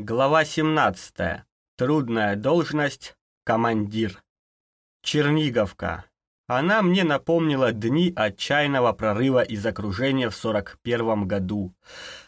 Глава 17. Трудная должность. Командир. Черниговка. Она мне напомнила дни отчаянного прорыва из окружения в 41 году.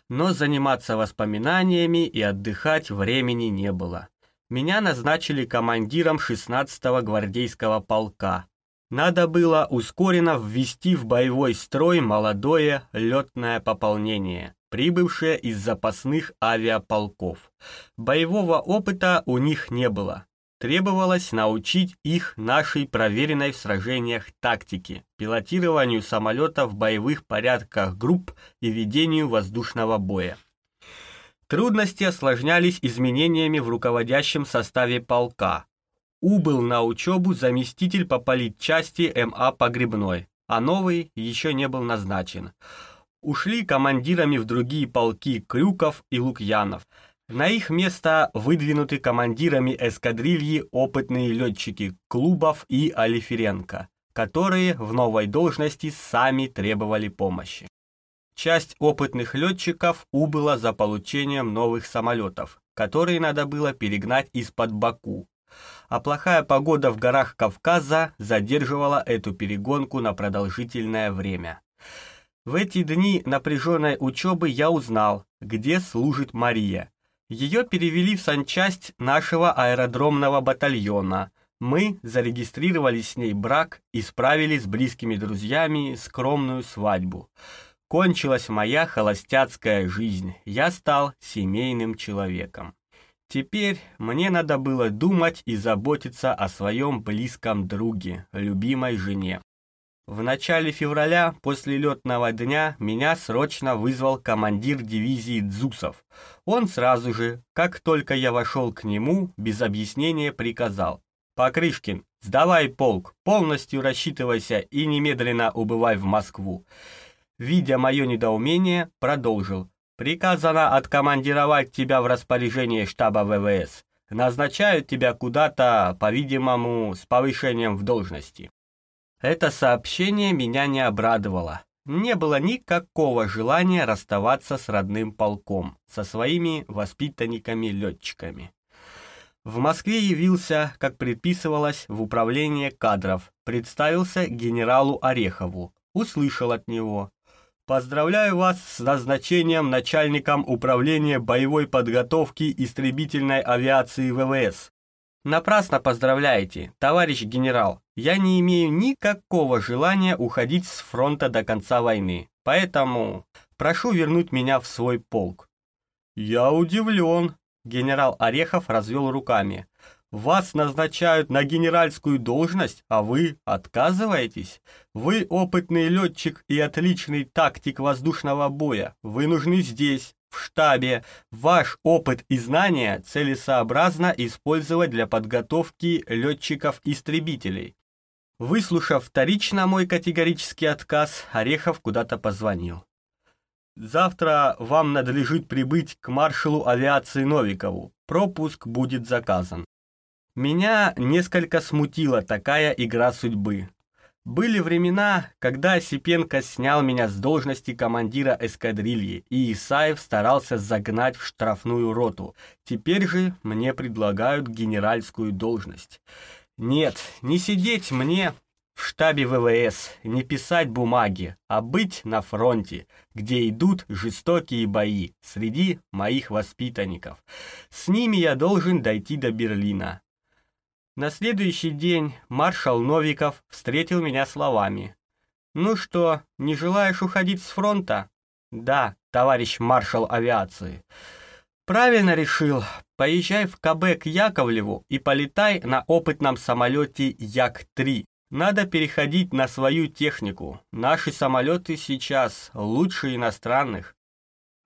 Но заниматься воспоминаниями и отдыхать времени не было. Меня назначили командиром 16-го гвардейского полка. Надо было ускоренно ввести в боевой строй молодое летное пополнение прибывшие из запасных авиаполков. Боевого опыта у них не было. Требовалось научить их нашей проверенной в сражениях тактике, пилотированию самолета в боевых порядках групп и ведению воздушного боя. Трудности осложнялись изменениями в руководящем составе полка. Убыл на учебу заместитель по политчасти МА Погребной, а новый еще не был назначен ушли командирами в другие полки Крюков и Лукьянов. На их место выдвинуты командирами эскадрильи опытные летчики Клубов и Алиференко, которые в новой должности сами требовали помощи. Часть опытных летчиков убыла за получением новых самолетов, которые надо было перегнать из-под Баку. А плохая погода в горах Кавказа задерживала эту перегонку на продолжительное время. В эти дни напряженной учебы я узнал, где служит Мария. Ее перевели в санчасть нашего аэродромного батальона. Мы зарегистрировали с ней брак и справили с близкими друзьями скромную свадьбу. Кончилась моя холостяцкая жизнь. Я стал семейным человеком. Теперь мне надо было думать и заботиться о своем близком друге, любимой жене. В начале февраля, после летного дня, меня срочно вызвал командир дивизии Дзусов. Он сразу же, как только я вошел к нему, без объяснения приказал. «Покрышкин, сдавай полк, полностью рассчитывайся и немедленно убывай в Москву». Видя мое недоумение, продолжил. «Приказано откомандировать тебя в распоряжение штаба ВВС. Назначают тебя куда-то, по-видимому, с повышением в должности». Это сообщение меня не обрадовало. Не было никакого желания расставаться с родным полком, со своими воспитанниками-летчиками. В Москве явился, как предписывалось, в управление кадров, представился генералу Орехову, услышал от него «Поздравляю вас с назначением начальником управления боевой подготовки истребительной авиации ВВС. Напрасно поздравляете, товарищ генерал. Я не имею никакого желания уходить с фронта до конца войны, поэтому прошу вернуть меня в свой полк. Я удивлен. Генерал Орехов развел руками. Вас назначают на генеральскую должность, а вы отказываетесь? Вы опытный летчик и отличный тактик воздушного боя. Вы нужны здесь, в штабе ваш опыт и знания целесообразно использовать для подготовки летчиков-истребителей. Выслушав вторично мой категорический отказ, Орехов куда-то позвонил. «Завтра вам надлежит прибыть к маршалу авиации Новикову. Пропуск будет заказан». Меня несколько смутила такая игра судьбы. Были времена, когда Осипенко снял меня с должности командира эскадрильи, и Исаев старался загнать в штрафную роту. Теперь же мне предлагают генеральскую должность. Нет, не сидеть мне в штабе ВВС, не писать бумаги, а быть на фронте, где идут жестокие бои среди моих воспитанников. С ними я должен дойти до Берлина. На следующий день маршал Новиков встретил меня словами. «Ну что, не желаешь уходить с фронта?» «Да, товарищ маршал авиации». «Правильно решил. Поезжай в КБ к Яковлеву и полетай на опытном самолете Як-3. Надо переходить на свою технику. Наши самолеты сейчас лучше иностранных».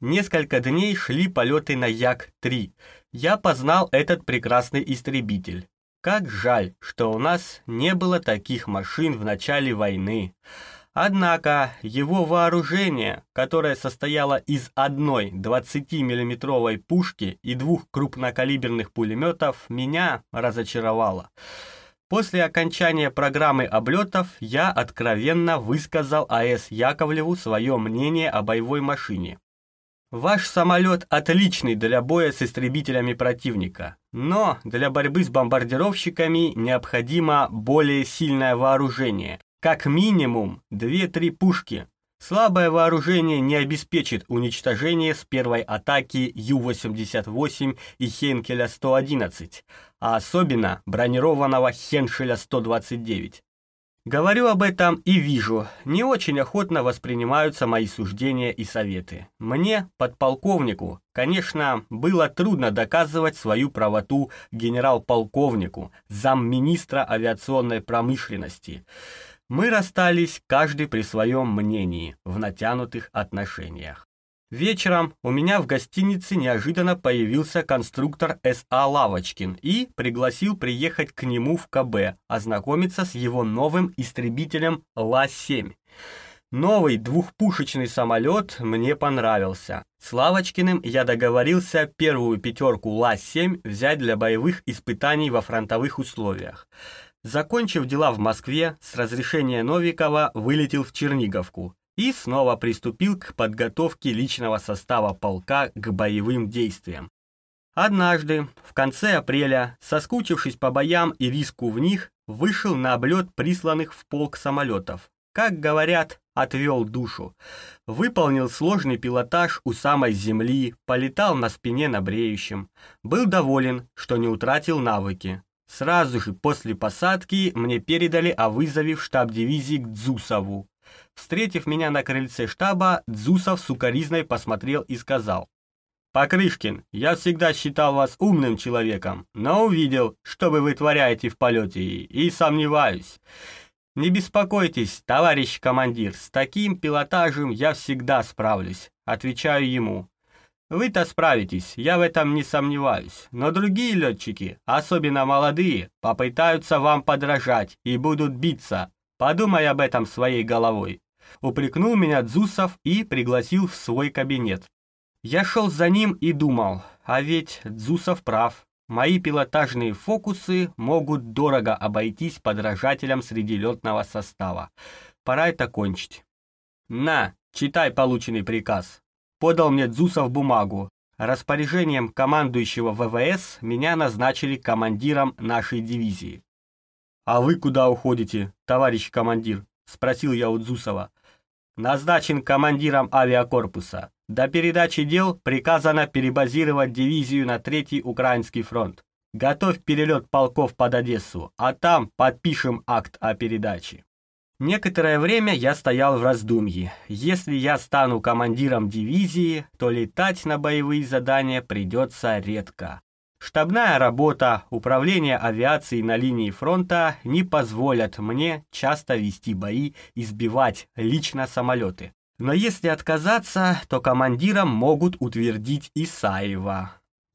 Несколько дней шли полеты на Як-3. Я познал этот прекрасный истребитель. Как жаль, что у нас не было таких машин в начале войны. Однако его вооружение, которое состояло из одной 20-миллиметровой пушки и двух крупнокалиберных пулеметов, меня разочаровало. После окончания программы облетов я откровенно высказал А.С. Яковлеву свое мнение о боевой машине. Ваш самолет отличный для боя с истребителями противника, но для борьбы с бомбардировщиками необходимо более сильное вооружение, как минимум 2-3 пушки. Слабое вооружение не обеспечит уничтожение с первой атаки Ю-88 и Хенкеля-111, а особенно бронированного Хеншеля-129. Говорю об этом и вижу, не очень охотно воспринимаются мои суждения и советы. Мне, подполковнику, конечно, было трудно доказывать свою правоту генерал-полковнику, замминистра авиационной промышленности. Мы расстались каждый при своем мнении в натянутых отношениях. Вечером у меня в гостинице неожиданно появился конструктор С.А. Лавочкин и пригласил приехать к нему в КБ, ознакомиться с его новым истребителем Ла-7. Новый двухпушечный самолет мне понравился. С Лавочкиным я договорился первую пятерку Ла-7 взять для боевых испытаний во фронтовых условиях. Закончив дела в Москве, с разрешения Новикова вылетел в Черниговку и снова приступил к подготовке личного состава полка к боевым действиям. Однажды, в конце апреля, соскучившись по боям и риску в них, вышел на облет присланных в полк самолетов. Как говорят, отвел душу. Выполнил сложный пилотаж у самой земли, полетал на спине на бреющем. Был доволен, что не утратил навыки. Сразу же после посадки мне передали о вызове в штаб дивизии к Дзусову. Встретив меня на крыльце штаба, Дзусов сукоризной посмотрел и сказал. «Покрышкин, я всегда считал вас умным человеком, но увидел, что вы вытворяете в полете, и сомневаюсь. Не беспокойтесь, товарищ командир, с таким пилотажем я всегда справлюсь», отвечаю ему. Вы-то справитесь, я в этом не сомневаюсь, но другие летчики, особенно молодые, попытаются вам подражать и будут биться. Подумай об этом своей головой упрекнул меня Дзусов и пригласил в свой кабинет. Я шел за ним и думал, а ведь Дзусов прав. Мои пилотажные фокусы могут дорого обойтись подражателям среди летного состава. Пора это кончить. «На, читай полученный приказ», — подал мне Дзусов бумагу. Распоряжением командующего ВВС меня назначили командиром нашей дивизии. «А вы куда уходите, товарищ командир?» — спросил я у Дзусова. Назначен командиром авиакорпуса. До передачи дел приказано перебазировать дивизию на Третий Украинский фронт. Готовь перелет полков под Одессу, а там подпишем акт о передаче. Некоторое время я стоял в раздумье. Если я стану командиром дивизии, то летать на боевые задания придется редко. Штабная работа, управление авиацией на линии фронта не позволят мне часто вести бои и сбивать лично самолеты. Но если отказаться, то командиром могут утвердить Исаева.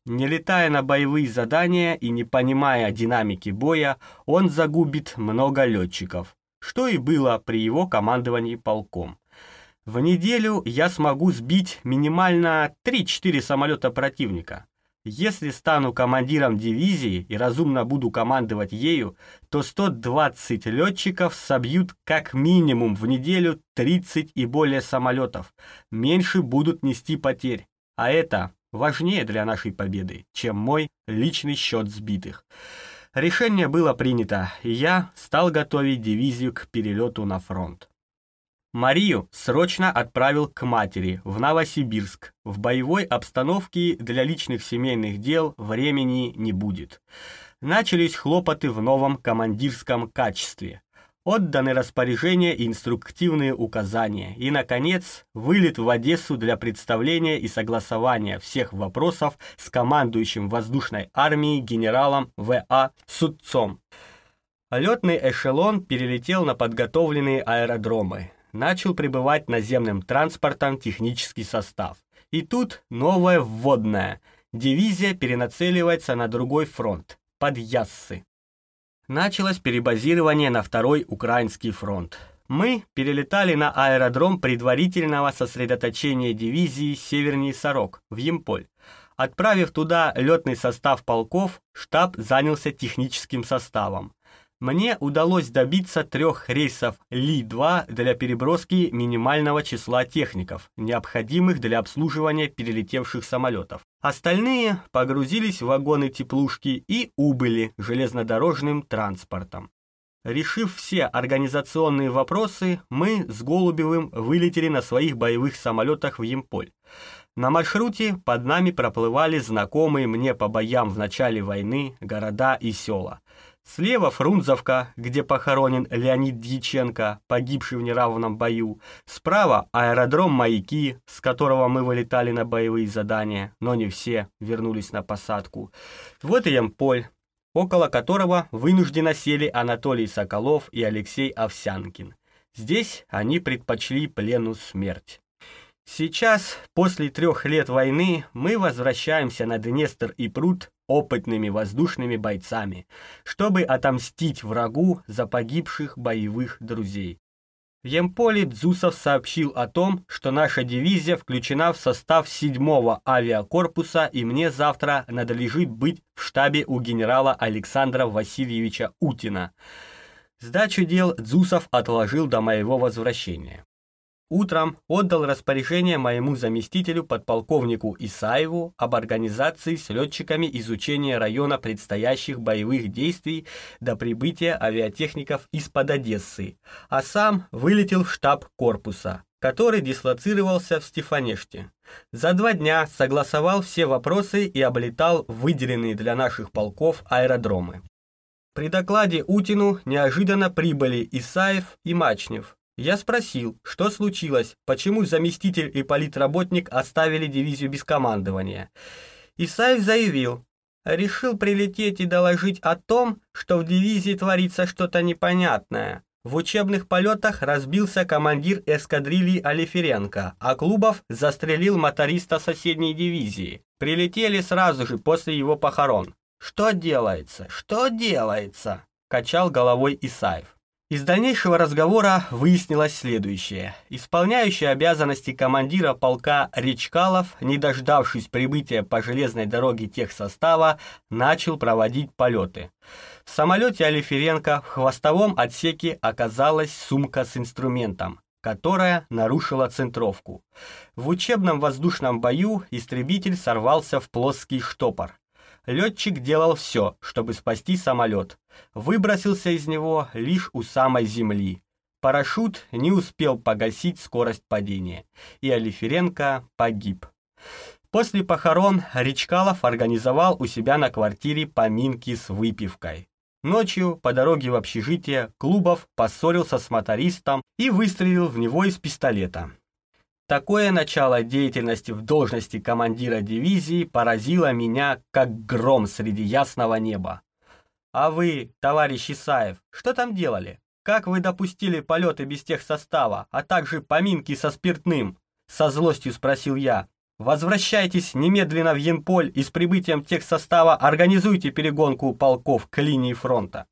Не летая на боевые задания и не понимая динамики боя, он загубит много летчиков, что и было при его командовании полком. В неделю я смогу сбить минимально 3-4 самолета противника. Если стану командиром дивизии и разумно буду командовать ею, то 120 летчиков собьют как минимум в неделю 30 и более самолетов. Меньше будут нести потерь. А это важнее для нашей победы, чем мой личный счет сбитых. Решение было принято, и я стал готовить дивизию к перелету на фронт. Марию срочно отправил к матери в Новосибирск. В боевой обстановке для личных семейных дел времени не будет. Начались хлопоты в новом командирском качестве. Отданы распоряжения и инструктивные указания. И, наконец, вылет в Одессу для представления и согласования всех вопросов с командующим воздушной армией генералом В.А. Судцом. Летный эшелон перелетел на подготовленные аэродромы начал прибывать наземным транспортом технический состав. И тут новое вводное. Дивизия перенацеливается на другой фронт, под Яссы. Началось перебазирование на второй Украинский фронт. Мы перелетали на аэродром предварительного сосредоточения дивизии северней Сорок в Емполь. Отправив туда летный состав полков, штаб занялся техническим составом. Мне удалось добиться трех рейсов Ли-2 для переброски минимального числа техников, необходимых для обслуживания перелетевших самолетов. Остальные погрузились в вагоны теплушки и убыли железнодорожным транспортом. Решив все организационные вопросы, мы с Голубевым вылетели на своих боевых самолетах в Емполь. На маршруте под нами проплывали знакомые мне по боям в начале войны города и села. Слева Фрунзовка, где похоронен Леонид Дьяченко, погибший в неравном бою. Справа аэродром Маяки, с которого мы вылетали на боевые задания, но не все вернулись на посадку. Вот и Ямполь, около которого вынужденно сели Анатолий Соколов и Алексей Овсянкин. Здесь они предпочли плену смерть. Сейчас, после трех лет войны, мы возвращаемся на Днестр и пруд опытными воздушными бойцами, чтобы отомстить врагу за погибших боевых друзей. В Емполе Дзусов сообщил о том, что наша дивизия включена в состав 7-го авиакорпуса и мне завтра надлежит быть в штабе у генерала Александра Васильевича Утина. Сдачу дел Дзусов отложил до моего возвращения. Утром отдал распоряжение моему заместителю подполковнику Исаеву об организации с летчиками изучения района предстоящих боевых действий до прибытия авиатехников из-под Одессы, а сам вылетел в штаб корпуса, который дислоцировался в Стефанеште. За два дня согласовал все вопросы и облетал выделенные для наших полков аэродромы. При докладе Утину неожиданно прибыли Исаев и Мачнев, я спросил, что случилось, почему заместитель и политработник оставили дивизию без командования. Исаев заявил, решил прилететь и доложить о том, что в дивизии творится что-то непонятное. В учебных полетах разбился командир эскадрильи Алиференко, а Клубов застрелил моториста соседней дивизии. Прилетели сразу же после его похорон. «Что делается? Что делается?» – качал головой Исаев. Из дальнейшего разговора выяснилось следующее. Исполняющий обязанности командира полка Речкалов, не дождавшись прибытия по железной дороге техсостава, начал проводить полеты. В самолете Алиференко в хвостовом отсеке оказалась сумка с инструментом, которая нарушила центровку. В учебном воздушном бою истребитель сорвался в плоский штопор. Летчик делал все, чтобы спасти самолет. Выбросился из него лишь у самой земли. Парашют не успел погасить скорость падения, и Алиференко погиб. После похорон Речкалов организовал у себя на квартире поминки с выпивкой. Ночью по дороге в общежитие Клубов поссорился с мотористом и выстрелил в него из пистолета. Такое начало деятельности в должности командира дивизии поразило меня, как гром среди ясного неба. А вы, товарищ Исаев, что там делали? Как вы допустили полеты без тех состава, а также поминки со спиртным? Со злостью спросил я. Возвращайтесь немедленно в Янполь и с прибытием тех состава организуйте перегонку полков к линии фронта.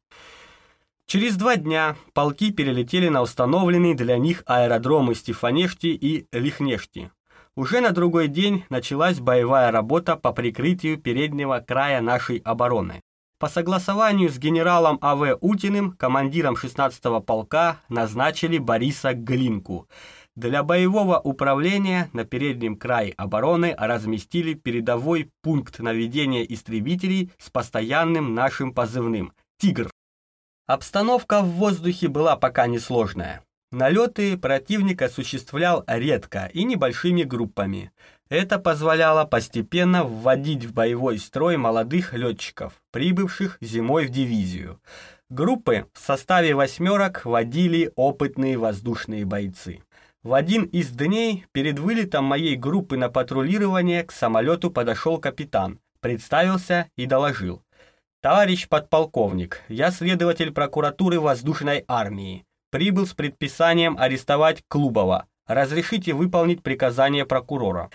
Через два дня полки перелетели на установленные для них аэродромы Стефанешти и Лихнешти. Уже на другой день началась боевая работа по прикрытию переднего края нашей обороны. По согласованию с генералом А.В. Утиным, командиром 16-го полка, назначили Бориса Глинку. Для боевого управления на переднем крае обороны разместили передовой пункт наведения истребителей с постоянным нашим позывным «Тигр». Обстановка в воздухе была пока несложная. Налеты противник осуществлял редко и небольшими группами. Это позволяло постепенно вводить в боевой строй молодых летчиков, прибывших зимой в дивизию. Группы в составе восьмерок водили опытные воздушные бойцы. В один из дней перед вылетом моей группы на патрулирование к самолету подошел капитан, представился и доложил. «Товарищ подполковник, я следователь прокуратуры воздушной армии. Прибыл с предписанием арестовать Клубова. Разрешите выполнить приказание прокурора».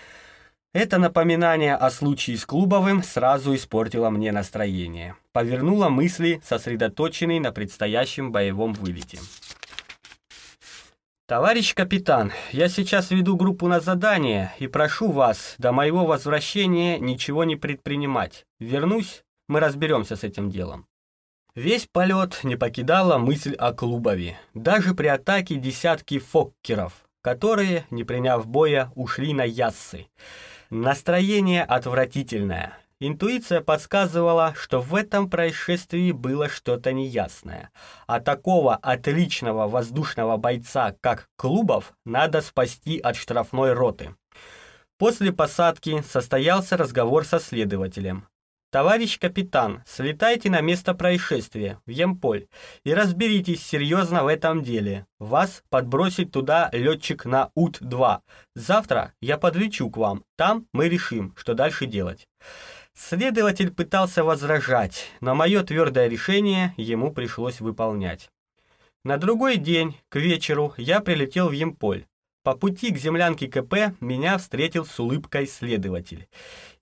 Это напоминание о случае с Клубовым сразу испортило мне настроение. Повернуло мысли, сосредоточенные на предстоящем боевом вылете. «Товарищ капитан, я сейчас веду группу на задание и прошу вас до моего возвращения ничего не предпринимать. Вернусь, мы разберемся с этим делом. Весь полет не покидала мысль о Клубове, даже при атаке десятки фоккеров, которые, не приняв боя, ушли на яссы. Настроение отвратительное. Интуиция подсказывала, что в этом происшествии было что-то неясное. А такого отличного воздушного бойца, как Клубов, надо спасти от штрафной роты. После посадки состоялся разговор со следователем. «Товарищ капитан, слетайте на место происшествия, в Емполь, и разберитесь серьезно в этом деле. Вас подбросит туда летчик на УТ-2. Завтра я подлечу к вам, там мы решим, что дальше делать». Следователь пытался возражать, но мое твердое решение ему пришлось выполнять. На другой день, к вечеру, я прилетел в Емполь. По пути к землянке КП меня встретил с улыбкой следователь.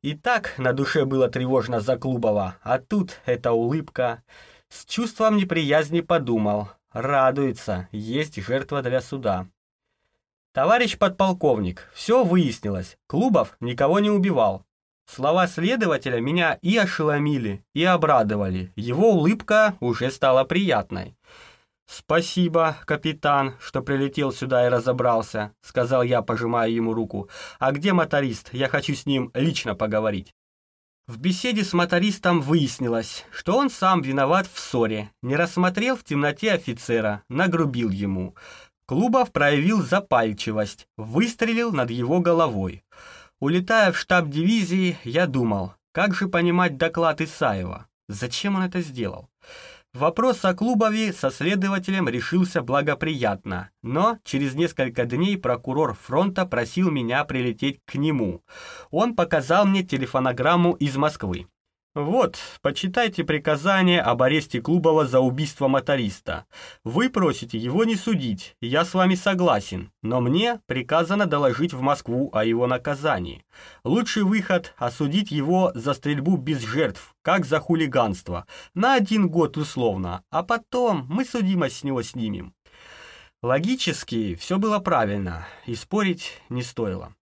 И так на душе было тревожно за Клубова, а тут эта улыбка. С чувством неприязни подумал. Радуется, есть жертва для суда. Товарищ подполковник, все выяснилось. Клубов никого не убивал. Слова следователя меня и ошеломили, и обрадовали. Его улыбка уже стала приятной. «Спасибо, капитан, что прилетел сюда и разобрался», — сказал я, пожимая ему руку. «А где моторист? Я хочу с ним лично поговорить». В беседе с мотористом выяснилось, что он сам виноват в ссоре, не рассмотрел в темноте офицера, нагрубил ему. Клубов проявил запальчивость, выстрелил над его головой. Улетая в штаб дивизии, я думал, как же понимать доклад Исаева? Зачем он это сделал? Вопрос о Клубове со следователем решился благоприятно, но через несколько дней прокурор фронта просил меня прилететь к нему. Он показал мне телефонограмму из Москвы. «Вот, почитайте приказание об аресте Клубова за убийство моториста. Вы просите его не судить, я с вами согласен, но мне приказано доложить в Москву о его наказании. Лучший выход – осудить его за стрельбу без жертв, как за хулиганство, на один год условно, а потом мы судимость с него снимем». Логически все было правильно, и спорить не стоило.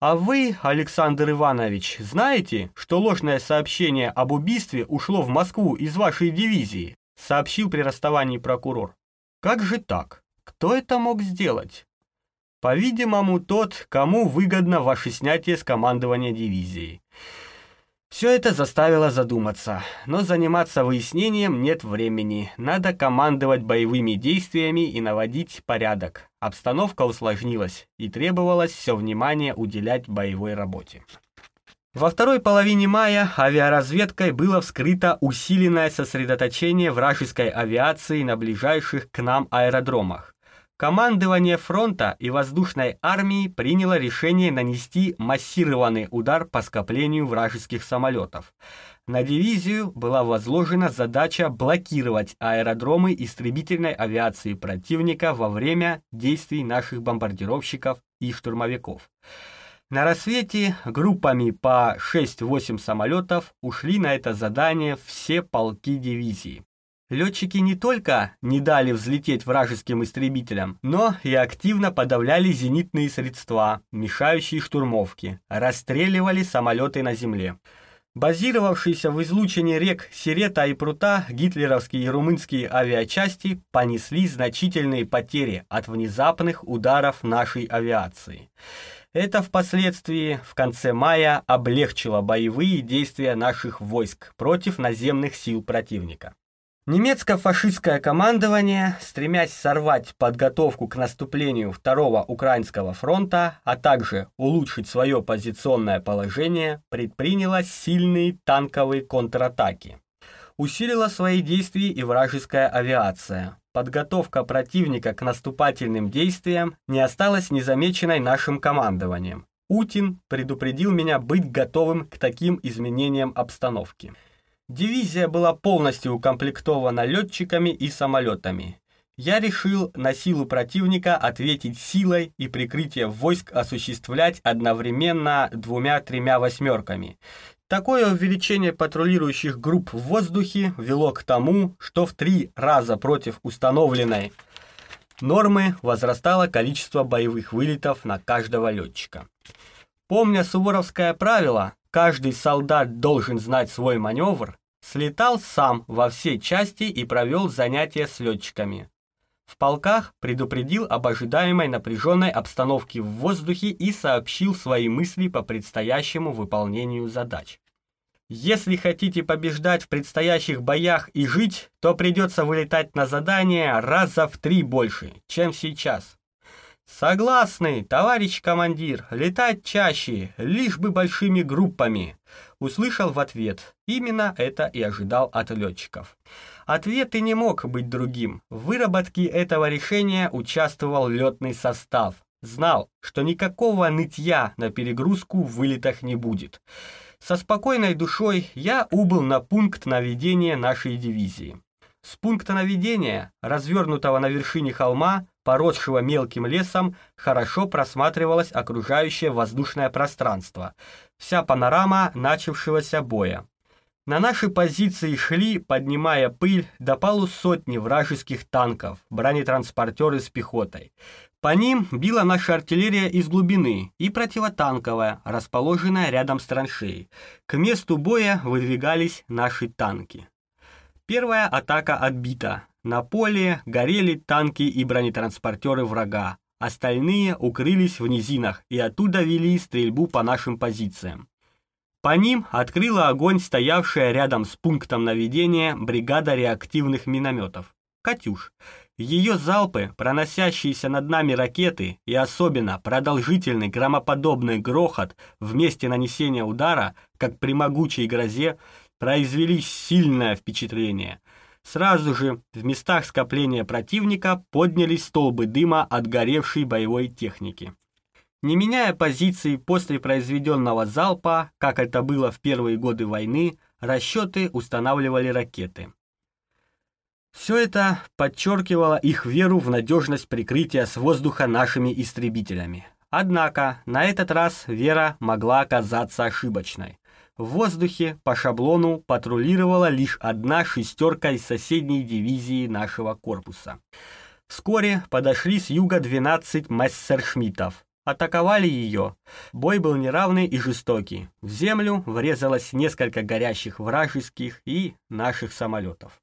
А вы, Александр Иванович, знаете, что ложное сообщение об убийстве ушло в Москву из вашей дивизии? Сообщил при расставании прокурор. Как же так? Кто это мог сделать? По-видимому, тот, кому выгодно ваше снятие с командования дивизии. Все это заставило задуматься, но заниматься выяснением нет времени. Надо командовать боевыми действиями и наводить порядок. Обстановка усложнилась, и требовалось все внимание уделять боевой работе. Во второй половине мая авиаразведкой было вскрыто усиленное сосредоточение вражеской авиации на ближайших к нам аэродромах. Командование фронта и воздушной армии приняло решение нанести массированный удар по скоплению вражеских самолетов. На дивизию была возложена задача блокировать аэродромы истребительной авиации противника во время действий наших бомбардировщиков и штурмовиков. На рассвете группами по 6-8 самолетов ушли на это задание все полки дивизии. Летчики не только не дали взлететь вражеским истребителям, но и активно подавляли зенитные средства, мешающие штурмовке, расстреливали самолеты на земле. Базировавшиеся в излучине рек Сирета и Прута гитлеровские и румынские авиачасти понесли значительные потери от внезапных ударов нашей авиации. Это впоследствии в конце мая облегчило боевые действия наших войск против наземных сил противника. Немецко-фашистское командование, стремясь сорвать подготовку к наступлению Второго Украинского фронта, а также улучшить свое позиционное положение, предприняло сильные танковые контратаки. Усилила свои действия и вражеская авиация. Подготовка противника к наступательным действиям не осталась незамеченной нашим командованием. Утин предупредил меня быть готовым к таким изменениям обстановки. Дивизия была полностью укомплектована летчиками и самолетами. Я решил на силу противника ответить силой и прикрытие войск осуществлять одновременно двумя-тремя восьмерками. Такое увеличение патрулирующих групп в воздухе вело к тому, что в три раза против установленной нормы возрастало количество боевых вылетов на каждого летчика. Помня суворовское правило, каждый солдат должен знать свой маневр, слетал сам во все части и провел занятия с летчиками. В полках предупредил об ожидаемой напряженной обстановке в воздухе и сообщил свои мысли по предстоящему выполнению задач. Если хотите побеждать в предстоящих боях и жить, то придется вылетать на задание раза в три больше, чем сейчас. Согласны, товарищ командир, летать чаще, лишь бы большими группами. Услышал в ответ. Именно это и ожидал от летчиков. Ответ и не мог быть другим. В выработке этого решения участвовал летный состав. Знал, что никакого нытья на перегрузку в вылетах не будет. Со спокойной душой я убыл на пункт наведения нашей дивизии. С пункта наведения, развернутого на вершине холма, поросшего мелким лесом, хорошо просматривалось окружающее воздушное пространство, вся панорама начавшегося боя. На наши позиции шли, поднимая пыль, до полусотни вражеских танков, бронетранспортеры с пехотой. По ним била наша артиллерия из глубины и противотанковая, расположенная рядом с траншеей. К месту боя выдвигались наши танки. Первая атака отбита. На поле горели танки и бронетранспортеры врага. Остальные укрылись в низинах и оттуда вели стрельбу по нашим позициям. По ним открыла огонь стоявшая рядом с пунктом наведения бригада реактивных минометов «Катюш». Ее залпы, проносящиеся над нами ракеты и особенно продолжительный громоподобный грохот в месте нанесения удара, как при могучей грозе, произвели сильное впечатление. Сразу же в местах скопления противника поднялись столбы дыма от горевшей боевой техники. Не меняя позиции после произведенного залпа, как это было в первые годы войны, расчеты устанавливали ракеты. Все это подчеркивало их веру в надежность прикрытия с воздуха нашими истребителями. Однако на этот раз вера могла оказаться ошибочной. В воздухе по шаблону патрулировала лишь одна шестерка из соседней дивизии нашего корпуса. Вскоре подошли с юга 12 мессершмиттов. Атаковали ее. Бой был неравный и жестокий. В землю врезалось несколько горящих вражеских и наших самолетов.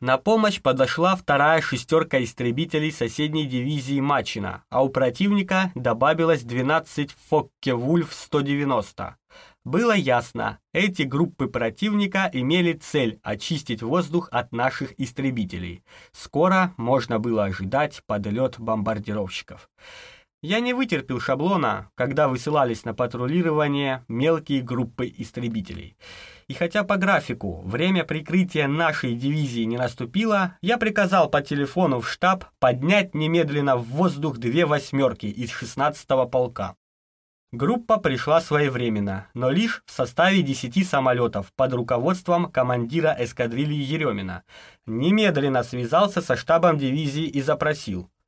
На помощь подошла вторая шестерка истребителей соседней дивизии Мачина, а у противника добавилось 12 Фокке-Вульф-190. Было ясно, эти группы противника имели цель очистить воздух от наших истребителей. Скоро можно было ожидать подлет бомбардировщиков. Я не вытерпел шаблона, когда высылались на патрулирование мелкие группы истребителей. И хотя по графику время прикрытия нашей дивизии не наступило, я приказал по телефону в штаб поднять немедленно в воздух две восьмерки из 16-го полка. Группа пришла своевременно, но лишь в составе 10 самолетов под руководством командира эскадрильи Еремина. Немедленно связался со штабом дивизии и запросил –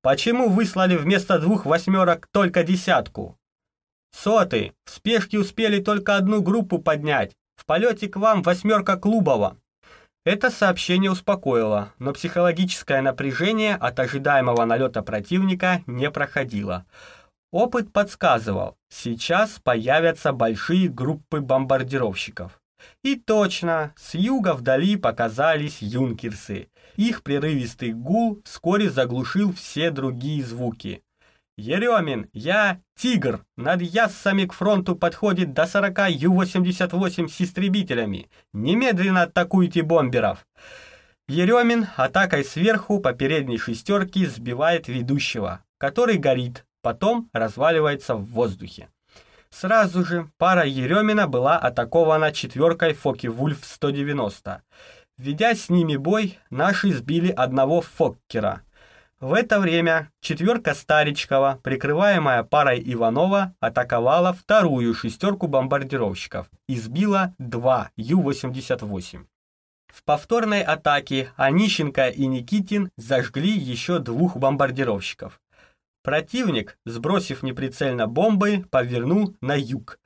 Почему выслали вместо двух восьмерок только десятку? Соты, в спешке успели только одну группу поднять. В полете к вам восьмерка Клубова. Это сообщение успокоило, но психологическое напряжение от ожидаемого налета противника не проходило. Опыт подсказывал, сейчас появятся большие группы бомбардировщиков. И точно, с юга вдали показались юнкерсы. Их прерывистый гул вскоре заглушил все другие звуки. «Еремин, я «Тигр» над Яссами к фронту подходит до 40 Ю-88 с истребителями. Немедленно атакуйте бомберов!» Еремин атакой сверху по передней шестерке сбивает ведущего, который горит, потом разваливается в воздухе. Сразу же пара Еремина была атакована четверкой Фоки-Вульф-190. Ведя с ними бой, наши сбили одного Фоккера. В это время четверка Старичкова, прикрываемая парой Иванова, атаковала вторую шестерку бомбардировщиков и сбила два Ю-88. В повторной атаке Онищенко и Никитин зажгли еще двух бомбардировщиков. Противник, сбросив неприцельно бомбы, повернул на юг.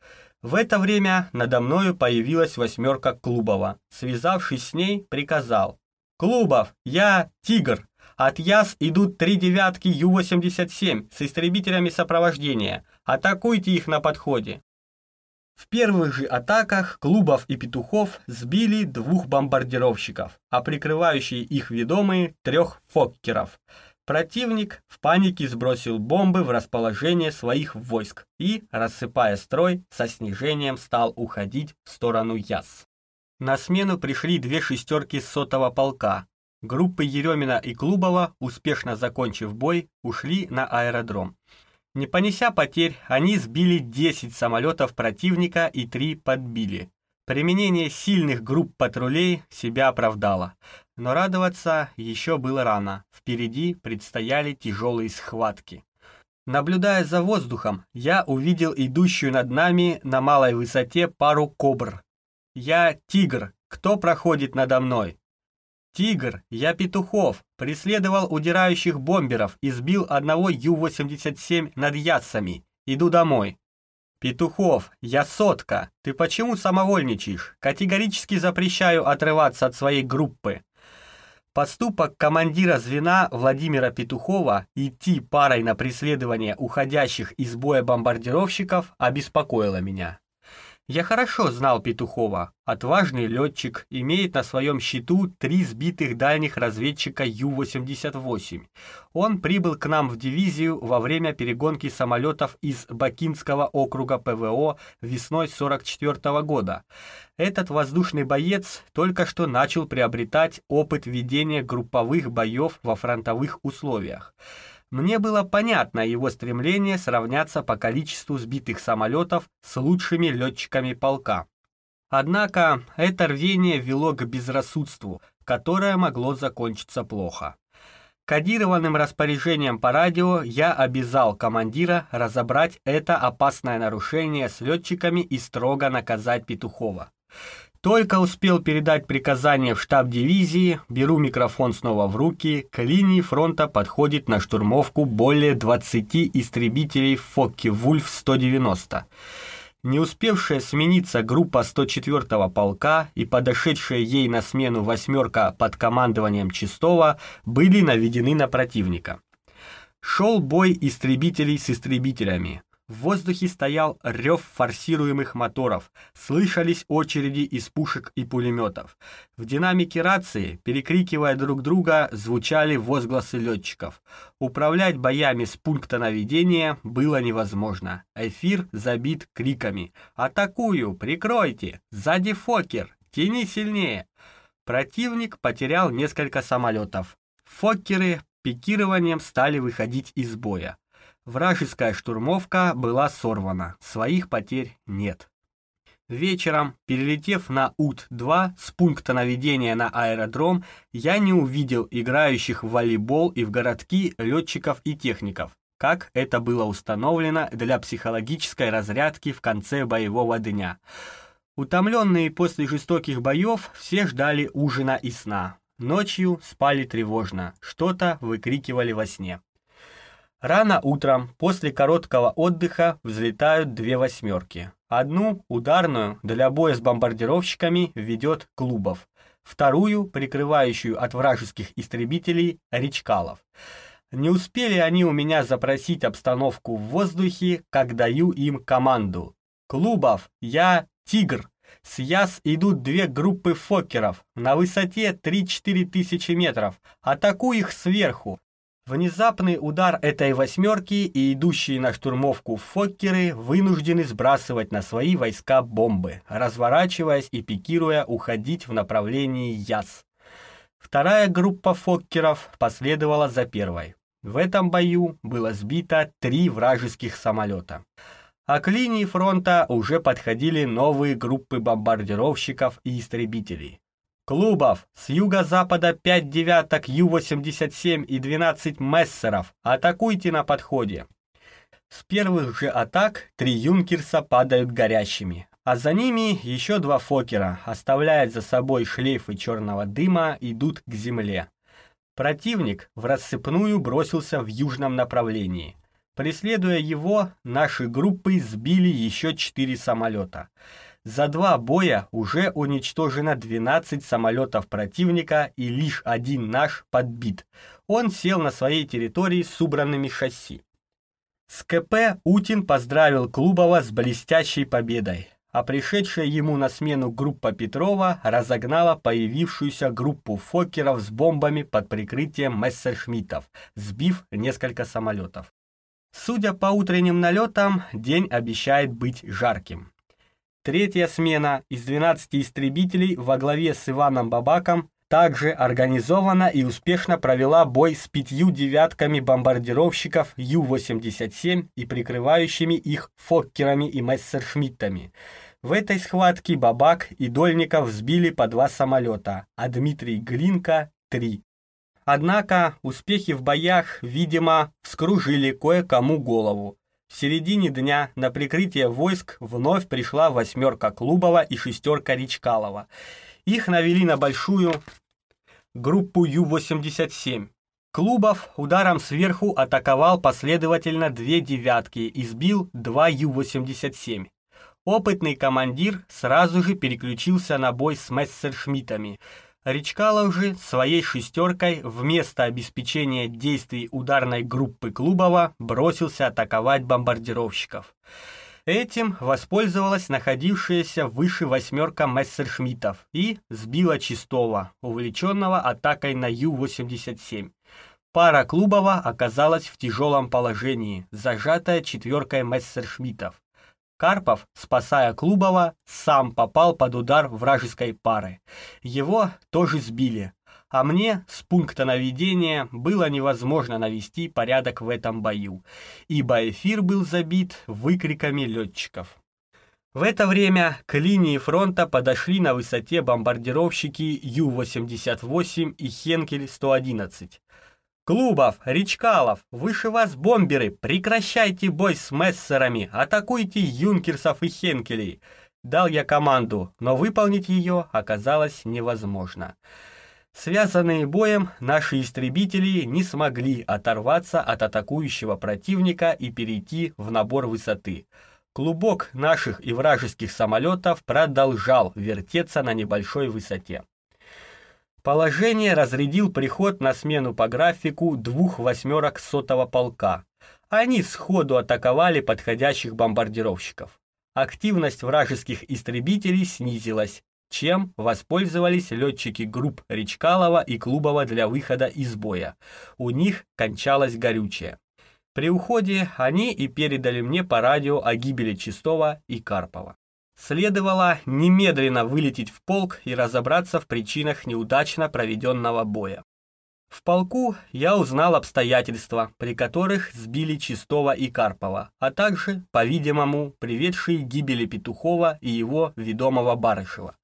В это время надо мною появилась восьмерка Клубова. Связавшись с ней, приказал. «Клубов, я Тигр. От Яс идут три девятки Ю-87 с истребителями сопровождения. Атакуйте их на подходе». В первых же атаках Клубов и Петухов сбили двух бомбардировщиков, а прикрывающие их ведомые трех фоккеров. Противник в панике сбросил бомбы в расположение своих войск и, рассыпая строй, со снижением стал уходить в сторону Яс. На смену пришли две шестерки сотого полка. Группы Еремина и Клубова, успешно закончив бой, ушли на аэродром. Не понеся потерь, они сбили 10 самолетов противника и 3 подбили. Применение сильных групп патрулей себя оправдало. Но радоваться еще было рано. Впереди предстояли тяжелые схватки. Наблюдая за воздухом, я увидел идущую над нами на малой высоте пару кобр. Я тигр, кто проходит надо мной? «Тигр, я Петухов, преследовал удирающих бомберов и сбил одного Ю-87 над Яссами. Иду домой». «Петухов, я Сотка, ты почему самовольничаешь? Категорически запрещаю отрываться от своей группы». Поступок командира звена Владимира Петухова идти парой на преследование уходящих из боя бомбардировщиков обеспокоило меня. Я хорошо знал Петухова. Отважный летчик, имеет на своем счету три сбитых дальних разведчика Ю-88. Он прибыл к нам в дивизию во время перегонки самолетов из Бакинского округа ПВО весной 44 -го года. Этот воздушный боец только что начал приобретать опыт ведения групповых боев во фронтовых условиях. Мне было понятно его стремление сравняться по количеству сбитых самолетов с лучшими летчиками полка. Однако это рвение вело к безрассудству, которое могло закончиться плохо. Кодированным распоряжением по радио я обязал командира разобрать это опасное нарушение с летчиками и строго наказать Петухова. Только успел передать приказание в штаб дивизии, беру микрофон снова в руки, к линии фронта подходит на штурмовку более 20 истребителей Фокке-Вульф-190. Не успевшая смениться группа 104-го полка и подошедшая ей на смену восьмерка под командованием Чистова были наведены на противника. Шел бой истребителей с истребителями. В воздухе стоял рев форсируемых моторов, слышались очереди из пушек и пулеметов. В динамике рации, перекрикивая друг друга, звучали возгласы летчиков. Управлять боями с пункта наведения было невозможно. Эфир забит криками «Атакую! Прикройте! Сзади Фокер! Тяни сильнее!» Противник потерял несколько самолетов. Фоккеры пикированием стали выходить из боя. Вражеская штурмовка была сорвана, своих потерь нет. Вечером, перелетев на УТ-2 с пункта наведения на аэродром, я не увидел играющих в волейбол и в городки летчиков и техников, как это было установлено для психологической разрядки в конце боевого дня. Утомленные после жестоких боев, все ждали ужина и сна. Ночью спали тревожно, что-то выкрикивали во сне. Рано утром, после короткого отдыха, взлетают две восьмерки. Одну, ударную, для боя с бомбардировщиками, ведет Клубов. Вторую, прикрывающую от вражеских истребителей, Речкалов. Не успели они у меня запросить обстановку в воздухе, как даю им команду. «Клубов, я Тигр!» С Яс идут две группы фокеров на высоте 3-4 тысячи метров. Атакуй их сверху. Внезапный удар этой восьмерки и идущие на штурмовку фоккеры вынуждены сбрасывать на свои войска бомбы, разворачиваясь и пикируя уходить в направлении Яс. Вторая группа фоккеров последовала за первой. В этом бою было сбито три вражеских самолета. А к линии фронта уже подходили новые группы бомбардировщиков и истребителей. Клубов, с юго-запада 5 девяток Ю-87 и 12 мессеров. Атакуйте на подходе. С первых же атак три юнкерса падают горящими, а за ними еще два фокера, оставляя за собой шлейфы черного дыма, идут к земле. Противник в рассыпную бросился в южном направлении. Преследуя его, наши группы сбили еще четыре самолета. За два боя уже уничтожено 12 самолетов противника и лишь один наш подбит. Он сел на своей территории с убранными шасси. С КП Утин поздравил Клубова с блестящей победой. а пришедшая ему на смену группа Петрова разогнала появившуюся группу фокеров с бомбами под прикрытием мессершмиттов, сбив несколько самолетов. Судя по утренним налетам, день обещает быть жарким. Третья смена из 12 истребителей во главе с Иваном Бабаком также организованно и успешно провела бой с пятью девятками бомбардировщиков Ю-87 и прикрывающими их фоккерами и мессершмиттами. В этой схватке Бабак и Дольников сбили по два самолета, а Дмитрий Глинка – три. Однако успехи в боях, видимо, вскружили кое-кому голову. В середине дня на прикрытие войск вновь пришла восьмерка Клубова и шестерка Ричкалова. Их навели на большую группу Ю-87. Клубов ударом сверху атаковал последовательно две девятки и сбил два Ю-87. Опытный командир сразу же переключился на бой с мессершмиттами. Речкалов же своей шестеркой вместо обеспечения действий ударной группы Клубова бросился атаковать бомбардировщиков. Этим воспользовалась находившаяся выше восьмерка мессершмиттов и сбила Чистова, увлеченного атакой на Ю-87. Пара Клубова оказалась в тяжелом положении, зажатая четверкой мессершмиттов. Карпов, спасая Клубова, сам попал под удар вражеской пары. Его тоже сбили, а мне с пункта наведения было невозможно навести порядок в этом бою, ибо эфир был забит выкриками летчиков. В это время к линии фронта подошли на высоте бомбардировщики Ю-88 и Хенкель-111. «Клубов, Речкалов, выше вас бомберы, прекращайте бой с мессерами, атакуйте юнкерсов и Хенкелей!» Дал я команду, но выполнить ее оказалось невозможно. Связанные боем, наши истребители не смогли оторваться от атакующего противника и перейти в набор высоты. Клубок наших и вражеских самолетов продолжал вертеться на небольшой высоте. Положение разрядил приход на смену по графику двух восьмерок сотого полка. Они сходу атаковали подходящих бомбардировщиков. Активность вражеских истребителей снизилась, чем воспользовались летчики групп Речкалова и Клубова для выхода из боя. У них кончалось горючее. При уходе они и передали мне по радио о гибели Чистова и Карпова. Следовало немедленно вылететь в полк и разобраться в причинах неудачно проведенного боя. В полку я узнал обстоятельства, при которых сбили Чистова и Карпова, а также, по-видимому, приведшие к гибели Петухова и его ведомого Барышева.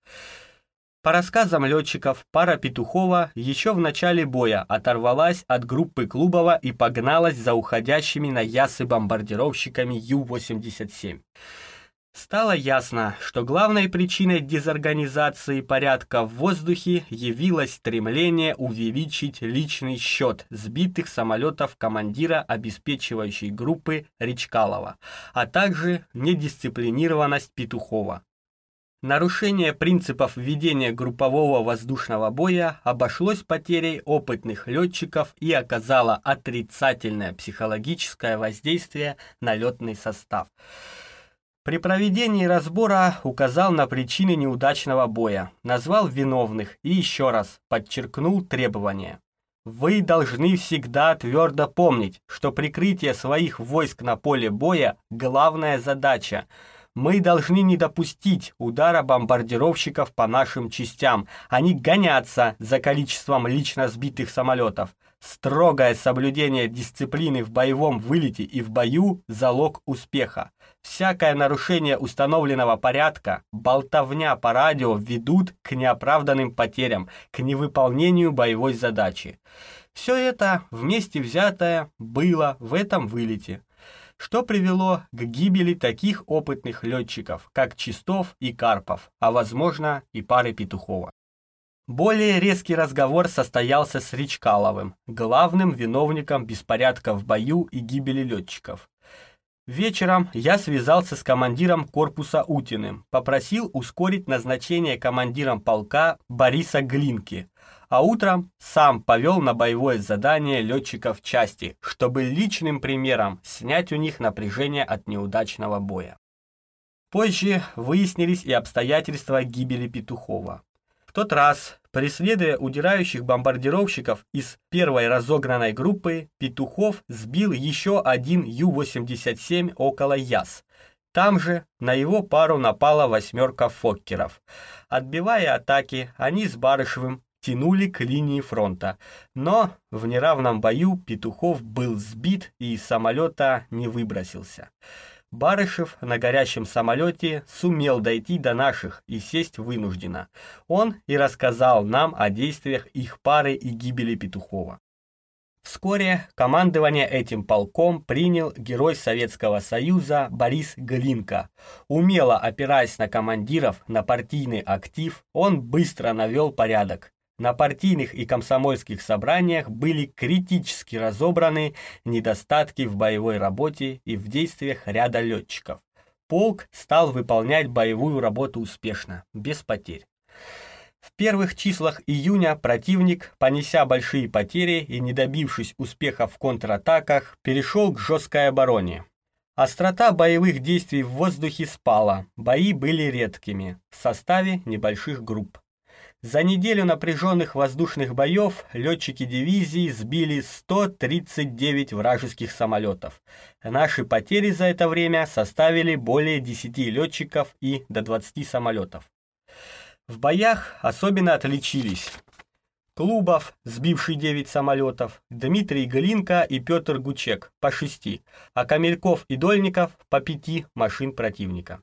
По рассказам летчиков, пара Петухова еще в начале боя оторвалась от группы Клубова и погналась за уходящими на ясы бомбардировщиками Ю-87. Стало ясно, что главной причиной дезорганизации порядка в воздухе явилось стремление увеличить личный счет сбитых самолетов командира обеспечивающей группы Речкалова, а также недисциплинированность Петухова. Нарушение принципов ведения группового воздушного боя обошлось потерей опытных летчиков и оказало отрицательное психологическое воздействие на летный состав. При проведении разбора указал на причины неудачного боя, назвал виновных и еще раз подчеркнул требования. Вы должны всегда твердо помнить, что прикрытие своих войск на поле боя – главная задача. Мы должны не допустить удара бомбардировщиков по нашим частям. Они гонятся за количеством лично сбитых самолетов. Строгое соблюдение дисциплины в боевом вылете и в бою – залог успеха. Всякое нарушение установленного порядка, болтовня по радио ведут к неоправданным потерям, к невыполнению боевой задачи. Все это вместе взятое было в этом вылете, что привело к гибели таких опытных летчиков, как Чистов и Карпов, а возможно и пары Петухова. Более резкий разговор состоялся с Ричкаловым, главным виновником беспорядка в бою и гибели летчиков. Вечером я связался с командиром корпуса Утиным, попросил ускорить назначение командиром полка Бориса Глинки, а утром сам повел на боевое задание летчиков части, чтобы личным примером снять у них напряжение от неудачного боя. Позже выяснились и обстоятельства гибели Петухова. В тот раз, преследуя удирающих бомбардировщиков из первой разогнанной группы, Петухов сбил еще один Ю-87 около Яс. Там же на его пару напала восьмерка фоккеров. Отбивая атаки, они с Барышевым тянули к линии фронта, но в неравном бою Петухов был сбит и из самолета не выбросился. Барышев на горящем самолете сумел дойти до наших и сесть вынужденно. Он и рассказал нам о действиях их пары и гибели Петухова. Вскоре командование этим полком принял герой Советского Союза Борис Глинка. Умело опираясь на командиров, на партийный актив, он быстро навел порядок. На партийных и комсомольских собраниях были критически разобраны недостатки в боевой работе и в действиях ряда летчиков. Полк стал выполнять боевую работу успешно, без потерь. В первых числах июня противник, понеся большие потери и не добившись успеха в контратаках, перешел к жесткой обороне. Острота боевых действий в воздухе спала, бои были редкими, в составе небольших групп. За неделю напряженных воздушных боев летчики дивизии сбили 139 вражеских самолетов. Наши потери за это время составили более 10 летчиков и до 20 самолетов. В боях особенно отличились Клубов, сбивший 9 самолетов, Дмитрий Глинка и Петр Гучек по 6, а Камельков и Дольников по 5 машин противника.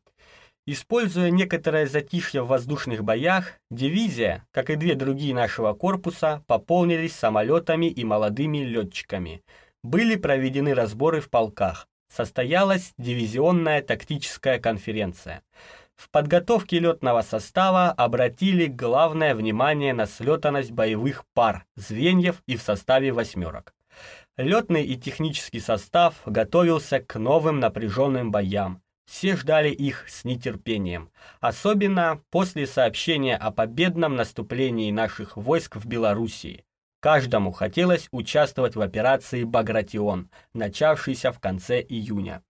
Используя некоторое затишье в воздушных боях, дивизия, как и две другие нашего корпуса, пополнились самолетами и молодыми летчиками. Были проведены разборы в полках. Состоялась дивизионная тактическая конференция. В подготовке летного состава обратили главное внимание на слетанность боевых пар, звеньев и в составе восьмерок. Летный и технический состав готовился к новым напряженным боям, все ждали их с нетерпением, особенно после сообщения о победном наступлении наших войск в Белоруссии. Каждому хотелось участвовать в операции «Багратион», начавшейся в конце июня.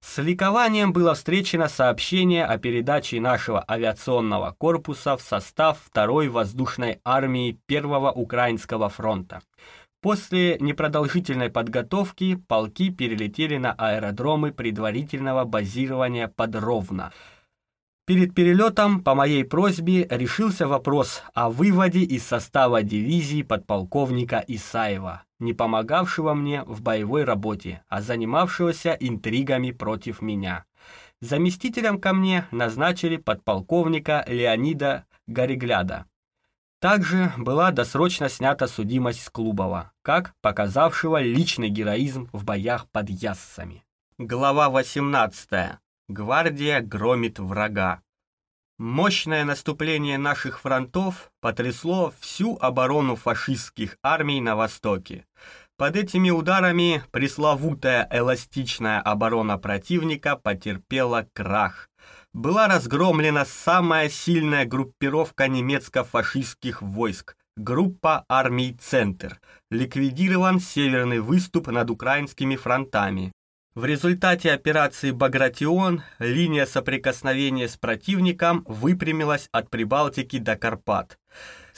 С ликованием было встречено сообщение о передаче нашего авиационного корпуса в состав второй воздушной армии Первого Украинского фронта. После непродолжительной подготовки полки перелетели на аэродромы предварительного базирования под Ровно. Перед перелетом по моей просьбе решился вопрос о выводе из состава дивизии подполковника Исаева, не помогавшего мне в боевой работе, а занимавшегося интригами против меня. Заместителем ко мне назначили подполковника Леонида Горегляда. Также была досрочно снята судимость с Клубова, как показавшего личный героизм в боях под Яссами. Глава 18. Гвардия громит врага. Мощное наступление наших фронтов потрясло всю оборону фашистских армий на востоке. Под этими ударами пресловутая эластичная оборона противника потерпела крах была разгромлена самая сильная группировка немецко-фашистских войск, группа армий «Центр», ликвидирован северный выступ над украинскими фронтами. В результате операции «Багратион» линия соприкосновения с противником выпрямилась от Прибалтики до Карпат.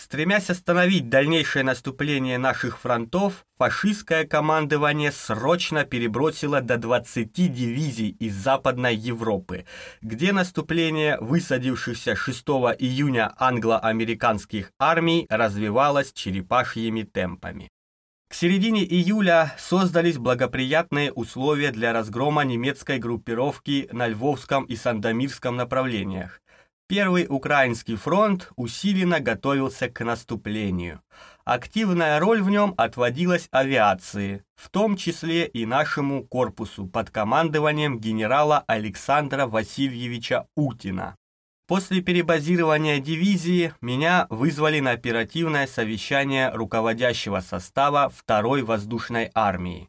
Стремясь остановить дальнейшее наступление наших фронтов, фашистское командование срочно перебросило до 20 дивизий из Западной Европы, где наступление высадившихся 6 июня англо-американских армий развивалось черепашьими темпами. К середине июля создались благоприятные условия для разгрома немецкой группировки на Львовском и Сандомирском направлениях. Первый Украинский фронт усиленно готовился к наступлению. Активная роль в нем отводилась авиации, в том числе и нашему корпусу под командованием генерала Александра Васильевича Утина. После перебазирования дивизии меня вызвали на оперативное совещание руководящего состава 2-й воздушной армии.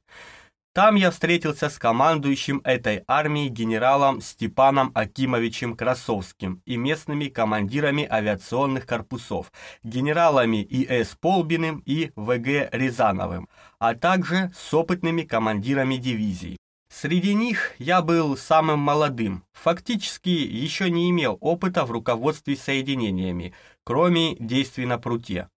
Там я встретился с командующим этой армией генералом Степаном Акимовичем Красовским и местными командирами авиационных корпусов, генералами И.С. Полбиным и В.Г. Рязановым, а также с опытными командирами дивизий. Среди них я был самым молодым, фактически еще не имел опыта в руководстве соединениями, кроме действий на пруте.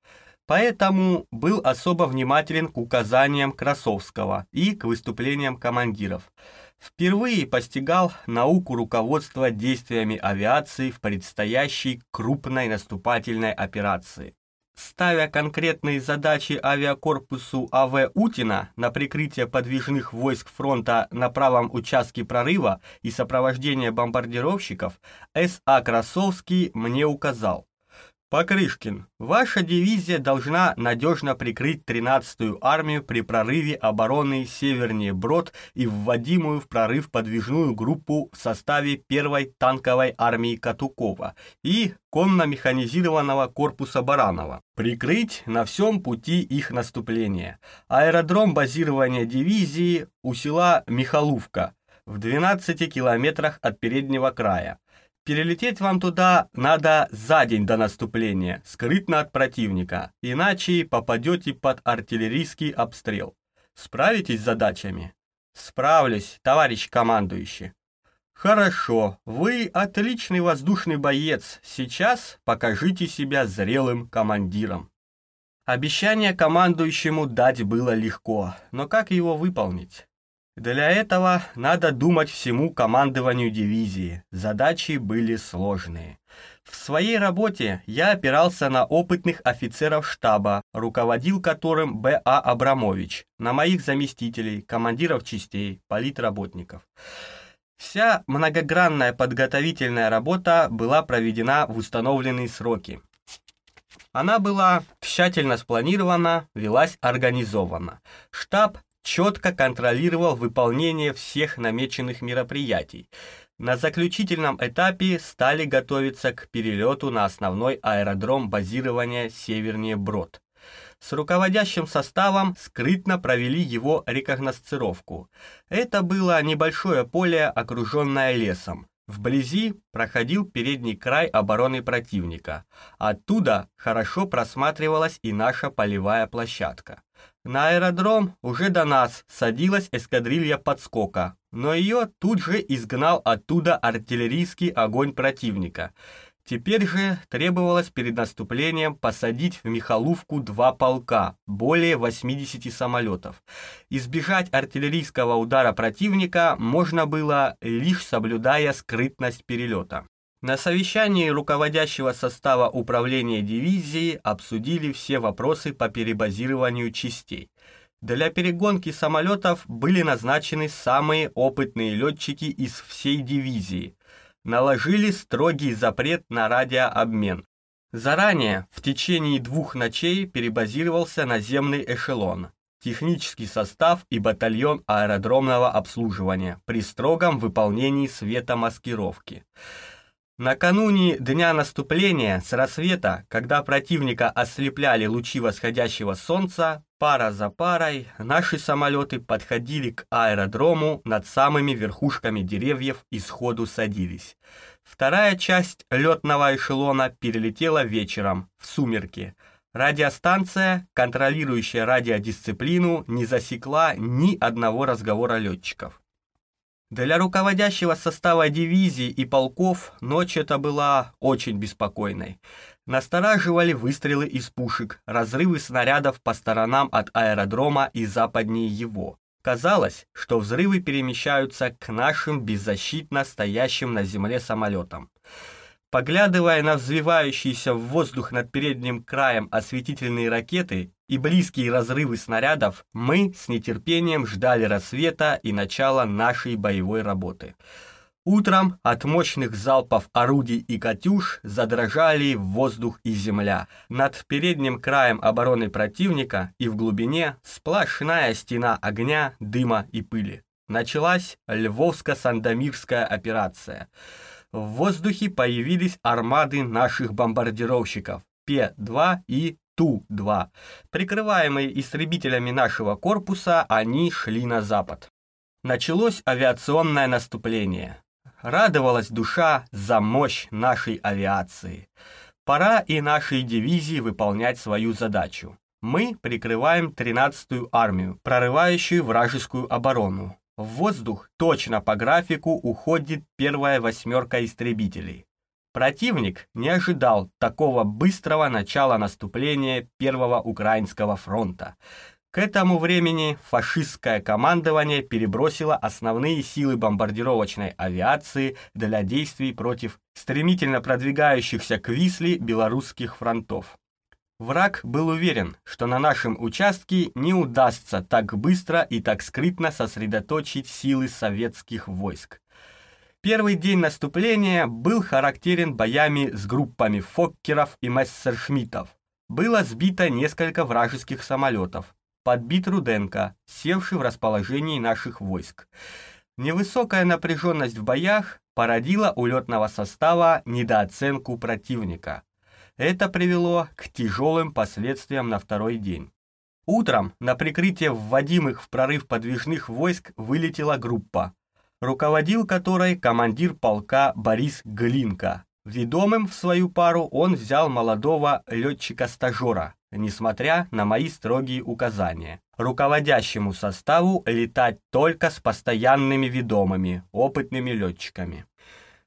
Поэтому был особо внимателен к указаниям Красовского и к выступлениям командиров. Впервые постигал науку руководства действиями авиации в предстоящей крупной наступательной операции. Ставя конкретные задачи авиакорпусу А.В. Утина на прикрытие подвижных войск фронта на правом участке прорыва и сопровождение бомбардировщиков, С.А. Красовский мне указал. Покрышкин, ваша дивизия должна надежно прикрыть 13-ю армию при прорыве обороны севернее Брод и вводимую в прорыв подвижную группу в составе 1-й танковой армии Катукова и конно-механизированного корпуса Баранова. Прикрыть на всем пути их наступления. Аэродром базирования дивизии у села Михалувка в 12 километрах от переднего края. Перелететь вам туда надо за день до наступления, скрытно от противника, иначе попадете под артиллерийский обстрел. Справитесь с задачами? Справлюсь, товарищ командующий. Хорошо, вы отличный воздушный боец, сейчас покажите себя зрелым командиром. Обещание командующему дать было легко, но как его выполнить? Для этого надо думать всему командованию дивизии. Задачи были сложные. В своей работе я опирался на опытных офицеров штаба, руководил которым Б.А. Абрамович, на моих заместителей, командиров частей, политработников. Вся многогранная подготовительная работа была проведена в установленные сроки. Она была тщательно спланирована, велась организованно. Штаб четко контролировал выполнение всех намеченных мероприятий. На заключительном этапе стали готовиться к перелету на основной аэродром базирования севернее Брод. С руководящим составом скрытно провели его рекогносцировку. Это было небольшое поле, окруженное лесом. Вблизи проходил передний край обороны противника. Оттуда хорошо просматривалась и наша полевая площадка. На аэродром уже до нас садилась эскадрилья подскока, но ее тут же изгнал оттуда артиллерийский огонь противника. Теперь же требовалось перед наступлением посадить в Михалувку два полка, более 80 самолетов. Избежать артиллерийского удара противника можно было, лишь соблюдая скрытность перелета. На совещании руководящего состава управления дивизии обсудили все вопросы по перебазированию частей. Для перегонки самолетов были назначены самые опытные летчики из всей дивизии. Наложили строгий запрет на радиообмен. Заранее, в течение двух ночей, перебазировался наземный эшелон, технический состав и батальон аэродромного обслуживания при строгом выполнении светомаскировки. Накануне дня наступления с рассвета, когда противника ослепляли лучи восходящего солнца, пара за парой наши самолеты подходили к аэродрому над самыми верхушками деревьев и сходу садились. Вторая часть летного эшелона перелетела вечером, в сумерки. Радиостанция, контролирующая радиодисциплину, не засекла ни одного разговора летчиков. Для руководящего состава дивизии и полков ночь эта была очень беспокойной. Настораживали выстрелы из пушек, разрывы снарядов по сторонам от аэродрома и западнее его. Казалось, что взрывы перемещаются к нашим беззащитно стоящим на земле самолетам. Поглядывая на взвивающиеся в воздух над передним краем осветительные ракеты и близкие разрывы снарядов, мы с нетерпением ждали рассвета и начала нашей боевой работы. Утром от мощных залпов орудий и «Катюш» задрожали воздух и земля. Над передним краем обороны противника и в глубине сплошная стена огня, дыма и пыли. Началась Львовско-Сандомирская операция – в воздухе появились армады наших бомбардировщиков П-2 и Ту-2. Прикрываемые истребителями нашего корпуса, они шли на запад. Началось авиационное наступление. Радовалась душа за мощь нашей авиации. Пора и нашей дивизии выполнять свою задачу. Мы прикрываем 13-ю армию, прорывающую вражескую оборону. В воздух точно по графику уходит первая восьмерка истребителей. Противник не ожидал такого быстрого начала наступления Первого Украинского фронта. К этому времени фашистское командование перебросило основные силы бомбардировочной авиации для действий против стремительно продвигающихся к Висле белорусских фронтов. Враг был уверен, что на нашем участке не удастся так быстро и так скрытно сосредоточить силы советских войск. Первый день наступления был характерен боями с группами фоккеров и мессершмиттов. Было сбито несколько вражеских самолетов. Подбит Руденко, севший в расположении наших войск. Невысокая напряженность в боях породила у летного состава недооценку противника. Это привело к тяжелым последствиям на второй день. Утром на прикрытие вводимых в прорыв подвижных войск вылетела группа, руководил которой командир полка Борис Глинка. Ведомым в свою пару он взял молодого летчика-стажера, несмотря на мои строгие указания. Руководящему составу летать только с постоянными ведомыми, опытными летчиками.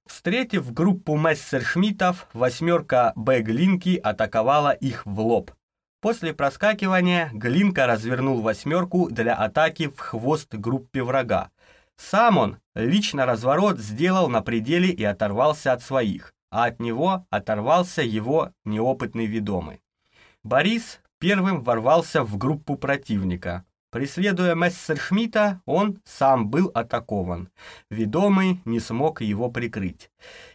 Встретив группу мессершмиттов, восьмерка Б Глинки атаковала их в лоб. После проскакивания Глинка развернул восьмерку для атаки в хвост группе врага. Сам он лично разворот сделал на пределе и оторвался от своих, а от него оторвался его неопытный ведомый. Борис первым ворвался в группу противника, Преследуя Мессершмитта, он сам был атакован. Ведомый не смог его прикрыть.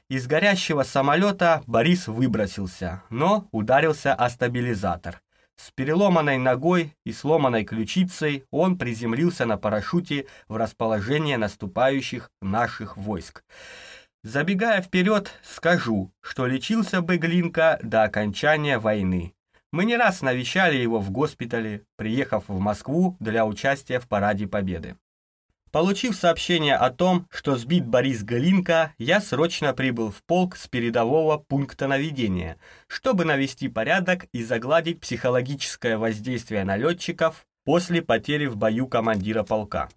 Из горящего самолета Борис выбросился, но ударился о стабилизатор. С переломанной ногой и сломанной ключицей он приземлился на парашюте в расположение наступающих наших войск. Забегая вперед, скажу, что лечился бы Глинка до окончания войны. Мы не раз навещали его в госпитале, приехав в Москву для участия в Параде Победы. Получив сообщение о том, что сбит Борис Галинка, я срочно прибыл в полк с передового пункта наведения, чтобы навести порядок и загладить психологическое воздействие на летчиков после потери в бою командира полка.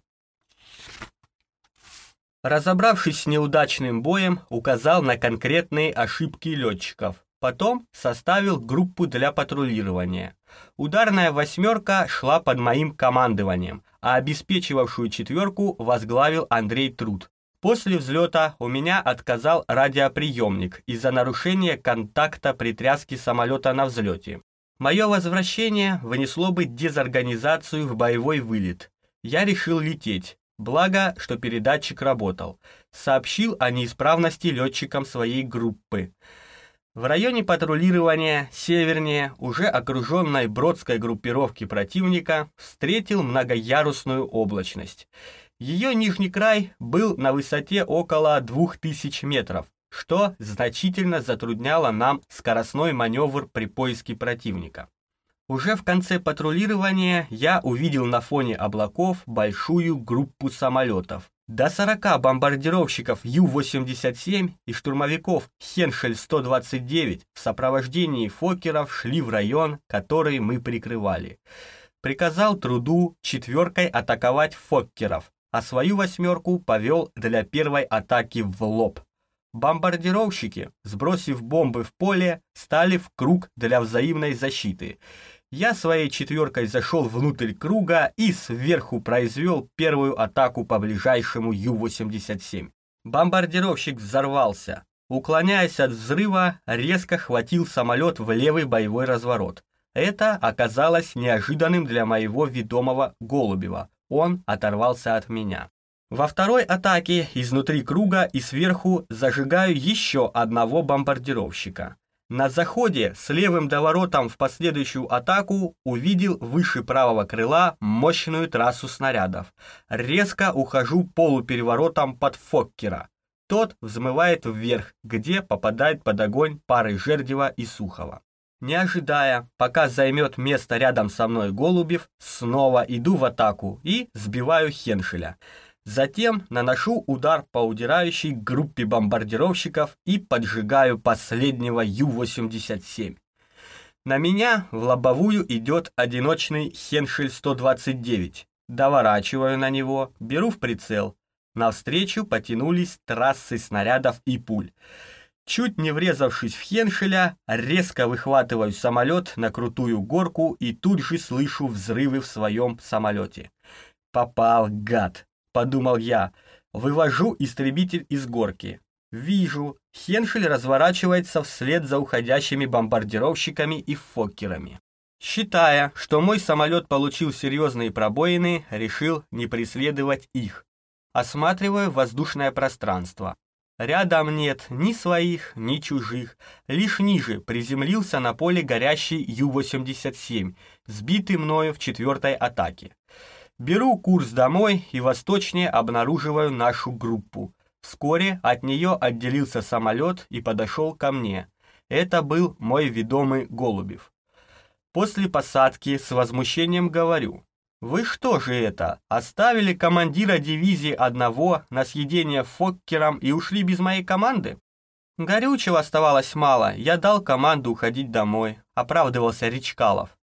Разобравшись с неудачным боем, указал на конкретные ошибки летчиков, Потом составил группу для патрулирования. Ударная восьмерка шла под моим командованием, а обеспечивавшую четверку возглавил Андрей Труд. После взлета у меня отказал радиоприемник из-за нарушения контакта при тряске самолета на взлете. Мое возвращение внесло бы дезорганизацию в боевой вылет. Я решил лететь, благо, что передатчик работал. Сообщил о неисправности летчикам своей группы. В районе патрулирования севернее, уже окруженной Бродской группировки противника, встретил многоярусную облачность. Ее нижний край был на высоте около 2000 метров, что значительно затрудняло нам скоростной маневр при поиске противника. Уже в конце патрулирования я увидел на фоне облаков большую группу самолетов, до 40 бомбардировщиков Ю-87 и штурмовиков Хеншель-129 в сопровождении Фокеров шли в район, который мы прикрывали. Приказал Труду четверкой атаковать Фоккеров, а свою восьмерку повел для первой атаки в лоб. Бомбардировщики, сбросив бомбы в поле, стали в круг для взаимной защиты – я своей четверкой зашел внутрь круга и сверху произвел первую атаку по ближайшему Ю-87. Бомбардировщик взорвался. Уклоняясь от взрыва, резко хватил самолет в левый боевой разворот. Это оказалось неожиданным для моего ведомого Голубева. Он оторвался от меня. Во второй атаке изнутри круга и сверху зажигаю еще одного бомбардировщика. На заходе с левым доворотом в последующую атаку увидел выше правого крыла мощную трассу снарядов. Резко ухожу полупереворотом под Фоккера. Тот взмывает вверх, где попадает под огонь пары Жердева и Сухова. Не ожидая, пока займет место рядом со мной Голубев, снова иду в атаку и сбиваю Хеншеля. Затем наношу удар по удирающей группе бомбардировщиков и поджигаю последнего Ю-87. На меня в лобовую идет одиночный Хеншель-129. Доворачиваю на него, беру в прицел. Навстречу потянулись трассы снарядов и пуль. Чуть не врезавшись в Хеншеля, резко выхватываю самолет на крутую горку и тут же слышу взрывы в своем самолете. «Попал, гад!» — подумал я. Вывожу истребитель из горки. Вижу, Хеншель разворачивается вслед за уходящими бомбардировщиками и фоккерами. Считая, что мой самолет получил серьезные пробоины, решил не преследовать их. Осматриваю воздушное пространство. Рядом нет ни своих, ни чужих. Лишь ниже приземлился на поле горящий Ю-87, сбитый мною в четвертой атаке. Беру курс домой и восточнее обнаруживаю нашу группу. Вскоре от нее отделился самолет и подошел ко мне. Это был мой ведомый Голубев. После посадки с возмущением говорю. «Вы что же это, оставили командира дивизии одного на съедение Фоккером и ушли без моей команды?» «Горючего оставалось мало, я дал команду уходить домой», — оправдывался Речкалов.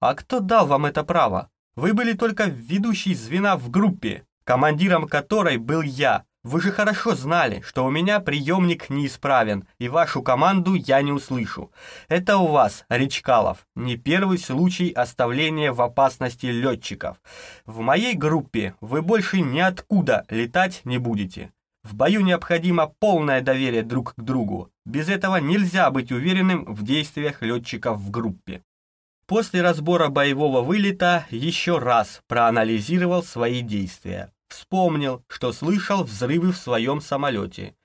«А кто дал вам это право? Вы были только ведущий звена в группе, командиром которой был я, вы же хорошо знали, что у меня приемник неисправен, и вашу команду я не услышу. Это у вас, Речкалов, не первый случай оставления в опасности летчиков. В моей группе вы больше ниоткуда летать не будете. В бою необходимо полное доверие друг к другу. Без этого нельзя быть уверенным в действиях летчиков в группе. После разбора боевого вылета еще раз проанализировал свои действия. Вспомнил, что слышал взрывы в своем самолете.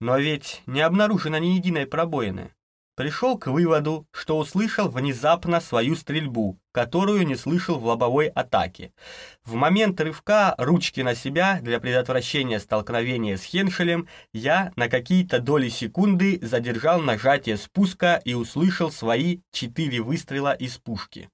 Но ведь не обнаружено ни единой пробоины. Пришел к выводу, что услышал внезапно свою стрельбу, которую не слышал в лобовой атаке. В момент рывка ручки на себя для предотвращения столкновения с Хеншелем я на какие-то доли секунды задержал нажатие спуска и услышал свои четыре выстрела из пушки.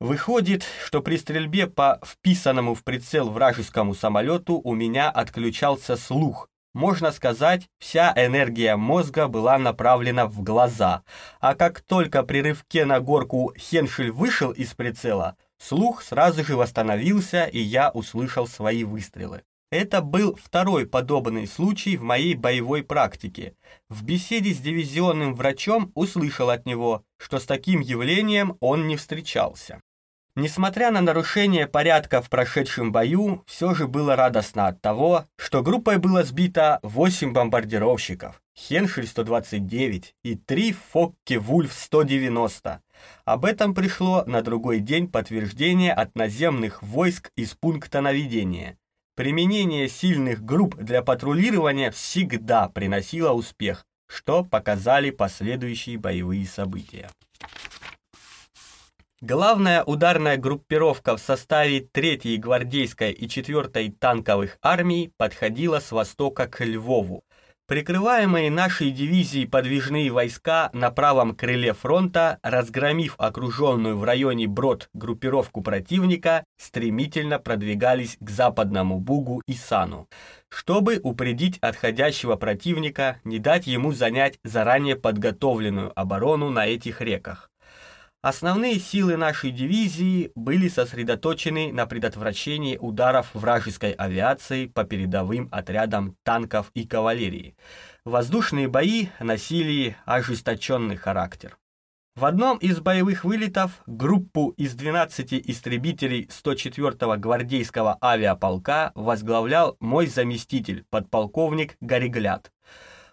Выходит, что при стрельбе по вписанному в прицел вражескому самолету у меня отключался слух. Можно сказать, вся энергия мозга была направлена в глаза, а как только при рывке на горку Хеншель вышел из прицела, слух сразу же восстановился, и я услышал свои выстрелы. Это был второй подобный случай в моей боевой практике. В беседе с дивизионным врачом услышал от него, что с таким явлением он не встречался. Несмотря на нарушение порядка в прошедшем бою, все же было радостно от того, что группой было сбито 8 бомбардировщиков, Хеншель 129 и 3 Фокке Вульф 190. Об этом пришло на другой день подтверждение от наземных войск из пункта наведения. Применение сильных групп для патрулирования всегда приносило успех, что показали последующие боевые события. Главная ударная группировка в составе 3-й гвардейской и 4-й танковых армий подходила с востока к Львову. Прикрываемые нашей дивизией подвижные войска на правом крыле фронта, разгромив окруженную в районе Брод группировку противника, стремительно продвигались к западному Бугу и Сану, чтобы упредить отходящего противника, не дать ему занять заранее подготовленную оборону на этих реках. Основные силы нашей дивизии были сосредоточены на предотвращении ударов вражеской авиации по передовым отрядам танков и кавалерии. Воздушные бои носили ожесточенный характер. В одном из боевых вылетов группу из 12 истребителей 104-го гвардейского авиаполка возглавлял мой заместитель, подполковник Горегляд.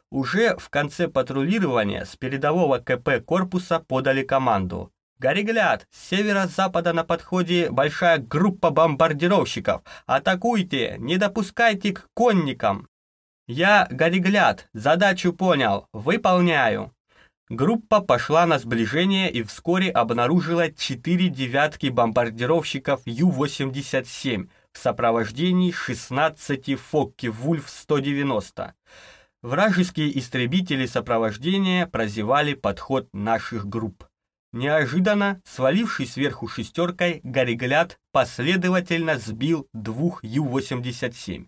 Уже в конце патрулирования с передового КП корпуса подали команду Горегляд, с северо-запада на подходе большая группа бомбардировщиков. Атакуйте, не допускайте к конникам. Я, Горегляд, задачу понял, выполняю. Группа пошла на сближение и вскоре обнаружила четыре девятки бомбардировщиков Ю-87 в сопровождении 16 Фокки-Вульф-190. Вражеские истребители сопровождения прозевали подход наших групп. Неожиданно, сваливший сверху шестеркой, Горегляд последовательно сбил двух Ю-87.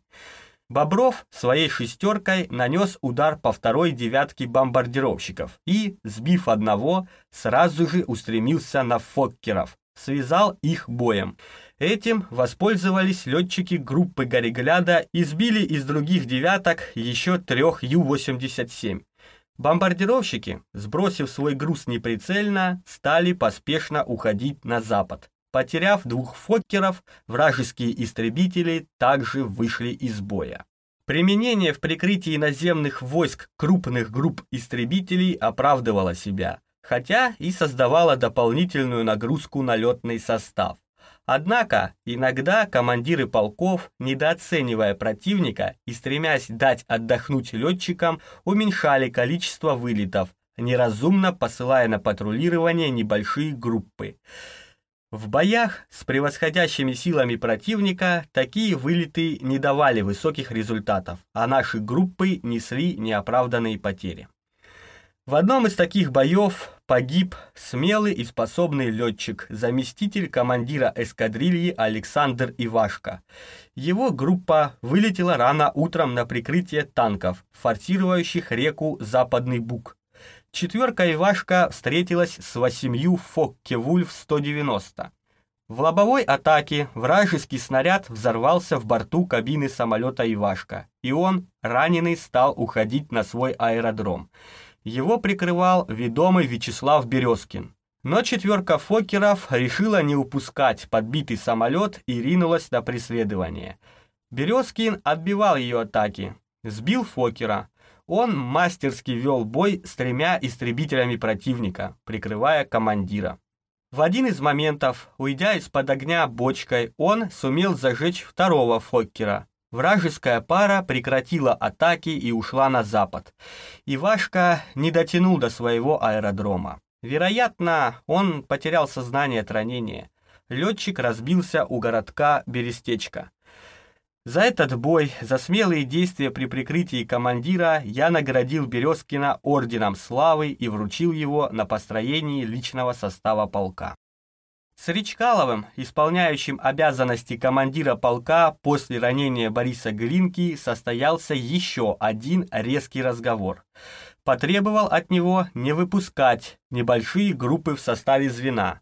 Бобров своей шестеркой нанес удар по второй девятке бомбардировщиков и, сбив одного, сразу же устремился на Фоккеров, связал их боем. Этим воспользовались летчики группы Горегляда и сбили из других девяток еще трех Ю-87. Бомбардировщики, сбросив свой груз неприцельно, стали поспешно уходить на запад. Потеряв двух фоккеров, вражеские истребители также вышли из боя. Применение в прикрытии наземных войск крупных групп истребителей оправдывало себя, хотя и создавало дополнительную нагрузку на летный состав. Однако, иногда командиры полков, недооценивая противника и стремясь дать отдохнуть летчикам, уменьшали количество вылетов, неразумно посылая на патрулирование небольшие группы. В боях с превосходящими силами противника такие вылеты не давали высоких результатов, а наши группы несли неоправданные потери. В одном из таких боев погиб смелый и способный летчик, заместитель командира эскадрильи Александр Ивашко. Его группа вылетела рано утром на прикрытие танков, форсирующих реку Западный Буг. Четверка Ивашка встретилась с восемью Фокке-Вульф-190. В лобовой атаке вражеский снаряд взорвался в борту кабины самолета Ивашка, и он, раненый, стал уходить на свой аэродром. Его прикрывал ведомый Вячеслав Березкин. Но четверка фокеров решила не упускать подбитый самолет и ринулась на преследование. Березкин отбивал ее атаки, сбил фокера. Он мастерски вел бой с тремя истребителями противника, прикрывая командира. В один из моментов, уйдя из-под огня бочкой, он сумел зажечь второго фоккера, Вражеская пара прекратила атаки и ушла на запад. Ивашка не дотянул до своего аэродрома. Вероятно, он потерял сознание от ранения. Летчик разбился у городка Берестечко. За этот бой, за смелые действия при прикрытии командира, я наградил Березкина орденом славы и вручил его на построении личного состава полка. С Речкаловым, исполняющим обязанности командира полка после ранения Бориса Глинки, состоялся еще один резкий разговор. Потребовал от него не выпускать небольшие группы в составе звена.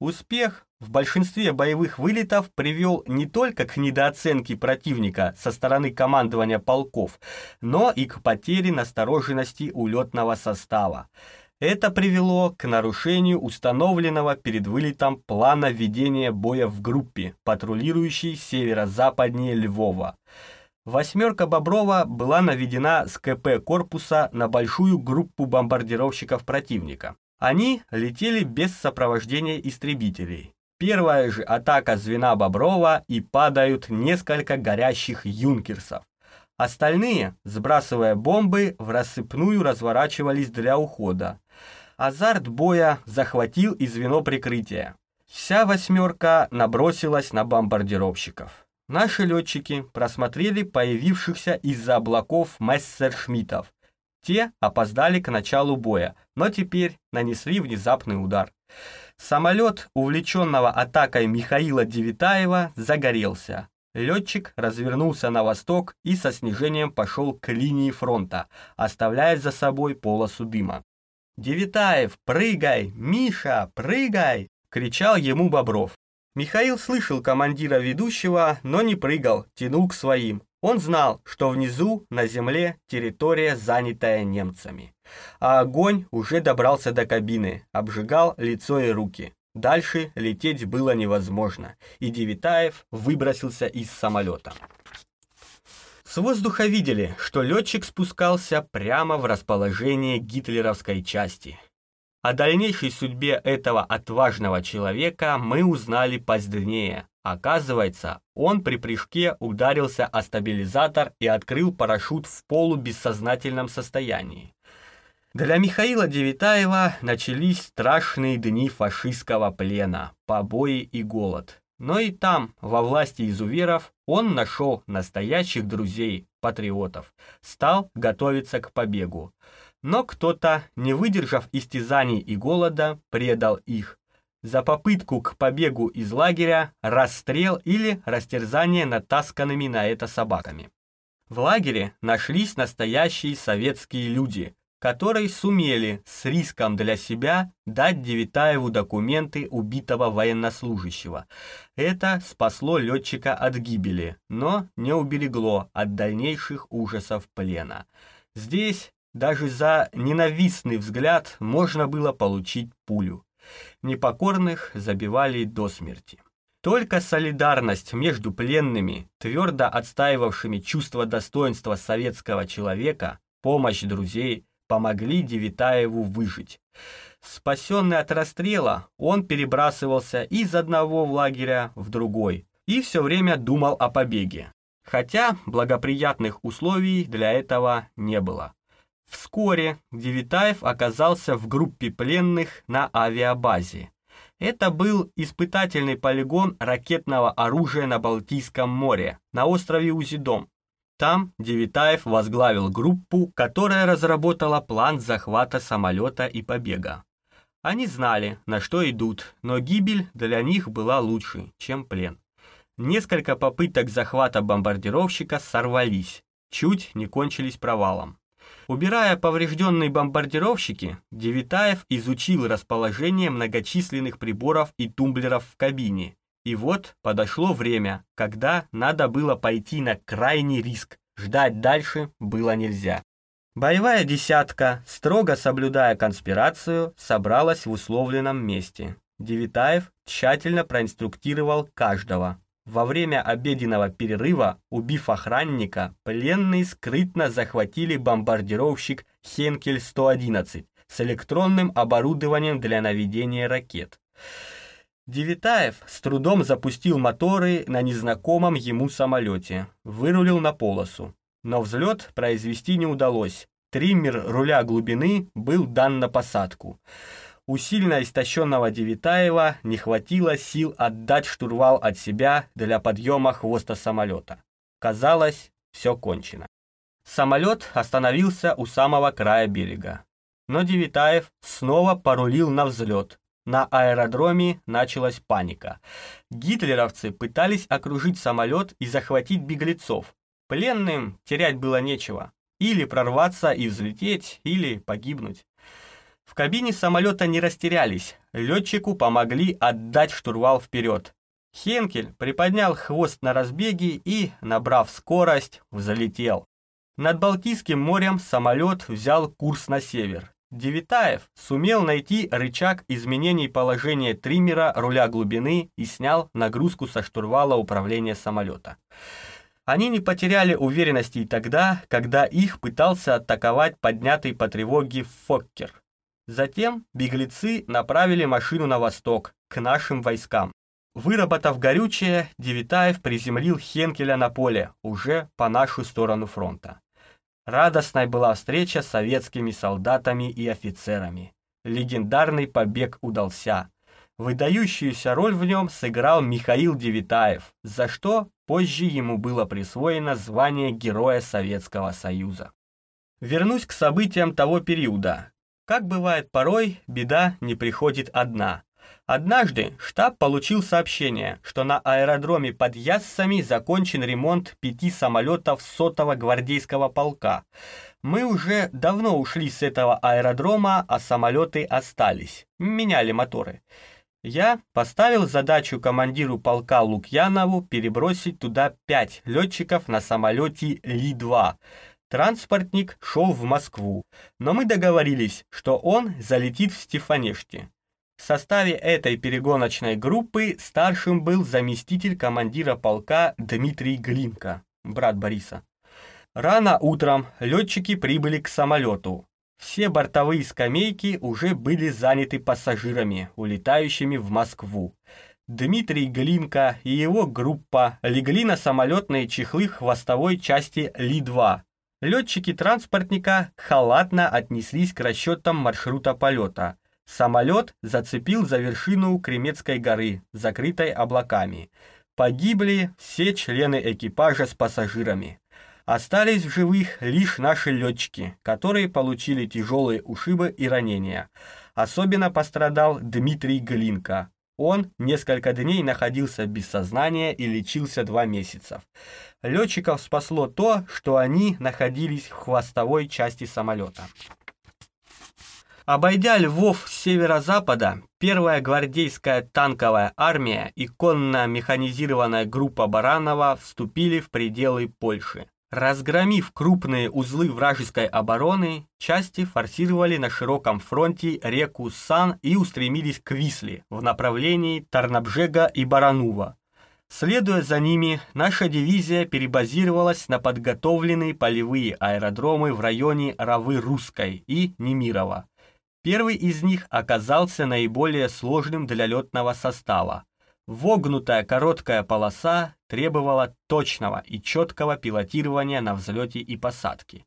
Успех в большинстве боевых вылетов привел не только к недооценке противника со стороны командования полков, но и к потере настороженности улетного состава. Это привело к нарушению установленного перед вылетом плана ведения боя в группе, патрулирующей северо-западнее Львова. Восьмерка Боброва была наведена с КП корпуса на большую группу бомбардировщиков противника. Они летели без сопровождения истребителей. Первая же атака звена Боброва и падают несколько горящих юнкерсов. Остальные, сбрасывая бомбы, в рассыпную разворачивались для ухода. Азарт боя захватил и звено прикрытия. Вся восьмерка набросилась на бомбардировщиков. Наши летчики просмотрели появившихся из-за облаков мессершмиттов. Те опоздали к началу боя, но теперь нанесли внезапный удар. Самолет, увлеченного атакой Михаила Девитаева, загорелся. Летчик развернулся на восток и со снижением пошел к линии фронта, оставляя за собой полосу дыма. «Девитаев, прыгай! Миша, прыгай!» — кричал ему Бобров. Михаил слышал командира ведущего, но не прыгал, тянул к своим. Он знал, что внизу, на земле, территория, занятая немцами. А огонь уже добрался до кабины, обжигал лицо и руки. Дальше лететь было невозможно, и Девитаев выбросился из самолета. Воздуха видели, что летчик спускался прямо в расположение гитлеровской части. О дальнейшей судьбе этого отважного человека мы узнали позднее. Оказывается, он при прыжке ударился о стабилизатор и открыл парашют в полубессознательном состоянии. Для Михаила Девитаева начались страшные дни фашистского плена, побои и голод. Но и там, во власти изуверов, он нашел настоящих друзей, патриотов, стал готовиться к побегу. Но кто-то, не выдержав истязаний и голода, предал их. За попытку к побегу из лагеря, расстрел или растерзание натасканными на это собаками. В лагере нашлись настоящие советские люди, которые сумели с риском для себя дать Девитаеву документы убитого военнослужащего. Это спасло летчика от гибели, но не уберегло от дальнейших ужасов плена. Здесь даже за ненавистный взгляд можно было получить пулю. Непокорных забивали до смерти. Только солидарность между пленными, твердо отстаивавшими чувство достоинства советского человека, помощь друзей, помогли Девитаеву выжить. Спасенный от расстрела, он перебрасывался из одного лагеря в другой и все время думал о побеге. Хотя благоприятных условий для этого не было. Вскоре Девитаев оказался в группе пленных на авиабазе. Это был испытательный полигон ракетного оружия на Балтийском море, на острове Узидом. Там Девитаев возглавил группу, которая разработала план захвата самолета и побега. Они знали, на что идут, но гибель для них была лучше, чем плен. Несколько попыток захвата бомбардировщика сорвались, чуть не кончились провалом. Убирая поврежденные бомбардировщики, Девитаев изучил расположение многочисленных приборов и тумблеров в кабине и вот подошло время, когда надо было пойти на крайний риск. Ждать дальше было нельзя. Боевая десятка, строго соблюдая конспирацию, собралась в условленном месте. Девитаев тщательно проинструктировал каждого. Во время обеденного перерыва, убив охранника, пленные скрытно захватили бомбардировщик «Хенкель-111» с электронным оборудованием для наведения ракет. Девитаев с трудом запустил моторы на незнакомом ему самолете, вырулил на полосу. Но взлет произвести не удалось. Триммер руля глубины был дан на посадку. У сильно истощенного Девитаева не хватило сил отдать штурвал от себя для подъема хвоста самолета. Казалось, все кончено. Самолет остановился у самого края берега. Но Девитаев снова порулил на взлет, на аэродроме началась паника. Гитлеровцы пытались окружить самолет и захватить беглецов. Пленным терять было нечего. Или прорваться и взлететь, или погибнуть. В кабине самолета не растерялись. Летчику помогли отдать штурвал вперед. Хенкель приподнял хвост на разбеге и, набрав скорость, взлетел. Над Балтийским морем самолет взял курс на север. Девитаев сумел найти рычаг изменений положения триммера руля глубины и снял нагрузку со штурвала управления самолета. Они не потеряли уверенности и тогда, когда их пытался атаковать поднятый по тревоге Фоккер. Затем беглецы направили машину на восток, к нашим войскам. Выработав горючее, Девитаев приземлил Хенкеля на поле, уже по нашу сторону фронта. Радостной была встреча с советскими солдатами и офицерами. Легендарный побег удался. Выдающуюся роль в нем сыграл Михаил Девитаев, за что позже ему было присвоено звание Героя Советского Союза. Вернусь к событиям того периода. Как бывает порой, беда не приходит одна – Однажды штаб получил сообщение, что на аэродроме под Яссами закончен ремонт пяти самолетов сотого гвардейского полка. Мы уже давно ушли с этого аэродрома, а самолеты остались. Меняли моторы. Я поставил задачу командиру полка Лукьянову перебросить туда пять летчиков на самолете Ли-2. Транспортник шел в Москву, но мы договорились, что он залетит в Стефанеште. В составе этой перегоночной группы старшим был заместитель командира полка Дмитрий Глинка, брат Бориса. Рано утром летчики прибыли к самолету. Все бортовые скамейки уже были заняты пассажирами, улетающими в Москву. Дмитрий Глинка и его группа легли на самолетные чехлы хвостовой части Ли-2. Летчики транспортника халатно отнеслись к расчетам маршрута полета – Самолет зацепил за вершину Кремецкой горы, закрытой облаками. Погибли все члены экипажа с пассажирами. Остались в живых лишь наши летчики, которые получили тяжелые ушибы и ранения. Особенно пострадал Дмитрий Глинка. Он несколько дней находился без сознания и лечился два месяца. Летчиков спасло то, что они находились в хвостовой части самолета. Обойдя Львов с северо-запада, первая гвардейская танковая армия и конно-механизированная группа Баранова вступили в пределы Польши. Разгромив крупные узлы вражеской обороны, части форсировали на широком фронте реку Сан и устремились к Висле в направлении Тарнабжега и Баранува. Следуя за ними, наша дивизия перебазировалась на подготовленные полевые аэродромы в районе Равы-Русской и Немирова. Первый из них оказался наиболее сложным для летного состава. Вогнутая короткая полоса требовала точного и четкого пилотирования на взлете и посадке.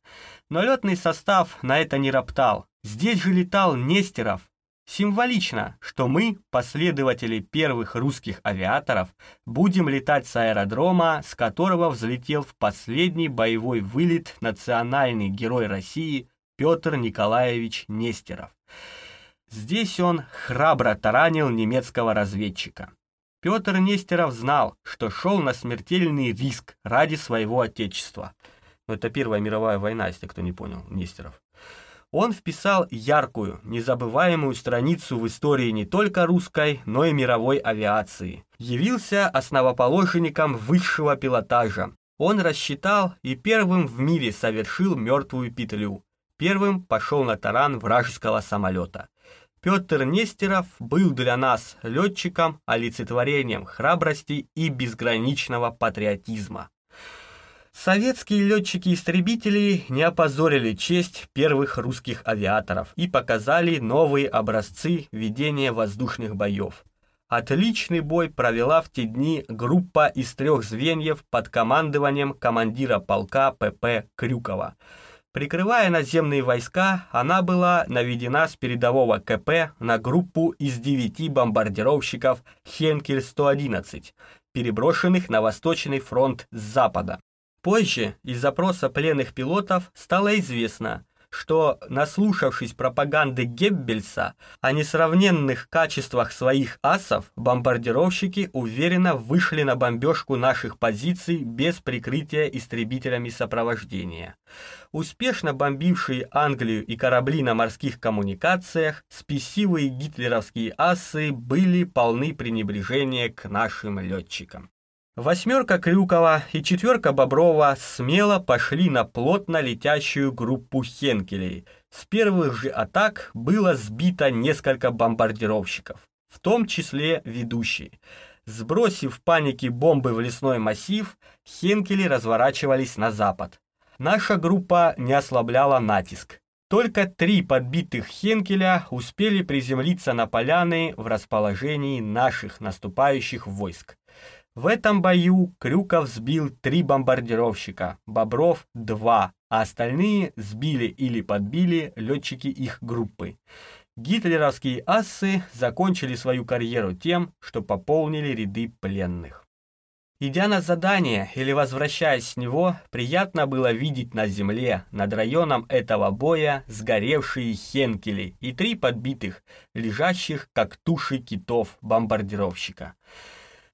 Но летный состав на это не роптал. Здесь же летал Нестеров. Символично, что мы, последователи первых русских авиаторов, будем летать с аэродрома, с которого взлетел в последний боевой вылет национальный герой России Петр Николаевич Нестеров. Здесь он храбро таранил немецкого разведчика. Петр Нестеров знал, что шел на смертельный риск ради своего отечества. Но это Первая мировая война, если кто не понял, Нестеров. Он вписал яркую, незабываемую страницу в истории не только русской, но и мировой авиации. Явился основоположником высшего пилотажа. Он рассчитал и первым в мире совершил мертвую петлю. Первым пошел на таран вражеского самолета. Петр Нестеров был для нас летчиком, олицетворением храбрости и безграничного патриотизма. Советские летчики-истребители не опозорили честь первых русских авиаторов и показали новые образцы ведения воздушных боев. Отличный бой провела в те дни группа из трех звеньев под командованием командира полка ПП Крюкова – Прикрывая наземные войска, она была наведена с передового КП на группу из девяти бомбардировщиков «Хенкель-111», переброшенных на Восточный фронт с запада. Позже из запроса пленных пилотов стало известно, что, наслушавшись пропаганды Геббельса о несравненных качествах своих асов, бомбардировщики уверенно вышли на бомбежку наших позиций без прикрытия истребителями сопровождения. Успешно бомбившие Англию и корабли на морских коммуникациях, спесивые гитлеровские асы были полны пренебрежения к нашим летчикам. Восьмерка Крюкова и четверка Боброва смело пошли на плотно летящую группу Хенкелей. С первых же атак было сбито несколько бомбардировщиков, в том числе ведущие. Сбросив в панике бомбы в лесной массив, Хенкели разворачивались на запад. Наша группа не ослабляла натиск. Только три подбитых Хенкеля успели приземлиться на поляны в расположении наших наступающих войск. В этом бою Крюков сбил три бомбардировщика, Бобров – два, а остальные сбили или подбили летчики их группы. Гитлеровские асы закончили свою карьеру тем, что пополнили ряды пленных. Идя на задание или возвращаясь с него, приятно было видеть на земле, над районом этого боя, сгоревшие хенкели и три подбитых, лежащих как туши китов бомбардировщика.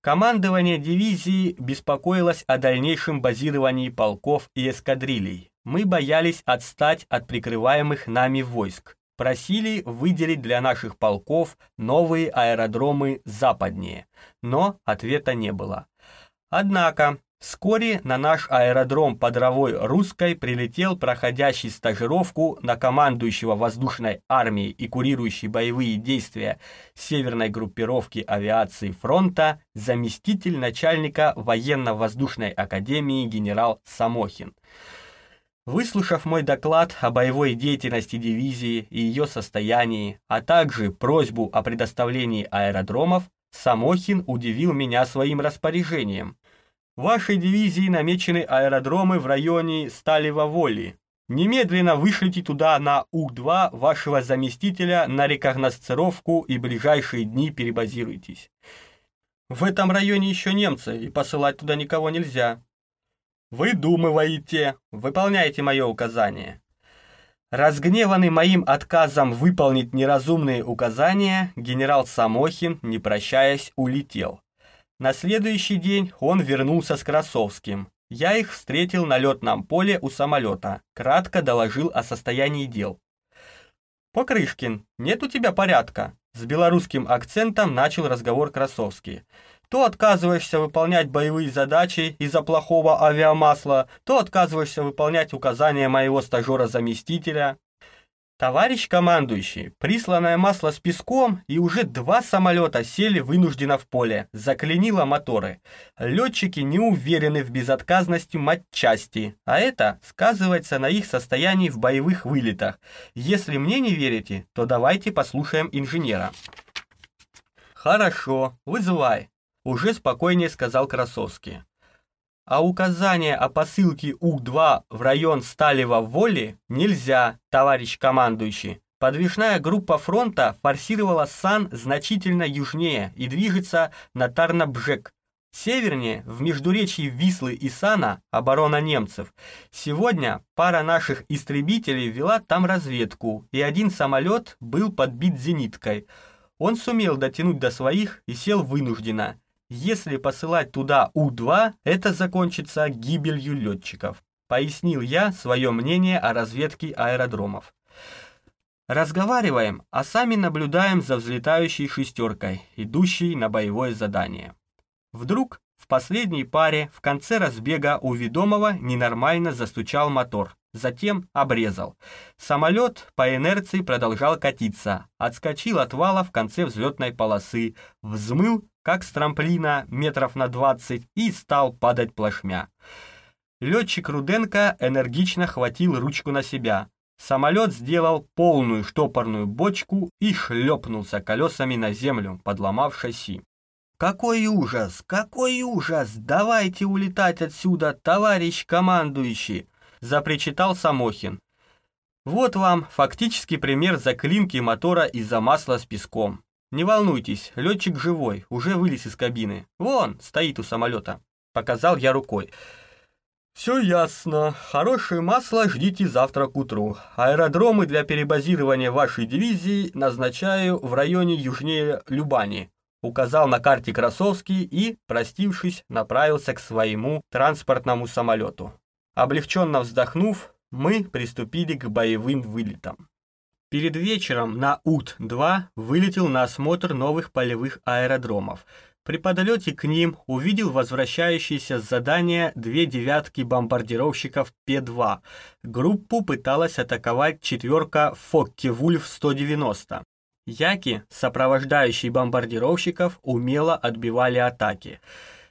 Командование дивизии беспокоилось о дальнейшем базировании полков и эскадрилей. Мы боялись отстать от прикрываемых нами войск. Просили выделить для наших полков новые аэродромы западнее, но ответа не было. Однако Вскоре на наш аэродром подровой Русской прилетел проходящий стажировку на командующего воздушной армией и курирующий боевые действия северной группировки авиации фронта заместитель начальника военно-воздушной академии генерал Самохин. Выслушав мой доклад о боевой деятельности дивизии и ее состоянии, а также просьбу о предоставлении аэродромов, Самохин удивил меня своим распоряжением – Вашей дивизии намечены аэродромы в районе Сталево-Воли. Немедленно вышлите туда на У-2 вашего заместителя на рекогносцировку и ближайшие дни перебазируйтесь. В этом районе еще немцы, и посылать туда никого нельзя. Вы думаете, выполняйте мое указание. Разгневанный моим отказом выполнить неразумные указания, генерал Самохин, не прощаясь, улетел. На следующий день он вернулся с Красовским. Я их встретил на летном поле у самолета, кратко доложил о состоянии дел. «Покрышкин, нет у тебя порядка?» С белорусским акцентом начал разговор Красовский. То отказываешься выполнять боевые задачи из-за плохого авиамасла, то отказываешься выполнять указания моего стажера-заместителя. Товарищ командующий, присланное масло с песком и уже два самолета сели вынужденно в поле, заклинило моторы. Летчики не уверены в безотказности матчасти, а это сказывается на их состоянии в боевых вылетах. Если мне не верите, то давайте послушаем инженера. Хорошо, вызывай уже спокойнее сказал Красовский. А указание о посылке У-2 в район Сталева-Воли нельзя, товарищ командующий. Подвижная группа фронта форсировала Сан значительно южнее и движется на Тарнабжек. Севернее, в междуречии Вислы и Сана, оборона немцев. Сегодня пара наших истребителей вела там разведку, и один самолет был подбит зениткой. Он сумел дотянуть до своих и сел вынужденно. Если посылать туда У-2, это закончится гибелью летчиков. Пояснил я свое мнение о разведке аэродромов. Разговариваем, а сами наблюдаем за взлетающей шестеркой, идущей на боевое задание. Вдруг в последней паре в конце разбега у ведомого ненормально застучал мотор, затем обрезал. Самолет по инерции продолжал катиться, отскочил от вала в конце взлетной полосы, взмыл как с трамплина метров на 20 и стал падать плашмя. Летчик Руденко энергично хватил ручку на себя. Самолет сделал полную штопорную бочку и шлепнулся колесами на землю, подломав шасси. «Какой ужас! Какой ужас! Давайте улетать отсюда, товарищ командующий!» — запричитал Самохин. Вот вам фактический пример заклинки мотора из-за масла с песком. «Не волнуйтесь, летчик живой, уже вылез из кабины. Вон, стоит у самолета», — показал я рукой. «Все ясно. Хорошее масло ждите завтра к утру. Аэродромы для перебазирования вашей дивизии назначаю в районе южнее Любани», указал на карте Красовский и, простившись, направился к своему транспортному самолету. Облегченно вздохнув, мы приступили к боевым вылетам. Перед вечером на УТ-2 вылетел на осмотр новых полевых аэродромов. При подлете к ним увидел возвращающиеся с задания две девятки бомбардировщиков П-2. Группу пыталась атаковать четверка Фокке-Вульф-190. Яки, сопровождающие бомбардировщиков, умело отбивали атаки.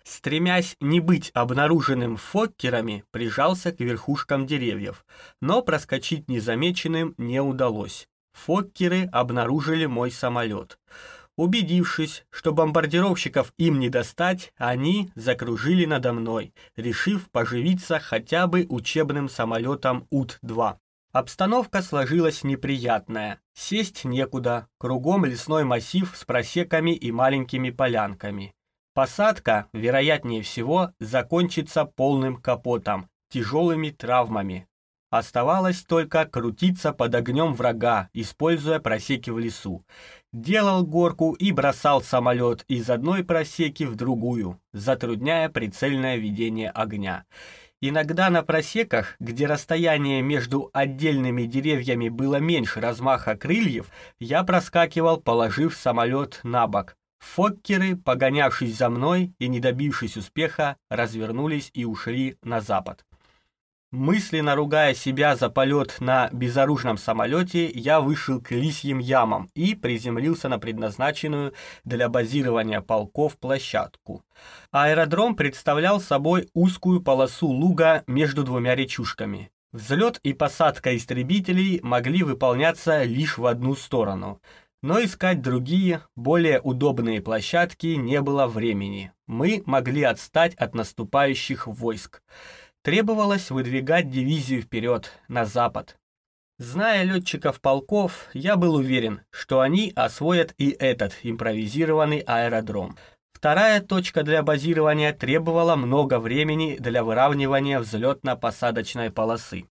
Стремясь не быть обнаруженным фоккерами, прижался к верхушкам деревьев, но проскочить незамеченным не удалось. Фоккеры обнаружили мой самолет. Убедившись, что бомбардировщиков им не достать, они закружили надо мной, решив поживиться хотя бы учебным самолетом УТ-2. Обстановка сложилась неприятная. Сесть некуда, кругом лесной массив с просеками и маленькими полянками. Посадка, вероятнее всего, закончится полным капотом, тяжелыми травмами. Оставалось только крутиться под огнем врага, используя просеки в лесу. Делал горку и бросал самолет из одной просеки в другую, затрудняя прицельное ведение огня. Иногда на просеках, где расстояние между отдельными деревьями было меньше размаха крыльев, я проскакивал, положив самолет на бок, Фоккеры, погонявшись за мной и не добившись успеха, развернулись и ушли на запад. Мысленно ругая себя за полет на безоружном самолете, я вышел к лисьим ямам и приземлился на предназначенную для базирования полков площадку. Аэродром представлял собой узкую полосу луга между двумя речушками. Взлет и посадка истребителей могли выполняться лишь в одну сторону – но искать другие, более удобные площадки не было времени. Мы могли отстать от наступающих войск. Требовалось выдвигать дивизию вперед, на запад. Зная летчиков полков, я был уверен, что они освоят и этот импровизированный аэродром. Вторая точка для базирования требовала много времени для выравнивания взлетно-посадочной полосы.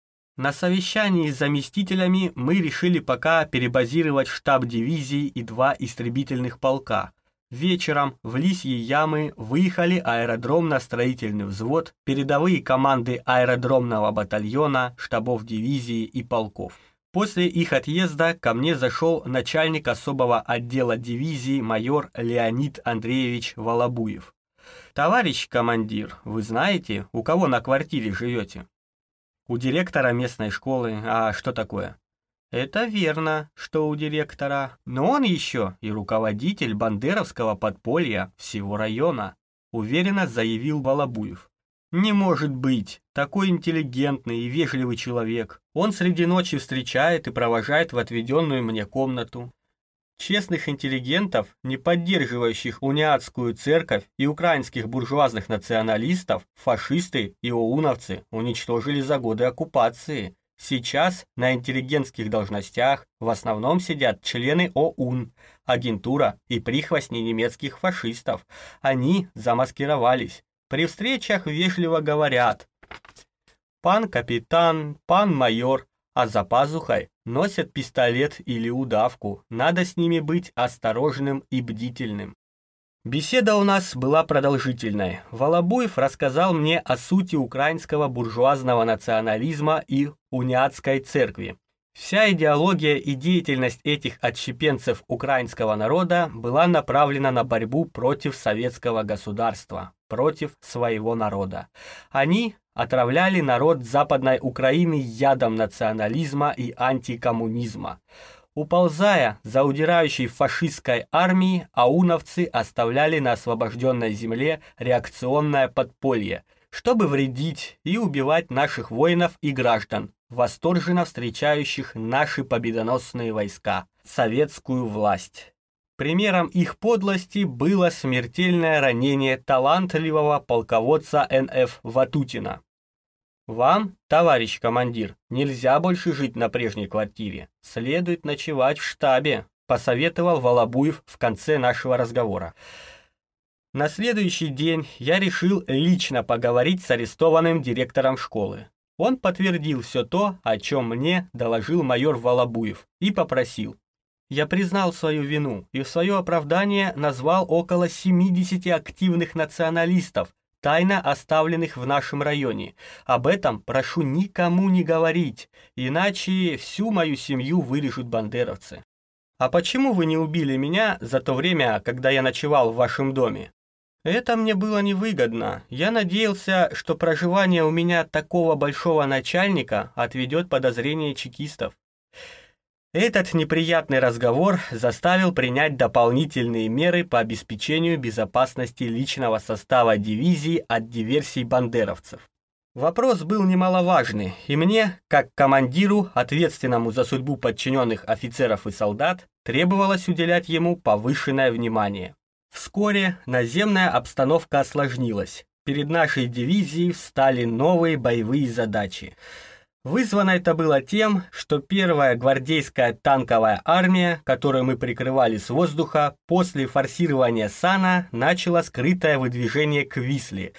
На совещании с заместителями мы решили пока перебазировать штаб дивизии и два истребительных полка. Вечером в Лисьи ямы выехали аэродромно-строительный взвод, передовые команды аэродромного батальона, штабов дивизии и полков. После их отъезда ко мне зашел начальник особого отдела дивизии майор Леонид Андреевич Волобуев. «Товарищ командир, вы знаете, у кого на квартире живете?» «У директора местной школы. А что такое?» «Это верно, что у директора, но он еще и руководитель бандеровского подполья всего района», уверенно заявил Волобуев. Не может быть, такой интеллигентный и вежливый человек. Он среди ночи встречает и провожает в отведенную мне комнату. Честных интеллигентов, не поддерживающих униатскую церковь и украинских буржуазных националистов, фашисты и оуновцы уничтожили за годы оккупации. Сейчас на интеллигентских должностях в основном сидят члены ОУН, агентура и прихвостни немецких фашистов. Они замаскировались, при встречах вежливо говорят «Пан капитан», «Пан майор», а за пазухой носят пистолет или удавку. Надо с ними быть осторожным и бдительным. Беседа у нас была продолжительной. Волобуев рассказал мне о сути украинского буржуазного национализма и униатской церкви. Вся идеология и деятельность этих отщепенцев украинского народа была направлена на борьбу против советского государства, против своего народа. Они отравляли народ Западной Украины ядом национализма и антикоммунизма. Уползая за удирающей фашистской армией, ауновцы оставляли на освобожденной земле реакционное подполье, чтобы вредить и убивать наших воинов и граждан, восторженно встречающих наши победоносные войска, советскую власть. Примером их подлости было смертельное ранение талантливого полководца НФ Ватутина. «Вам, товарищ командир, нельзя больше жить на прежней квартире. Следует ночевать в штабе», – посоветовал Волобуев в конце нашего разговора. На следующий день я решил лично поговорить с арестованным директором школы. Он подтвердил все то, о чем мне доложил майор Волобуев, и попросил. Я признал свою вину и в свое оправдание назвал около 70 активных националистов, тайно оставленных в нашем районе. Об этом прошу никому не говорить, иначе всю мою семью вырежут бандеровцы. А почему вы не убили меня за то время, когда я ночевал в вашем доме? Это мне было невыгодно. Я надеялся, что проживание у меня такого большого начальника отведет подозрение чекистов. Этот неприятный разговор заставил принять дополнительные меры по обеспечению безопасности личного состава дивизии от диверсий бандеровцев. Вопрос был немаловажный, и мне, как командиру, ответственному за судьбу подчиненных офицеров и солдат, требовалось уделять ему повышенное внимание. Вскоре наземная обстановка осложнилась. Перед нашей дивизией встали новые боевые задачи. Вызвано это было тем, что первая гвардейская танковая армия, которую мы прикрывали с воздуха, после форсирования Сана начала скрытое выдвижение к Висле.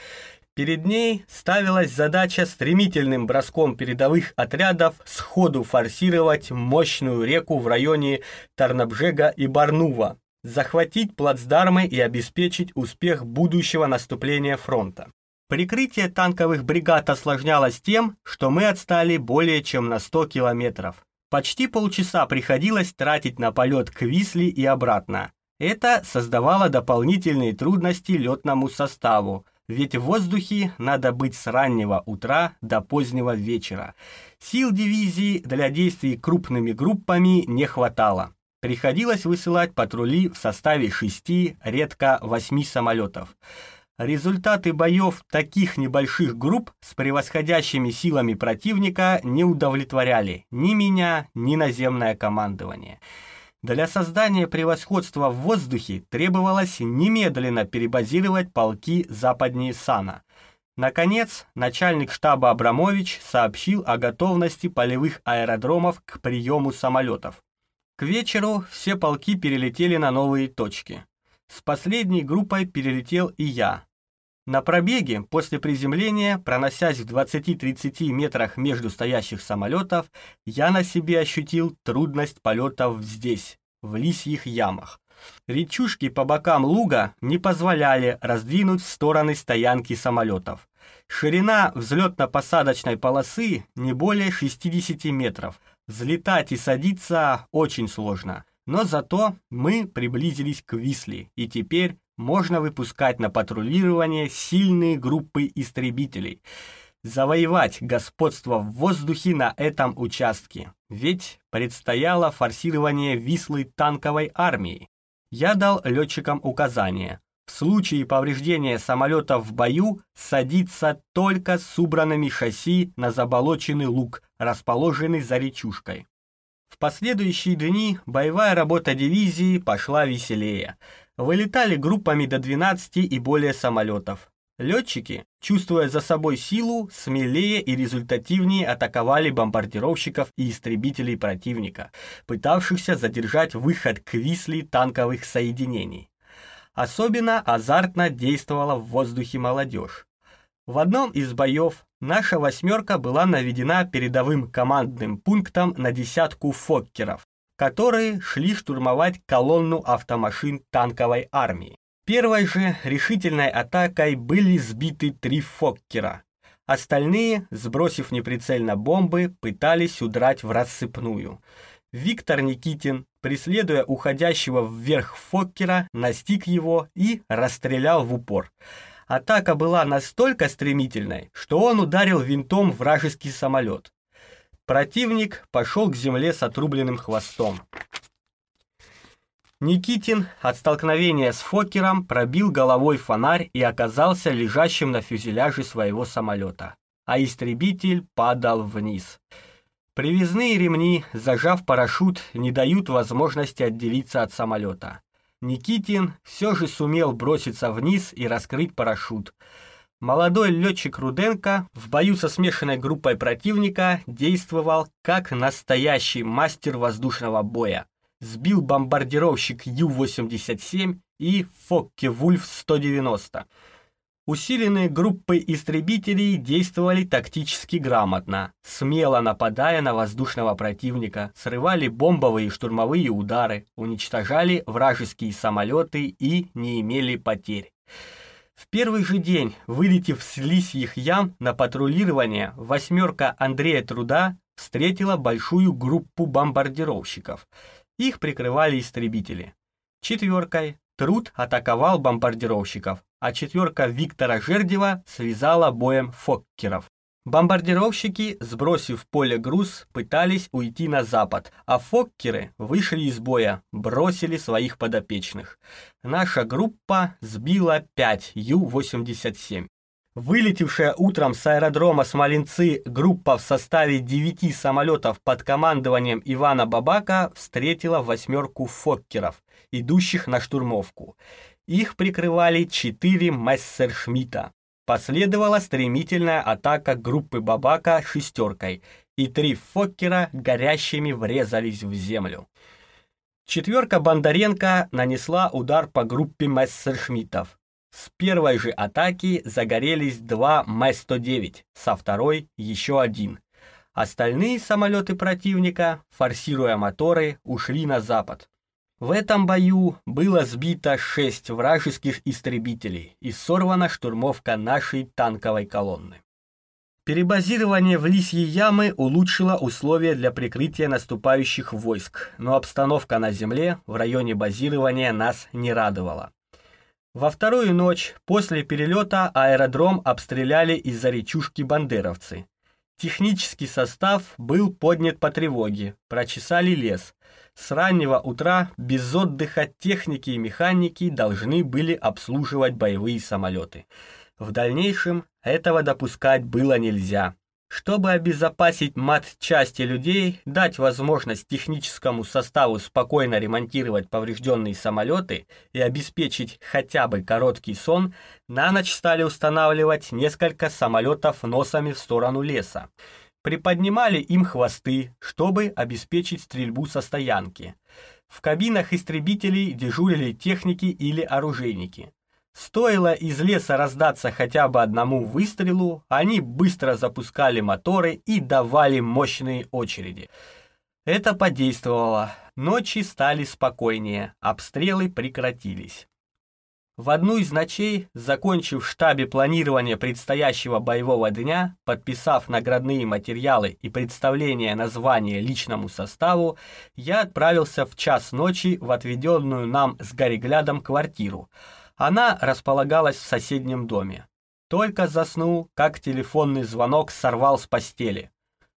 Перед ней ставилась задача стремительным броском передовых отрядов сходу форсировать мощную реку в районе Тарнабжега и Барнува, захватить плацдармы и обеспечить успех будущего наступления фронта. Прикрытие танковых бригад осложнялось тем, что мы отстали более чем на 100 километров. Почти полчаса приходилось тратить на полет к Висле и обратно. Это создавало дополнительные трудности летному составу, ведь в воздухе надо быть с раннего утра до позднего вечера. Сил дивизии для действий крупными группами не хватало. Приходилось высылать патрули в составе шести, редко восьми самолетов. Результаты боев таких небольших групп с превосходящими силами противника не удовлетворяли ни меня, ни наземное командование. Для создания превосходства в воздухе требовалось немедленно перебазировать полки западнее Сана. Наконец, начальник штаба Абрамович сообщил о готовности полевых аэродромов к приему самолетов. К вечеру все полки перелетели на новые точки. С последней группой перелетел и я. На пробеге после приземления, проносясь в 20-30 метрах между стоящих самолетов, я на себе ощутил трудность полетов здесь, в лисьих ямах. Речушки по бокам луга не позволяли раздвинуть в стороны стоянки самолетов. Ширина взлетно-посадочной полосы не более 60 метров – Взлетать и садиться очень сложно, но зато мы приблизились к Висле, и теперь можно выпускать на патрулирование сильные группы истребителей. Завоевать господство в воздухе на этом участке, ведь предстояло форсирование Вислы танковой армии. Я дал летчикам указание в случае повреждения самолета в бою садиться только с убранными шасси на заболоченный луг, расположенный за речушкой. В последующие дни боевая работа дивизии пошла веселее. Вылетали группами до 12 и более самолетов. Летчики, чувствуя за собой силу, смелее и результативнее атаковали бомбардировщиков и истребителей противника, пытавшихся задержать выход к Висле танковых соединений. Особенно азартно действовала в воздухе молодежь. В одном из боев наша «восьмерка» была наведена передовым командным пунктом на десятку фоккеров, которые шли штурмовать колонну автомашин танковой армии. Первой же решительной атакой были сбиты три фоккера. Остальные, сбросив неприцельно бомбы, пытались удрать в рассыпную. Виктор Никитин, преследуя уходящего вверх Фоккера, настиг его и расстрелял в упор. Атака была настолько стремительной, что он ударил винтом вражеский самолет. Противник пошел к земле с отрубленным хвостом. Никитин от столкновения с Фоккером пробил головой фонарь и оказался лежащим на фюзеляже своего самолета, а истребитель падал вниз. Привязные ремни, зажав парашют, не дают возможности отделиться от самолета. Никитин все же сумел броситься вниз и раскрыть парашют. Молодой летчик Руденко в бою со смешанной группой противника действовал как настоящий мастер воздушного боя. Сбил бомбардировщик Ю-87 и Фокке-Вульф-190. Усиленные группы истребителей действовали тактически грамотно, смело нападая на воздушного противника, срывали бомбовые и штурмовые удары, уничтожали вражеские самолеты и не имели потерь. В первый же день, вылетев с лисьих ям на патрулирование, «восьмерка» Андрея Труда встретила большую группу бомбардировщиков. Их прикрывали истребители. Четверкой Труд атаковал бомбардировщиков, а четверка Виктора Жердева связала боем фоккеров. Бомбардировщики, сбросив в поле груз, пытались уйти на запад, а фоккеры вышли из боя, бросили своих подопечных. Наша группа сбила 5 Ю-87. Вылетевшая утром с аэродрома Смоленцы группа в составе 9 самолетов под командованием Ивана Бабака встретила восьмерку фоккеров, идущих на штурмовку. Их прикрывали четыре Мессершмитта. Последовала стремительная атака группы Бабака шестеркой, и три Фоккера горящими врезались в землю. Четверка Бондаренко нанесла удар по группе Мессершмиттов. С первой же атаки загорелись два М-109, со второй еще один. Остальные самолеты противника, форсируя моторы, ушли на запад. В этом бою было сбито шесть вражеских истребителей и сорвана штурмовка нашей танковой колонны. Перебазирование в Лисьи ямы улучшило условия для прикрытия наступающих войск, но обстановка на земле в районе базирования нас не радовала. Во вторую ночь после перелета аэродром обстреляли из-за речушки бандеровцы. Технический состав был поднят по тревоге, прочесали лес – с раннего утра без отдыха техники и механики должны были обслуживать боевые самолеты. В дальнейшем этого допускать было нельзя. Чтобы обезопасить мат-части людей, дать возможность техническому составу спокойно ремонтировать поврежденные самолеты и обеспечить хотя бы короткий сон, на ночь стали устанавливать несколько самолетов носами в сторону леса приподнимали им хвосты, чтобы обеспечить стрельбу со стоянки. В кабинах истребителей дежурили техники или оружейники. Стоило из леса раздаться хотя бы одному выстрелу, они быстро запускали моторы и давали мощные очереди. Это подействовало. Ночи стали спокойнее, обстрелы прекратились. В одну из ночей, закончив в штабе планирование предстоящего боевого дня, подписав наградные материалы и представление названия личному составу, я отправился в час ночи в отведенную нам с Гореглядом квартиру. Она располагалась в соседнем доме. Только заснул, как телефонный звонок сорвал с постели.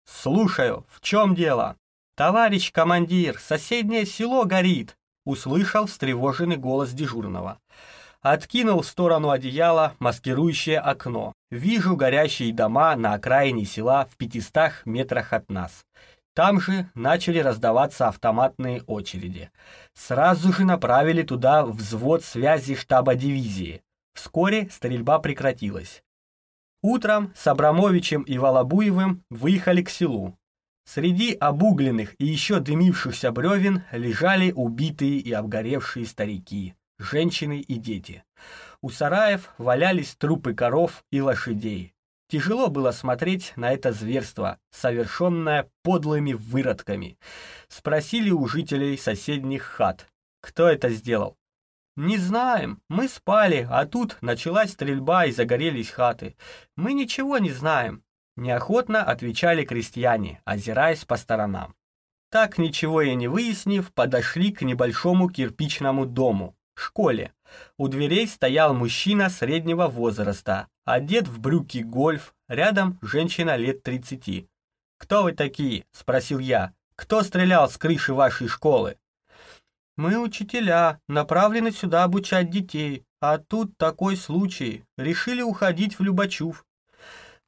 «Слушаю, в чем дело?» «Товарищ командир, соседнее село горит!» Услышал встревоженный голос дежурного. Откинул в сторону одеяла, маскирующее окно. Вижу горящие дома на окраине села в 500 метрах от нас. Там же начали раздаваться автоматные очереди. Сразу же направили туда взвод связи штаба дивизии. Вскоре стрельба прекратилась. Утром с Абрамовичем и Волобуевым выехали к селу. Среди обугленных и еще дымившихся бревен лежали убитые и обгоревшие старики женщины и дети. У сараев валялись трупы коров и лошадей. Тяжело было смотреть на это зверство, совершенное подлыми выродками. Спросили у жителей соседних хат, кто это сделал. «Не знаем. Мы спали, а тут началась стрельба и загорелись хаты. Мы ничего не знаем», — неохотно отвечали крестьяне, озираясь по сторонам. Так, ничего и не выяснив, подошли к небольшому кирпичному дому, школе. У дверей стоял мужчина среднего возраста, одет в брюки гольф, рядом женщина лет 30. «Кто вы такие?» – спросил я. «Кто стрелял с крыши вашей школы?» «Мы учителя, направлены сюда обучать детей, а тут такой случай. Решили уходить в Любачув».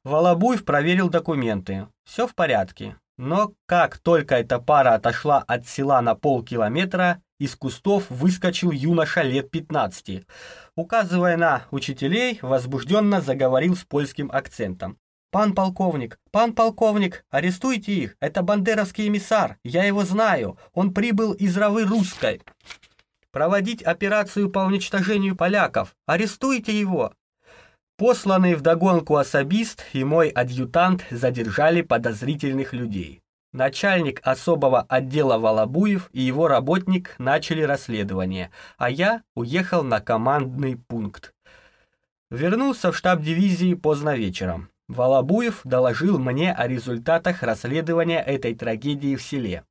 Волобуев проверил документы. Все в порядке. Но как только эта пара отошла от села на полкилометра, из кустов выскочил юноша лет 15. Указывая на учителей, возбужденно заговорил с польским акцентом. «Пан полковник, пан полковник, арестуйте их, это бандеровский эмиссар, я его знаю, он прибыл из Равы Русской. Проводить операцию по уничтожению поляков, арестуйте его!» Посланный вдогонку особист и мой адъютант задержали подозрительных людей. Начальник особого отдела Волобуев и его работник начали расследование, а я уехал на командный пункт. Вернулся в штаб дивизии поздно вечером. Волобуев доложил мне о результатах расследования этой трагедии в селе.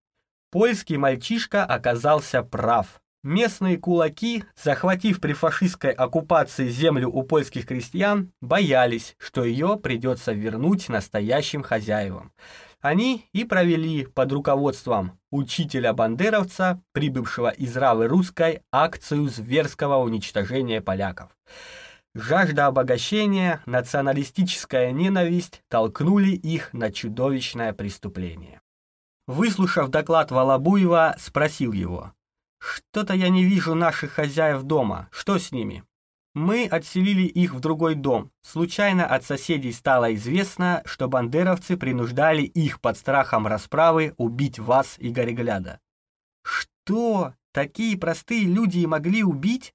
Польский мальчишка оказался прав. Местные кулаки, захватив при фашистской оккупации землю у польских крестьян, боялись, что ее придется вернуть настоящим хозяевам. Они и провели под руководством учителя-бандеровца, прибывшего из Равы Русской, акцию зверского уничтожения поляков. Жажда обогащения, националистическая ненависть толкнули их на чудовищное преступление. Выслушав доклад Волобуева, спросил его, «Что-то я не вижу наших хозяев дома, что с ними?» Мы отселили их в другой дом. Случайно от соседей стало известно, что бандеровцы принуждали их под страхом расправы убить вас и Горегляда. Что? Такие простые люди и могли убить?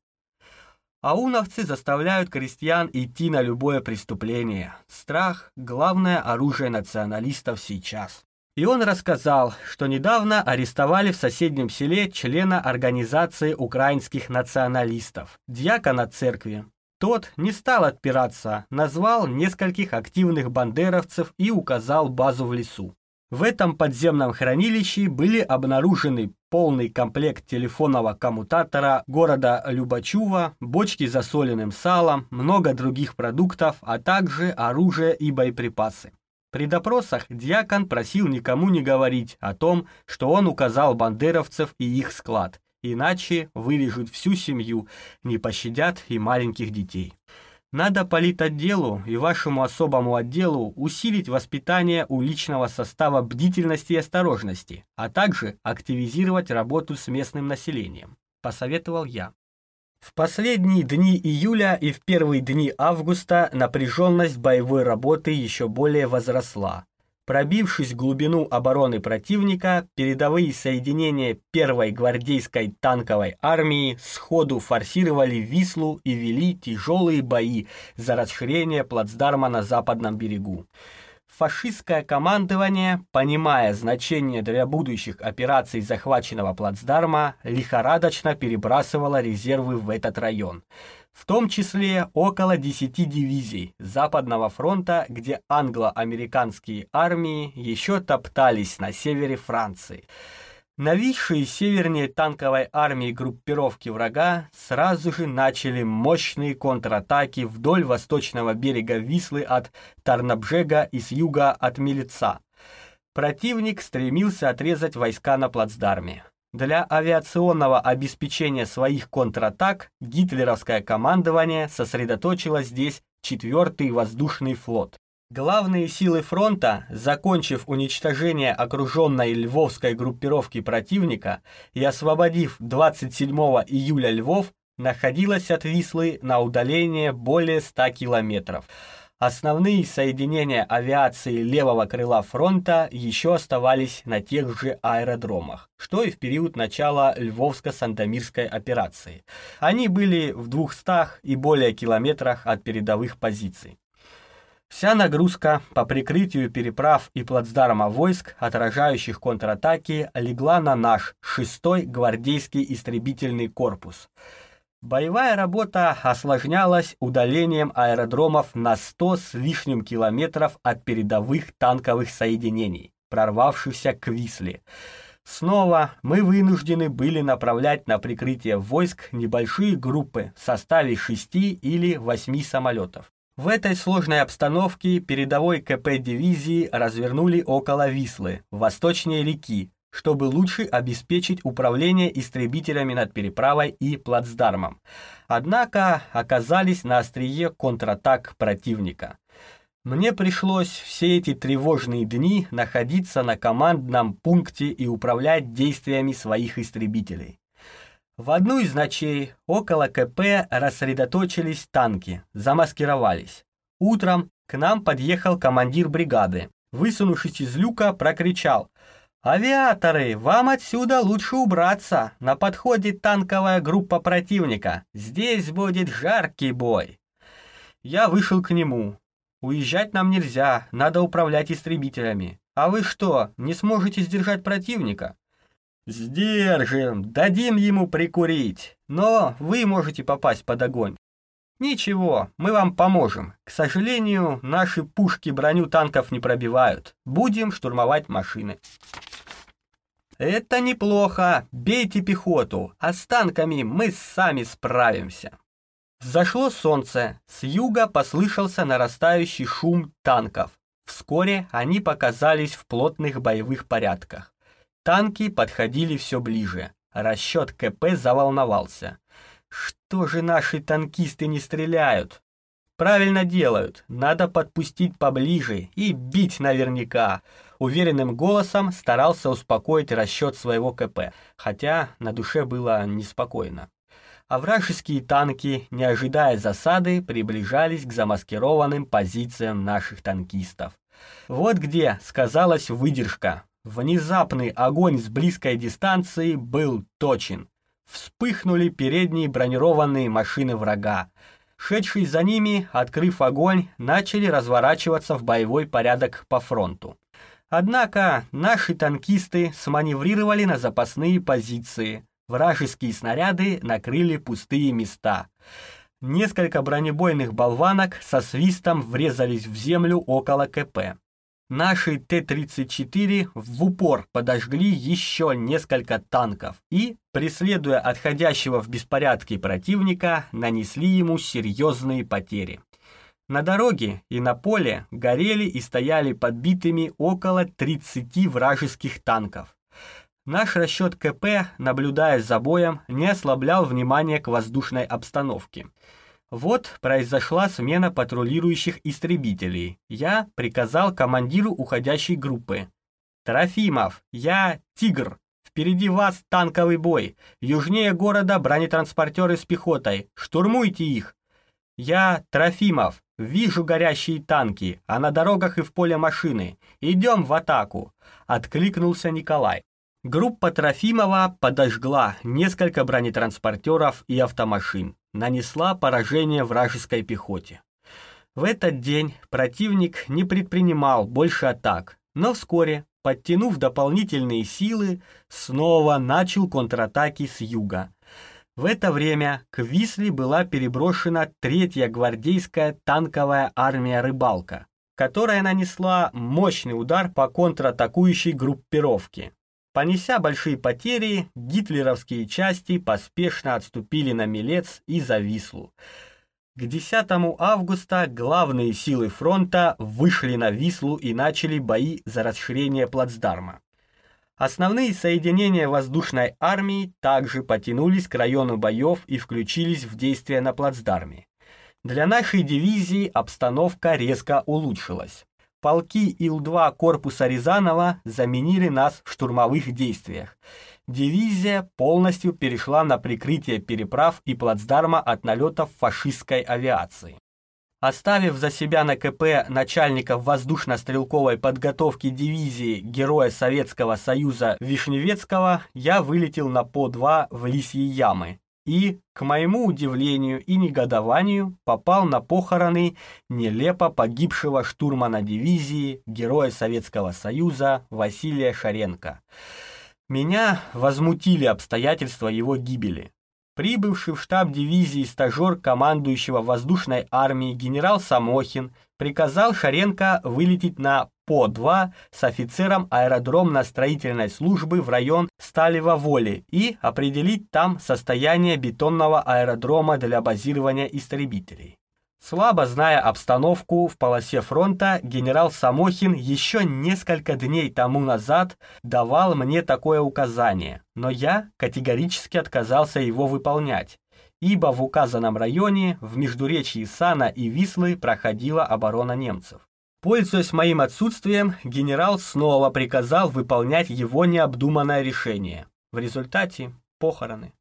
Ауновцы заставляют крестьян идти на любое преступление. Страх – главное оружие националистов сейчас. И он рассказал, что недавно арестовали в соседнем селе члена организации украинских националистов, дьякона церкви. Тот не стал отпираться, назвал нескольких активных бандеровцев и указал базу в лесу. В этом подземном хранилище были обнаружены полный комплект телефонного коммутатора города Любачува, бочки с засоленным салом, много других продуктов, а также оружие и боеприпасы. При допросах Дьякон просил никому не говорить о том, что он указал бандеровцев и их склад, иначе вырежут всю семью, не пощадят и маленьких детей. Надо политотделу и вашему особому отделу усилить воспитание у личного состава бдительности и осторожности, а также активизировать работу с местным населением, посоветовал я. В последние дни июля и в первые дни августа напряженность боевой работы еще более возросла. Пробившись в глубину обороны противника, передовые соединения первой гвардейской танковой армии сходу форсировали Вислу и вели тяжелые бои за расширение плацдарма на западном берегу. Фашистское командование, понимая значение для будущих операций захваченного плацдарма, лихорадочно перебрасывало резервы в этот район. В том числе около 10 дивизий Западного фронта, где англо-американские армии еще топтались на севере Франции – Нависшие севернее танковой армии группировки врага сразу же начали мощные контратаки вдоль восточного берега Вислы от Тарнабжега и с юга от Милица. Противник стремился отрезать войска на плацдарме. Для авиационного обеспечения своих контратак гитлеровское командование сосредоточило здесь 4-й воздушный флот. Главные силы фронта, закончив уничтожение окруженной львовской группировки противника и освободив 27 июля Львов, находилась от Вислы на удалении более 100 километров. Основные соединения авиации левого крыла фронта еще оставались на тех же аэродромах, что и в период начала Львовско-Сандомирской операции. Они были в 200 и более километрах от передовых позиций. Вся нагрузка по прикрытию переправ и плацдарма войск, отражающих контратаки, легла на наш 6-й гвардейский истребительный корпус. Боевая работа осложнялась удалением аэродромов на 100 с лишним километров от передовых танковых соединений, прорвавшихся к Висле. Снова мы вынуждены были направлять на прикрытие войск небольшие группы в составе 6 или 8 самолетов. В этой сложной обстановке передовой КП дивизии развернули около Вислы, восточнее реки, чтобы лучше обеспечить управление истребителями над переправой и плацдармом. Однако оказались на острие контратак противника. Мне пришлось все эти тревожные дни находиться на командном пункте и управлять действиями своих истребителей. В одну из ночей около КП рассредоточились танки, замаскировались. Утром к нам подъехал командир бригады. Высунувшись из люка, прокричал «Авиаторы, вам отсюда лучше убраться! На подходе танковая группа противника! Здесь будет жаркий бой!» Я вышел к нему. «Уезжать нам нельзя, надо управлять истребителями. А вы что, не сможете сдержать противника?» «Сдержим, дадим ему прикурить, но вы можете попасть под огонь». «Ничего, мы вам поможем. К сожалению, наши пушки броню танков не пробивают. Будем штурмовать машины». «Это неплохо. Бейте пехоту, а с танками мы сами справимся». Зашло солнце, с юга послышался нарастающий шум танков. Вскоре они показались в плотных боевых порядках. Танки подходили все ближе. Расчет КП заволновался. Что же наши танкисты не стреляют? Правильно делают. Надо подпустить поближе и бить наверняка. Уверенным голосом старался успокоить расчет своего КП, хотя на душе было неспокойно. А вражеские танки, не ожидая засады, приближались к замаскированным позициям наших танкистов. Вот где сказалась выдержка, Внезапный огонь с близкой дистанции был точен. Вспыхнули передние бронированные машины врага. Шедшие за ними, открыв огонь, начали разворачиваться в боевой порядок по фронту. Однако наши танкисты сманеврировали на запасные позиции. Вражеские снаряды накрыли пустые места. Несколько бронебойных болванок со свистом врезались в землю около КП. Наши Т-34 в упор подожгли еще несколько танков и, преследуя отходящего в беспорядке противника, нанесли ему серьезные потери. На дороге и на поле горели и стояли подбитыми около 30 вражеских танков. Наш расчет КП, наблюдая за боем, не ослаблял внимания к воздушной обстановке – вот произошла смена патрулирующих истребителей. Я приказал командиру уходящей группы. «Трофимов, я Тигр. Впереди вас танковый бой. Южнее города бронетранспортеры с пехотой. Штурмуйте их!» «Я Трофимов. Вижу горящие танки, а на дорогах и в поле машины. Идем в атаку!» Откликнулся Николай. Группа Трофимова подожгла несколько бронетранспортеров и автомашин нанесла поражение вражеской пехоте. В этот день противник не предпринимал больше атак, но вскоре, подтянув дополнительные силы, снова начал контратаки с юга. В это время к Висле была переброшена третья гвардейская танковая армия «Рыбалка», которая нанесла мощный удар по контратакующей группировке. Понеся большие потери, гитлеровские части поспешно отступили на Милец и за Вислу. К 10 августа главные силы фронта вышли на Вислу и начали бои за расширение плацдарма. Основные соединения воздушной армии также потянулись к району боев и включились в действия на плацдарме. Для нашей дивизии обстановка резко улучшилась. Полки Ил-2 корпуса Рязанова заменили нас в штурмовых действиях. Дивизия полностью перешла на прикрытие переправ и плацдарма от налетов фашистской авиации. Оставив за себя на КП начальников воздушно-стрелковой подготовки дивизии Героя Советского Союза Вишневецкого, я вылетел на ПО-2 в Лисьи Ямы, и, к моему удивлению и негодованию, попал на похороны нелепо погибшего штурмана дивизии Героя Советского Союза Василия Шаренко. Меня возмутили обстоятельства его гибели. Прибывший в штаб дивизии стажер командующего воздушной армией генерал Самохин приказал Шаренко вылететь на По-2 с офицером аэродромно-строительной службы в район Сталево-Воли и определить там состояние бетонного аэродрома для базирования истребителей. Слабо зная обстановку в полосе фронта, генерал Самохин еще несколько дней тому назад давал мне такое указание, но я категорически отказался его выполнять ибо в указанном районе в междуречии Сана и Вислы проходила оборона немцев. Пользуясь моим отсутствием, генерал снова приказал выполнять его необдуманное решение. В результате – похороны.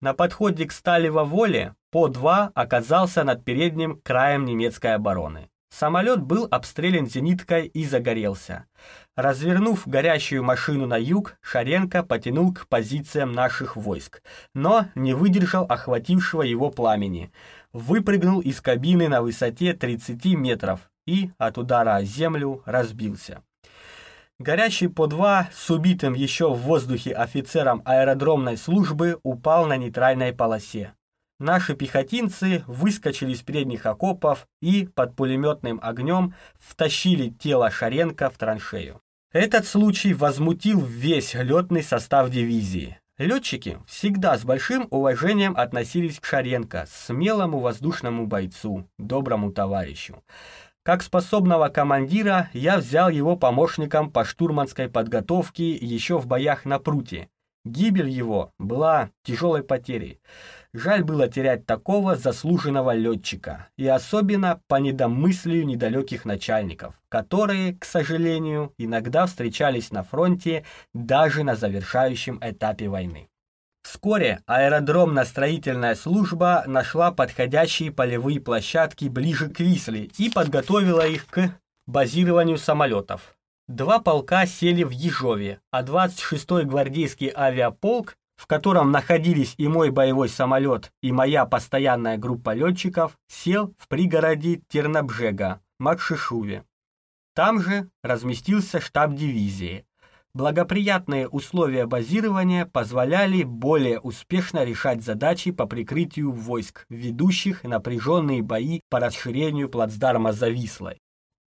На подходе к Сталево-Воле По-2 оказался над передним краем немецкой обороны. Самолет был обстрелян зениткой и загорелся. Развернув горящую машину на юг, Шаренко потянул к позициям наших войск, но не выдержал охватившего его пламени. Выпрыгнул из кабины на высоте 30 метров и от удара о землю разбился. Горящий по два с убитым еще в воздухе офицером аэродромной службы упал на нейтральной полосе. Наши пехотинцы выскочили из передних окопов и под пулеметным огнем втащили тело Шаренко в траншею. Этот случай возмутил весь летный состав дивизии. Летчики всегда с большим уважением относились к Шаренко, смелому воздушному бойцу, доброму товарищу. Как способного командира я взял его помощником по штурманской подготовке еще в боях на пруте. Гибель его была тяжелой потерей. Жаль было терять такого заслуженного летчика, и особенно по недомыслию недалеких начальников, которые, к сожалению, иногда встречались на фронте даже на завершающем этапе войны. Вскоре аэродромно-строительная служба нашла подходящие полевые площадки ближе к Висле и подготовила их к базированию самолетов. Два полка сели в Ежове, а 26-й гвардейский авиаполк в котором находились и мой боевой самолет, и моя постоянная группа летчиков, сел в пригороде Тернобжега, Макшишуве. Там же разместился штаб дивизии. Благоприятные условия базирования позволяли более успешно решать задачи по прикрытию войск, ведущих напряженные бои по расширению плацдарма Завислой.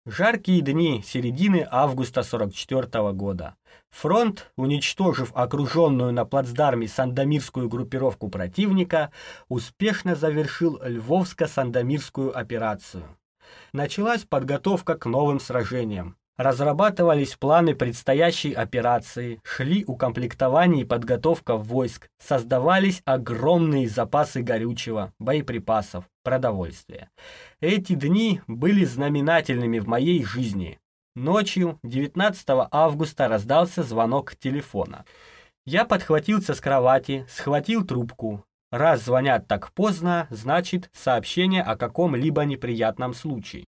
Жаркие дни середины августа 44 года. Фронт, уничтожив окруженную на плацдарме сандомирскую группировку противника, успешно завершил Львовско-Сандомирскую операцию. Началась подготовка к новым сражениям. Разрабатывались планы предстоящей операции, шли укомплектование и подготовка войск, создавались огромные запасы горючего, боеприпасов, продовольствия. Эти дни были знаменательными в моей жизни. Ночью 19 августа раздался звонок телефона. Я подхватился с кровати, схватил трубку. Раз звонят так поздно, значит сообщение о каком-либо неприятном случае.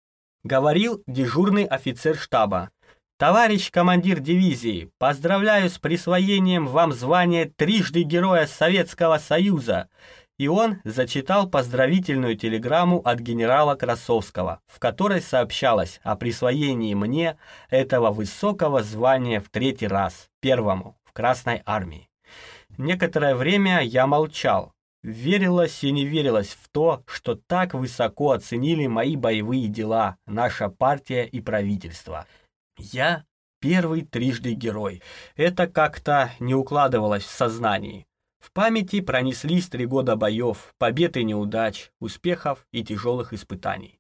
Говорил дежурный офицер штаба. «Товарищ командир дивизии, поздравляю с присвоением вам звания трижды Героя Советского Союза. и он зачитал поздравительную телеграмму от генерала Красовского, в которой сообщалось о присвоении мне этого высокого звания в третий раз, первому, в Красной армии. Некоторое время я молчал. Верилось и не верилось в то, что так высоко оценили мои боевые дела, наша партия и правительство. Я первый трижды герой. Это как-то не укладывалось в сознании. В памяти пронеслись три года боев, побед и неудач, успехов и тяжелых испытаний.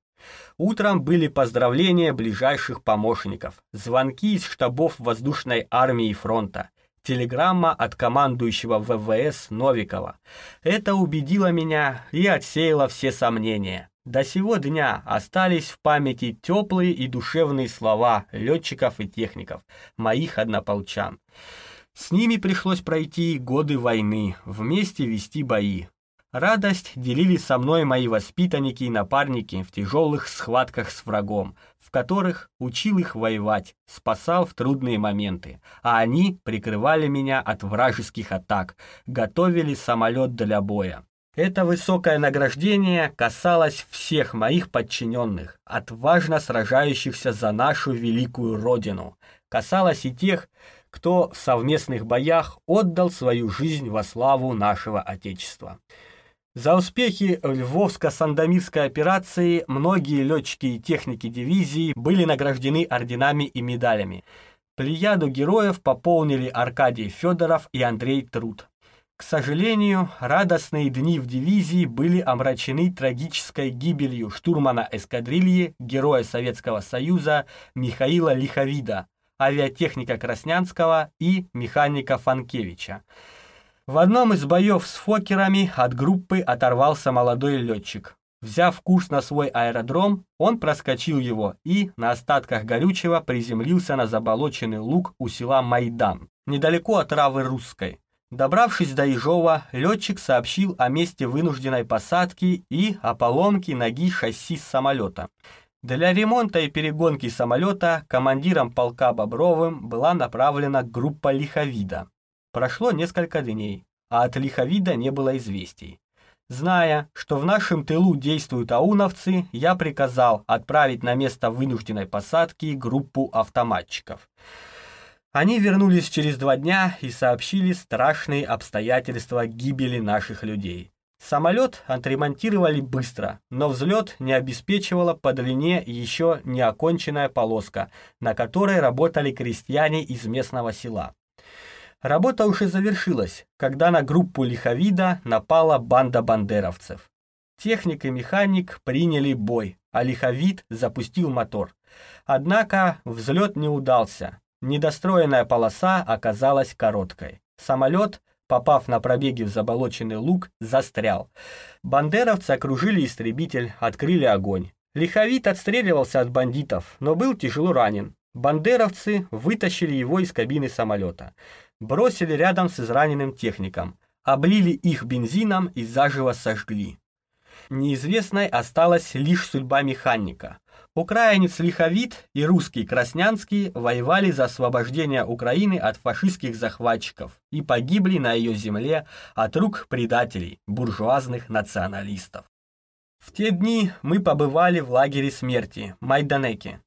Утром были поздравления ближайших помощников, звонки из штабов воздушной армии фронта, телеграмма от командующего ВВС Новикова. Это убедило меня и отсеяло все сомнения. До сего дня остались в памяти теплые и душевные слова летчиков и техников, моих однополчан. С ними пришлось пройти годы войны, вместе вести бои. Радость делили со мной мои воспитанники и напарники в тяжелых схватках с врагом, в которых учил их воевать, спасал в трудные моменты, а они прикрывали меня от вражеских атак, готовили самолет для боя. Это высокое награждение касалось всех моих подчиненных, отважно сражающихся за нашу великую Родину. Касалось и тех, кто в совместных боях отдал свою жизнь во славу нашего Отечества. За успехи Львовско-Сандомирской операции многие летчики и техники дивизии были награждены орденами и медалями. Плеяду героев пополнили Аркадий Федоров и Андрей Труд. К сожалению, радостные дни в дивизии были омрачены трагической гибелью штурмана эскадрильи, героя Советского Союза Михаила Лиховида, авиатехника Краснянского и механика Фанкевича. В одном из боев с Фокерами от группы оторвался молодой летчик. Взяв курс на свой аэродром, он проскочил его и на остатках горючего приземлился на заболоченный луг у села Майдан, недалеко от Равы Русской. Добравшись до Ижова, летчик сообщил о месте вынужденной посадки и о поломке ноги шасси самолета. Для ремонта и перегонки самолета командиром полка Бобровым была направлена группа лиховида. Прошло несколько дней, а от лиховида не было известий. Зная, что в нашем тылу действуют ауновцы, я приказал отправить на место вынужденной посадки группу автоматчиков. Они вернулись через два дня и сообщили страшные обстоятельства гибели наших людей. Самолет отремонтировали быстро, но взлет не обеспечивала по длине еще не оконченная полоска, на которой работали крестьяне из местного села. Работа уже завершилась, когда на группу лиховида напала банда бандеровцев. Техник и механик приняли бой, а лиховид запустил мотор. Однако взлет не удался. Недостроенная полоса оказалась короткой. Самолет – попав на пробеге в заболоченный луг, застрял. Бандеровцы окружили истребитель, открыли огонь. Лиховит отстреливался от бандитов, но был тяжело ранен. Бандеровцы вытащили его из кабины самолета. Бросили рядом с израненным техником. Облили их бензином и заживо сожгли. Неизвестной осталась лишь судьба механика. Украинец Лиховит и русский Краснянский воевали за освобождение Украины от фашистских захватчиков и погибли на ее земле от рук предателей, буржуазных националистов. В те дни мы побывали в лагере смерти, Майданеке.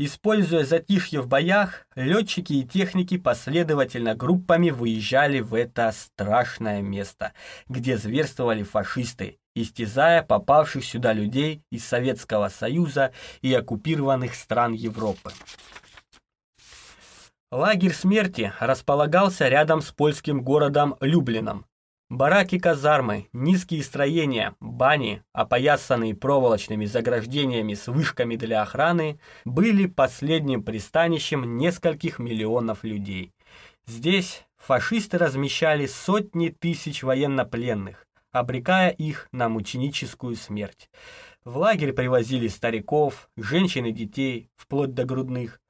Используя затишье в боях, летчики и техники последовательно группами выезжали в это страшное место, где зверствовали фашисты, истязая попавших сюда людей из Советского Союза и оккупированных стран Европы. Лагерь смерти располагался рядом с польским городом Люблином. Бараки-казармы, низкие строения, бани, опоясанные проволочными заграждениями с вышками для охраны, были последним пристанищем нескольких миллионов людей. Здесь фашисты размещали сотни тысяч военнопленных, обрекая их на мученическую смерть. В лагерь привозили стариков, женщин и детей, вплоть до грудных.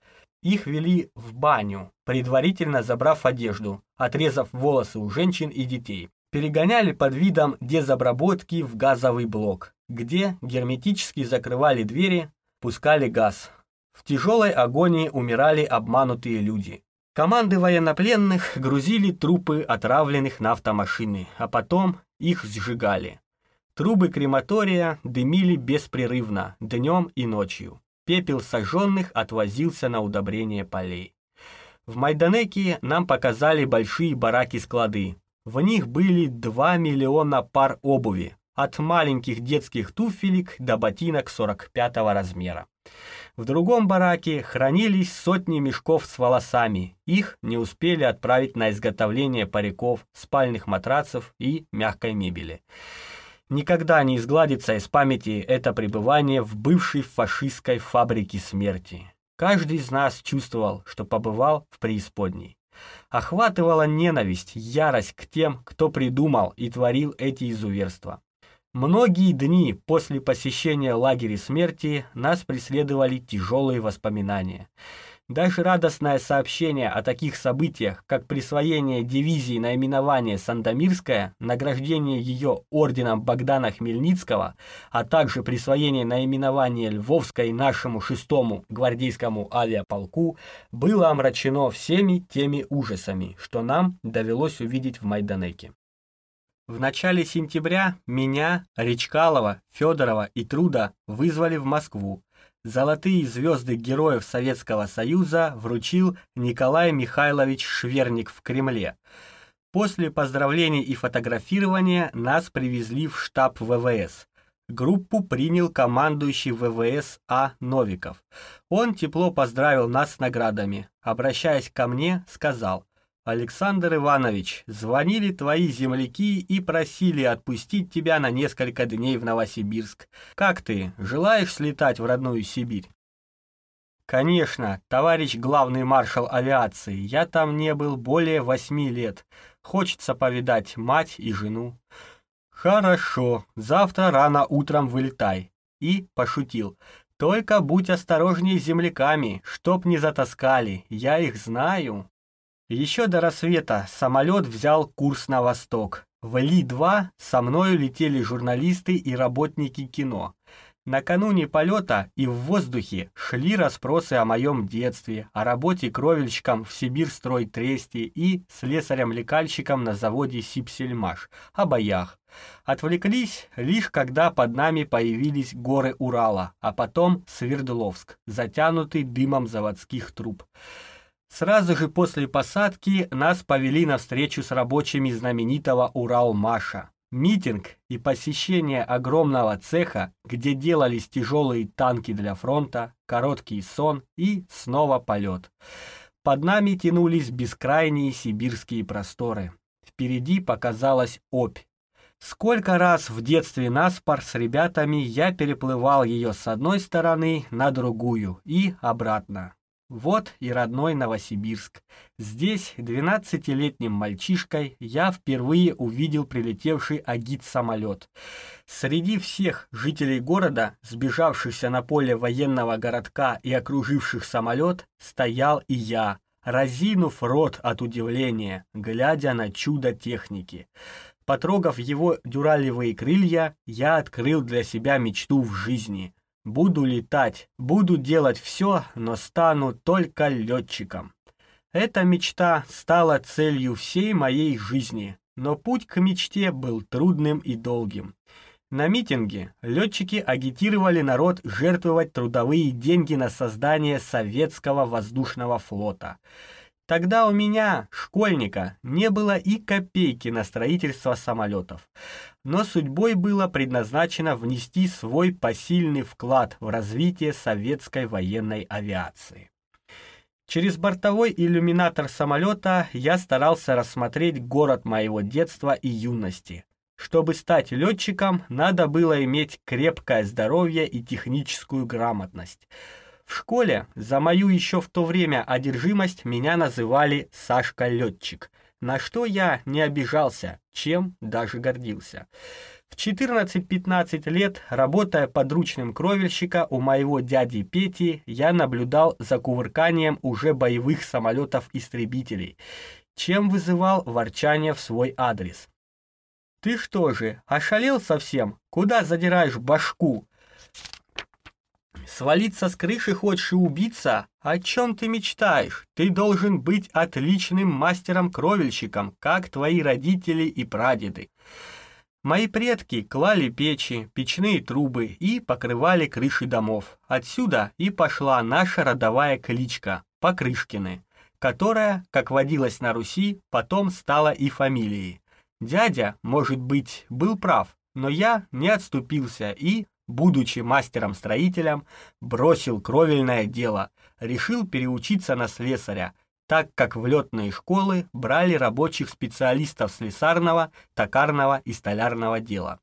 Их вели в баню, предварительно забрав одежду, отрезав волосы у женщин и детей. Перегоняли под видом дезобработки в газовый блок, где герметически закрывали двери, пускали газ. В тяжелой агонии умирали обманутые люди. Команды военнопленных грузили трупы отравленных на автомашины, а потом их сжигали. Трубы крематория дымили беспрерывно, днем и ночью. Пепел сожженных отвозился на удобрение полей. В Майданеке нам показали большие бараки-склады. В них были 2 миллиона пар обуви, от маленьких детских туфелек до ботинок 45 размера. В другом бараке хранились сотни мешков с волосами. Их не успели отправить на изготовление париков, спальных матрацев и мягкой мебели. Никогда не изгладится из памяти это пребывание в бывшей фашистской фабрике смерти. Каждый из нас чувствовал, что побывал в преисподней. Охватывала ненависть, ярость к тем, кто придумал и творил эти изуверства. Многие дни после посещения лагеря смерти нас преследовали тяжелые воспоминания. Даже радостное сообщение о таких событиях, как присвоение дивизии наименования Сандомирская, награждение ее орденом Богдана Хмельницкого, а также присвоение наименования Львовской нашему шестому гвардейскому авиаполку, было омрачено всеми теми ужасами, что нам довелось увидеть в Майданеке. В начале сентября меня, Речкалова, Федорова и Труда вызвали в Москву. Золотые звезды Героев Советского Союза вручил Николай Михайлович Шверник в Кремле. После поздравлений и фотографирования нас привезли в штаб ВВС. Группу принял командующий ВВС А. Новиков. Он тепло поздравил нас с наградами. Обращаясь ко мне, сказал, Александр Иванович, звонили твои земляки и просили отпустить тебя на несколько дней в Новосибирск. Как ты, желаешь слетать в родную Сибирь? Конечно, товарищ главный маршал авиации, я там не был более восьми лет. Хочется повидать мать и жену. Хорошо, завтра рано утром вылетай. И пошутил. Только будь осторожнее с земляками, чтоб не затаскали, я их знаю. Еще до рассвета самолет взял курс на восток. В Ли-2 со мною летели журналисты и работники кино. Накануне полета и в воздухе шли расспросы о моем детстве, о работе кровельщиком в Сибирстройтресте и слесарем-лекальщиком на заводе Сипсельмаш, о боях. Отвлеклись лишь когда под нами появились горы Урала, а потом Свердловск, затянутый дымом заводских труб. Сразу же после посадки нас повели на встречу с рабочими знаменитого Уралмаша. Митинг и посещение огромного цеха, где делались тяжелые танки для фронта, короткий сон и снова полет. Под нами тянулись бескрайние сибирские просторы. Впереди показалась Обь. Сколько раз в детстве наспор с ребятами я переплывал ее с одной стороны на другую и обратно. Вот и родной Новосибирск. Здесь, двенадцатилетним мальчишкой, я впервые увидел прилетевший агит-самолет. Среди всех жителей города, сбежавшихся на поле военного городка и окруживших самолет, стоял и я, разинув рот от удивления, глядя на чудо техники. Потрогав его дюралевые крылья, я открыл для себя мечту в жизни — Буду летать, буду делать все, но стану только летчиком. Эта мечта стала целью всей моей жизни, но путь к мечте был трудным и долгим. На митинге летчики агитировали народ жертвовать трудовые деньги на создание советского воздушного флота – Тогда у меня, школьника, не было и копейки на строительство самолетов. Но судьбой было предназначено внести свой посильный вклад в развитие советской военной авиации. Через бортовой иллюминатор самолета я старался рассмотреть город моего детства и юности. Чтобы стать летчиком, надо было иметь крепкое здоровье и техническую грамотность – в школе за мою еще в то время одержимость меня называли Сашка-летчик, на что я не обижался, чем даже гордился. В 14-15 лет, работая подручным кровельщика у моего дяди Пети, я наблюдал за кувырканием уже боевых самолетов-истребителей, чем вызывал ворчание в свой адрес. «Ты что же, ошалел совсем? Куда задираешь башку?» Свалиться с крыши хочешь и убиться? О чем ты мечтаешь? Ты должен быть отличным мастером-кровельщиком, как твои родители и прадеды. Мои предки клали печи, печные трубы и покрывали крыши домов. Отсюда и пошла наша родовая кличка – Покрышкины, которая, как водилась на Руси, потом стала и фамилией. Дядя, может быть, был прав, но я не отступился и, будучи мастером-строителем, бросил кровельное дело, решил переучиться на слесаря, так как в летные школы брали рабочих специалистов слесарного, токарного и столярного дела.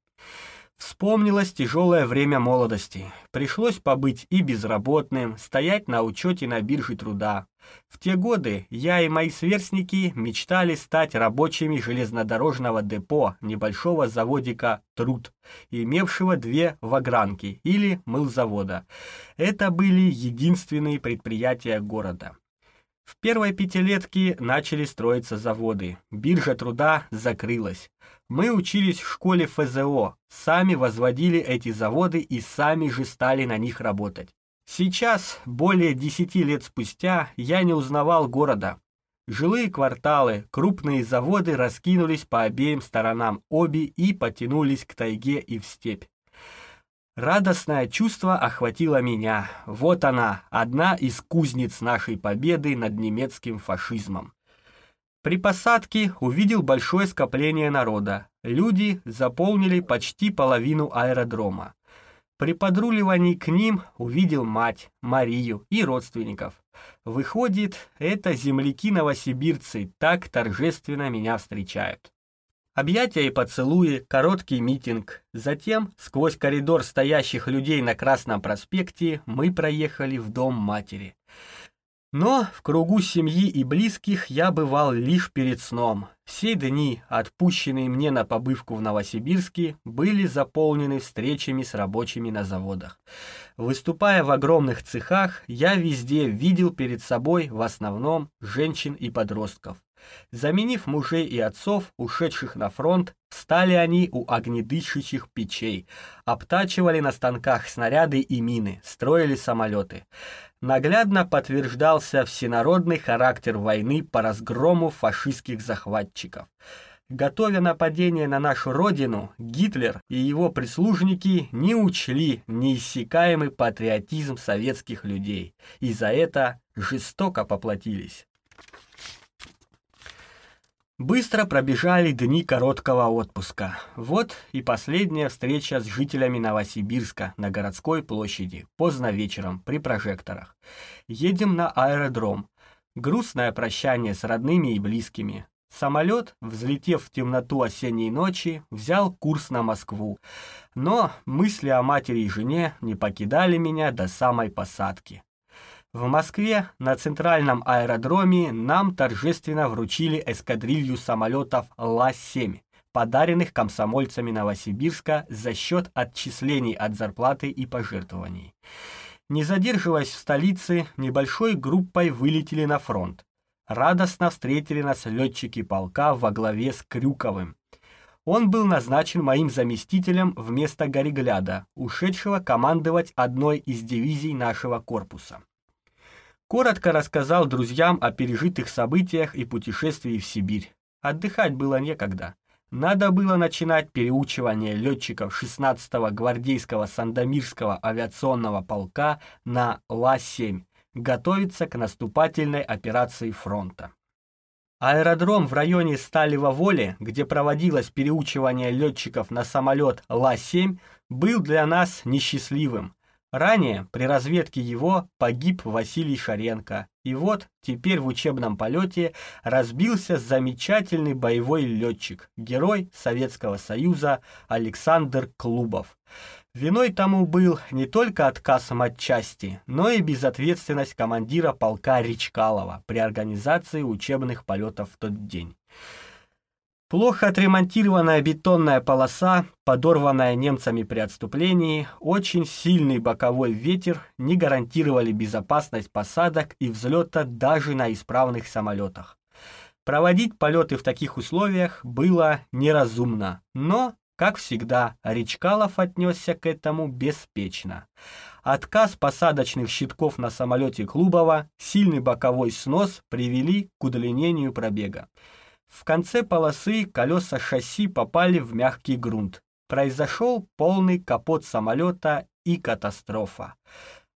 Вспомнилось тяжелое время молодости. Пришлось побыть и безработным, стоять на учете на бирже труда. В те годы я и мои сверстники мечтали стать рабочими железнодорожного депо небольшого заводика «Труд», имевшего две вагранки или мылзавода. Это были единственные предприятия города. В первой пятилетке начали строиться заводы. Биржа труда закрылась. Мы учились в школе ФЗО, сами возводили эти заводы и сами же стали на них работать. Сейчас, более десяти лет спустя, я не узнавал города. Жилые кварталы, крупные заводы раскинулись по обеим сторонам Оби и потянулись к тайге и в степь. Радостное чувство охватило меня. Вот она, одна из кузнец нашей победы над немецким фашизмом. При посадке увидел большое скопление народа. Люди заполнили почти половину аэродрома. При подруливании к ним увидел мать, Марию и родственников. Выходит, это земляки-новосибирцы так торжественно меня встречают. Объятия и поцелуи, короткий митинг. Затем, сквозь коридор стоящих людей на Красном проспекте, мы проехали в дом матери. Но в кругу семьи и близких я бывал лишь перед сном. Все дни, отпущенные мне на побывку в Новосибирске, были заполнены встречами с рабочими на заводах. Выступая в огромных цехах, я везде видел перед собой в основном женщин и подростков. Заменив мужей и отцов, ушедших на фронт, стали они у огнедышащих печей, обтачивали на станках снаряды и мины, строили самолеты наглядно подтверждался всенародный характер войны по разгрому фашистских захватчиков. Готовя нападение на нашу родину, Гитлер и его прислужники не учли неиссякаемый патриотизм советских людей, и за это жестоко поплатились. Быстро пробежали дни короткого отпуска. Вот и последняя встреча с жителями Новосибирска на городской площади, поздно вечером, при прожекторах. Едем на аэродром. Грустное прощание с родными и близкими. Самолет, взлетев в темноту осенней ночи, взял курс на Москву. Но мысли о матери и жене не покидали меня до самой посадки. В Москве на центральном аэродроме нам торжественно вручили эскадрилью самолетов Ла-7, подаренных комсомольцами Новосибирска за счет отчислений от зарплаты и пожертвований. Не задерживаясь в столице, небольшой группой вылетели на фронт. Радостно встретили нас летчики полка во главе с Крюковым. Он был назначен моим заместителем вместо Горегляда, ушедшего командовать одной из дивизий нашего корпуса. Коротко рассказал друзьям о пережитых событиях и путешествии в Сибирь. Отдыхать было некогда. Надо было начинать переучивание летчиков 16-го гвардейского Сандомирского авиационного полка на Ла-7, готовиться к наступательной операции фронта. Аэродром в районе Сталево-Воле, где проводилось переучивание летчиков на самолет Ла-7, был для нас несчастливым. Ранее при разведке его погиб Василий Шаренко. И вот теперь в учебном полете разбился замечательный боевой летчик, герой Советского Союза Александр Клубов. Виной тому был не только отказ от части, но и безответственность командира полка Речкалова при организации учебных полетов в тот день. Плохо отремонтированная бетонная полоса, подорванная немцами при отступлении, очень сильный боковой ветер не гарантировали безопасность посадок и взлета даже на исправных самолетах. Проводить полеты в таких условиях было неразумно, но Как всегда, Речкалов отнесся к этому беспечно. Отказ посадочных щитков на самолете Клубова, сильный боковой снос привели к удлинению пробега. В конце полосы колеса шасси попали в мягкий грунт. Произошел полный капот самолета и катастрофа.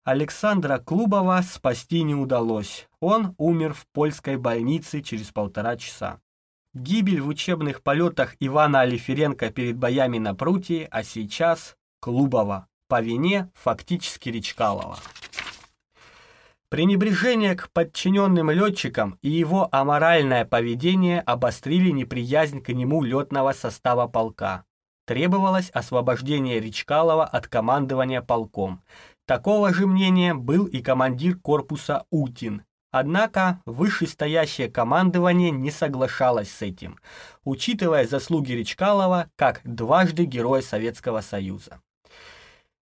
Александра Клубова спасти не удалось. Он умер в польской больнице через полтора часа. Гибель в учебных полетах Ивана Алиференко перед боями на пруте, а сейчас Клубова по вине фактически Речкалова. Пренебрежение к подчиненным летчикам и его аморальное поведение обострили неприязнь к нему летного состава полка. Требовалось освобождение Речкалова от командования полком. Такого же мнения был и командир корпуса Утин, Однако вышестоящее командование не соглашалось с этим, учитывая заслуги Речкалова как дважды Героя Советского Союза.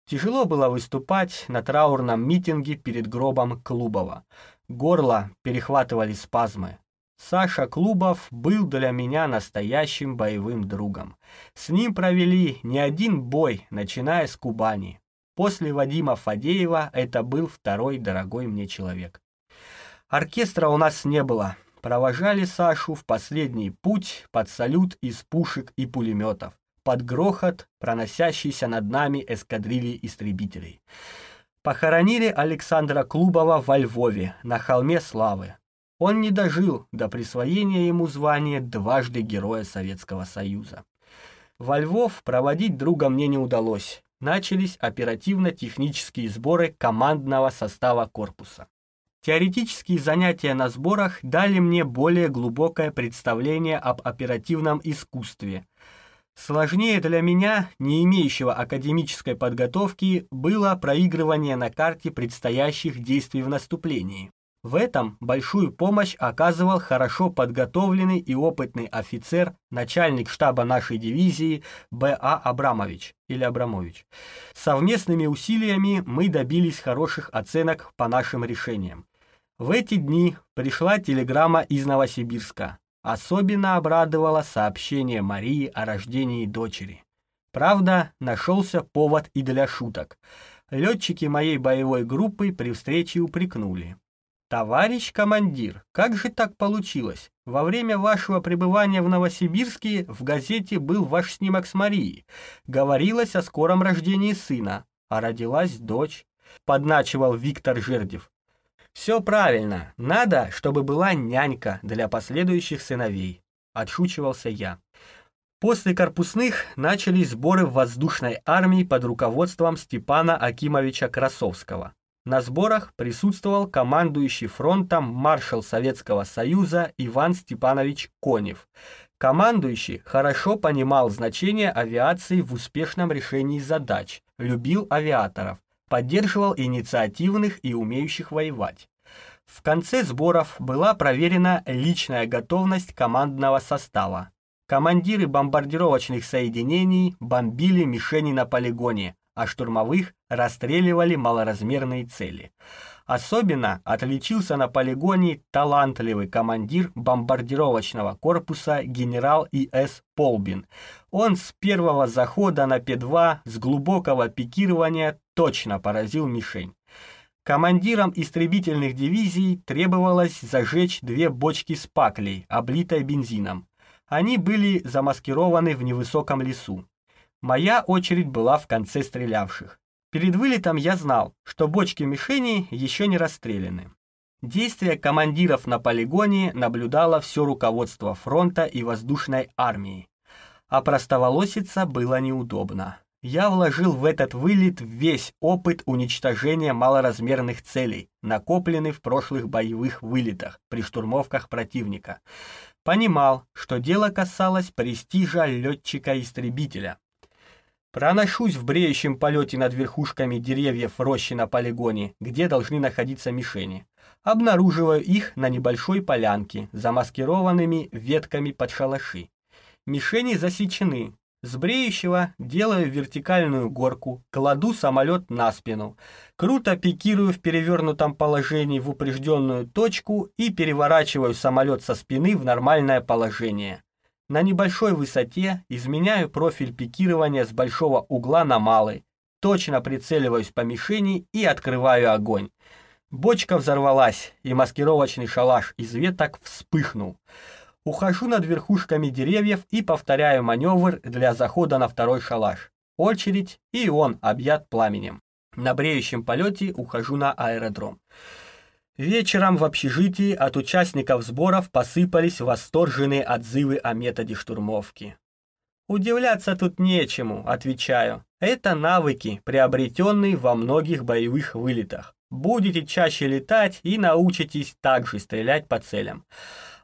Тяжело было выступать на траурном митинге перед гробом Клубова. Горло перехватывали спазмы. Саша Клубов был для меня настоящим боевым другом. С ним провели не один бой, начиная с Кубани. После Вадима Фадеева это был второй дорогой мне человек. Оркестра у нас не было. Провожали Сашу в последний путь под салют из пушек и пулеметов, под грохот, проносящийся над нами эскадрильи истребителей. Похоронили Александра Клубова во Львове, на холме Славы. Он не дожил до присвоения ему звания дважды Героя Советского Союза. Во Львов проводить друга мне не удалось. Начались оперативно-технические сборы командного состава корпуса. Теоретические занятия на сборах дали мне более глубокое представление об оперативном искусстве. Сложнее для меня, не имеющего академической подготовки, было проигрывание на карте предстоящих действий в наступлении. В этом большую помощь оказывал хорошо подготовленный и опытный офицер, начальник штаба нашей дивизии Б.А. Абрамович или Абрамович. Совместными усилиями мы добились хороших оценок по нашим решениям. В эти дни пришла телеграмма из Новосибирска. Особенно обрадовало сообщение Марии о рождении дочери. Правда, нашелся повод и для шуток. Летчики моей боевой группы при встрече упрекнули. «Товарищ командир, как же так получилось? Во время вашего пребывания в Новосибирске в газете был ваш снимок с Марией. Говорилось о скором рождении сына, а родилась дочь», — подначивал Виктор Жердев. «Все правильно. Надо, чтобы была нянька для последующих сыновей», — отшучивался я. После корпусных начались сборы в воздушной армии под руководством Степана Акимовича Красовского. На сборах присутствовал командующий фронтом маршал Советского Союза Иван Степанович Конев. Командующий хорошо понимал значение авиации в успешном решении задач, любил авиаторов, поддерживал инициативных и умеющих воевать. В конце сборов была проверена личная готовность командного состава. Командиры бомбардировочных соединений бомбили мишени на полигоне, а штурмовых расстреливали малоразмерные цели. Особенно отличился на полигоне талантливый командир бомбардировочного корпуса генерал И.С. Полбин. Он с первого захода на П-2 с глубокого пикирования точно поразил мишень. Командирам истребительных дивизий требовалось зажечь две бочки с паклей, облитой бензином. Они были замаскированы в невысоком лесу. Моя очередь была в конце стрелявших. Перед вылетом я знал, что бочки мишени еще не расстреляны. Действия командиров на полигоне наблюдало все руководство фронта и воздушной армии. А простоволоситься было неудобно. Я вложил в этот вылет весь опыт уничтожения малоразмерных целей, накопленный в прошлых боевых вылетах при штурмовках противника. Понимал, что дело касалось престижа летчика-истребителя. Проношусь в бреющем полете над верхушками деревьев рощи на полигоне, где должны находиться мишени. Обнаруживаю их на небольшой полянке, замаскированными ветками под шалаши. Мишени засечены. С бреющего делаю вертикальную горку, кладу самолет на спину. Круто пикирую в перевернутом положении в упрежденную точку и переворачиваю самолет со спины в нормальное положение. На небольшой высоте изменяю профиль пикирования с большого угла на малый, точно прицеливаюсь по мишени и открываю огонь. Бочка взорвалась, и маскировочный шалаш из веток вспыхнул. Ухожу над верхушками деревьев и повторяю маневр для захода на второй шалаш. Очередь, и он объят пламенем. На бреющем полете ухожу на аэродром. Вечером в общежитии от участников сборов посыпались восторженные отзывы о методе штурмовки. «Удивляться тут нечему», — отвечаю. «Это навыки, приобретенные во многих боевых вылетах. Будете чаще летать и научитесь также стрелять по целям».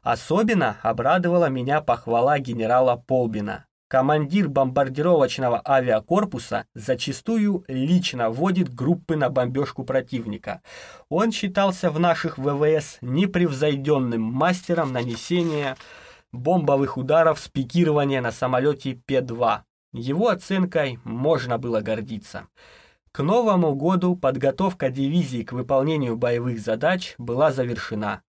Особенно обрадовала меня похвала генерала Полбина командир бомбардировочного авиакорпуса зачастую лично вводит группы на бомбежку противника. Он считался в наших ВВС непревзойденным мастером нанесения бомбовых ударов с пикирования на самолете П-2. Его оценкой можно было гордиться. К Новому году подготовка дивизии к выполнению боевых задач была завершена.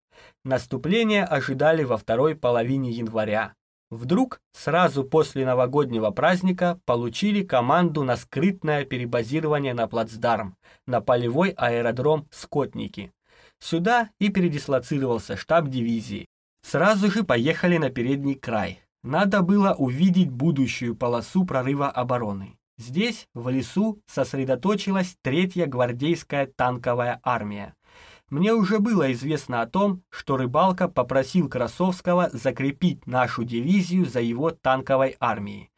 Наступление ожидали во второй половине января. Вдруг сразу после новогоднего праздника получили команду на скрытное перебазирование на плацдарм, на полевой аэродром Скотники. Сюда и передислоцировался штаб дивизии. Сразу же поехали на передний край. Надо было увидеть будущую полосу прорыва обороны. Здесь, в лесу, сосредоточилась третья гвардейская танковая армия. Мне уже было известно о том, что Рыбалка попросил Красовского закрепить нашу дивизию за его танковой армией.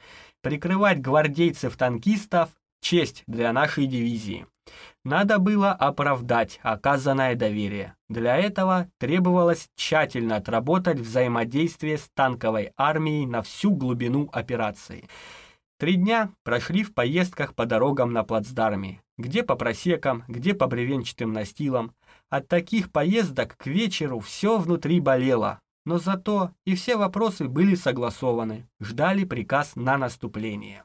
Прикрывать гвардейцев-танкистов – честь для нашей дивизии. Надо было оправдать оказанное доверие. Для этого требовалось тщательно отработать взаимодействие с танковой армией на всю глубину операции. Три дня прошли в поездках по дорогам на плацдарме, где по просекам, где по бревенчатым настилам. От таких поездок к вечеру все внутри болело, но зато и все вопросы были согласованы, ждали приказ на наступление.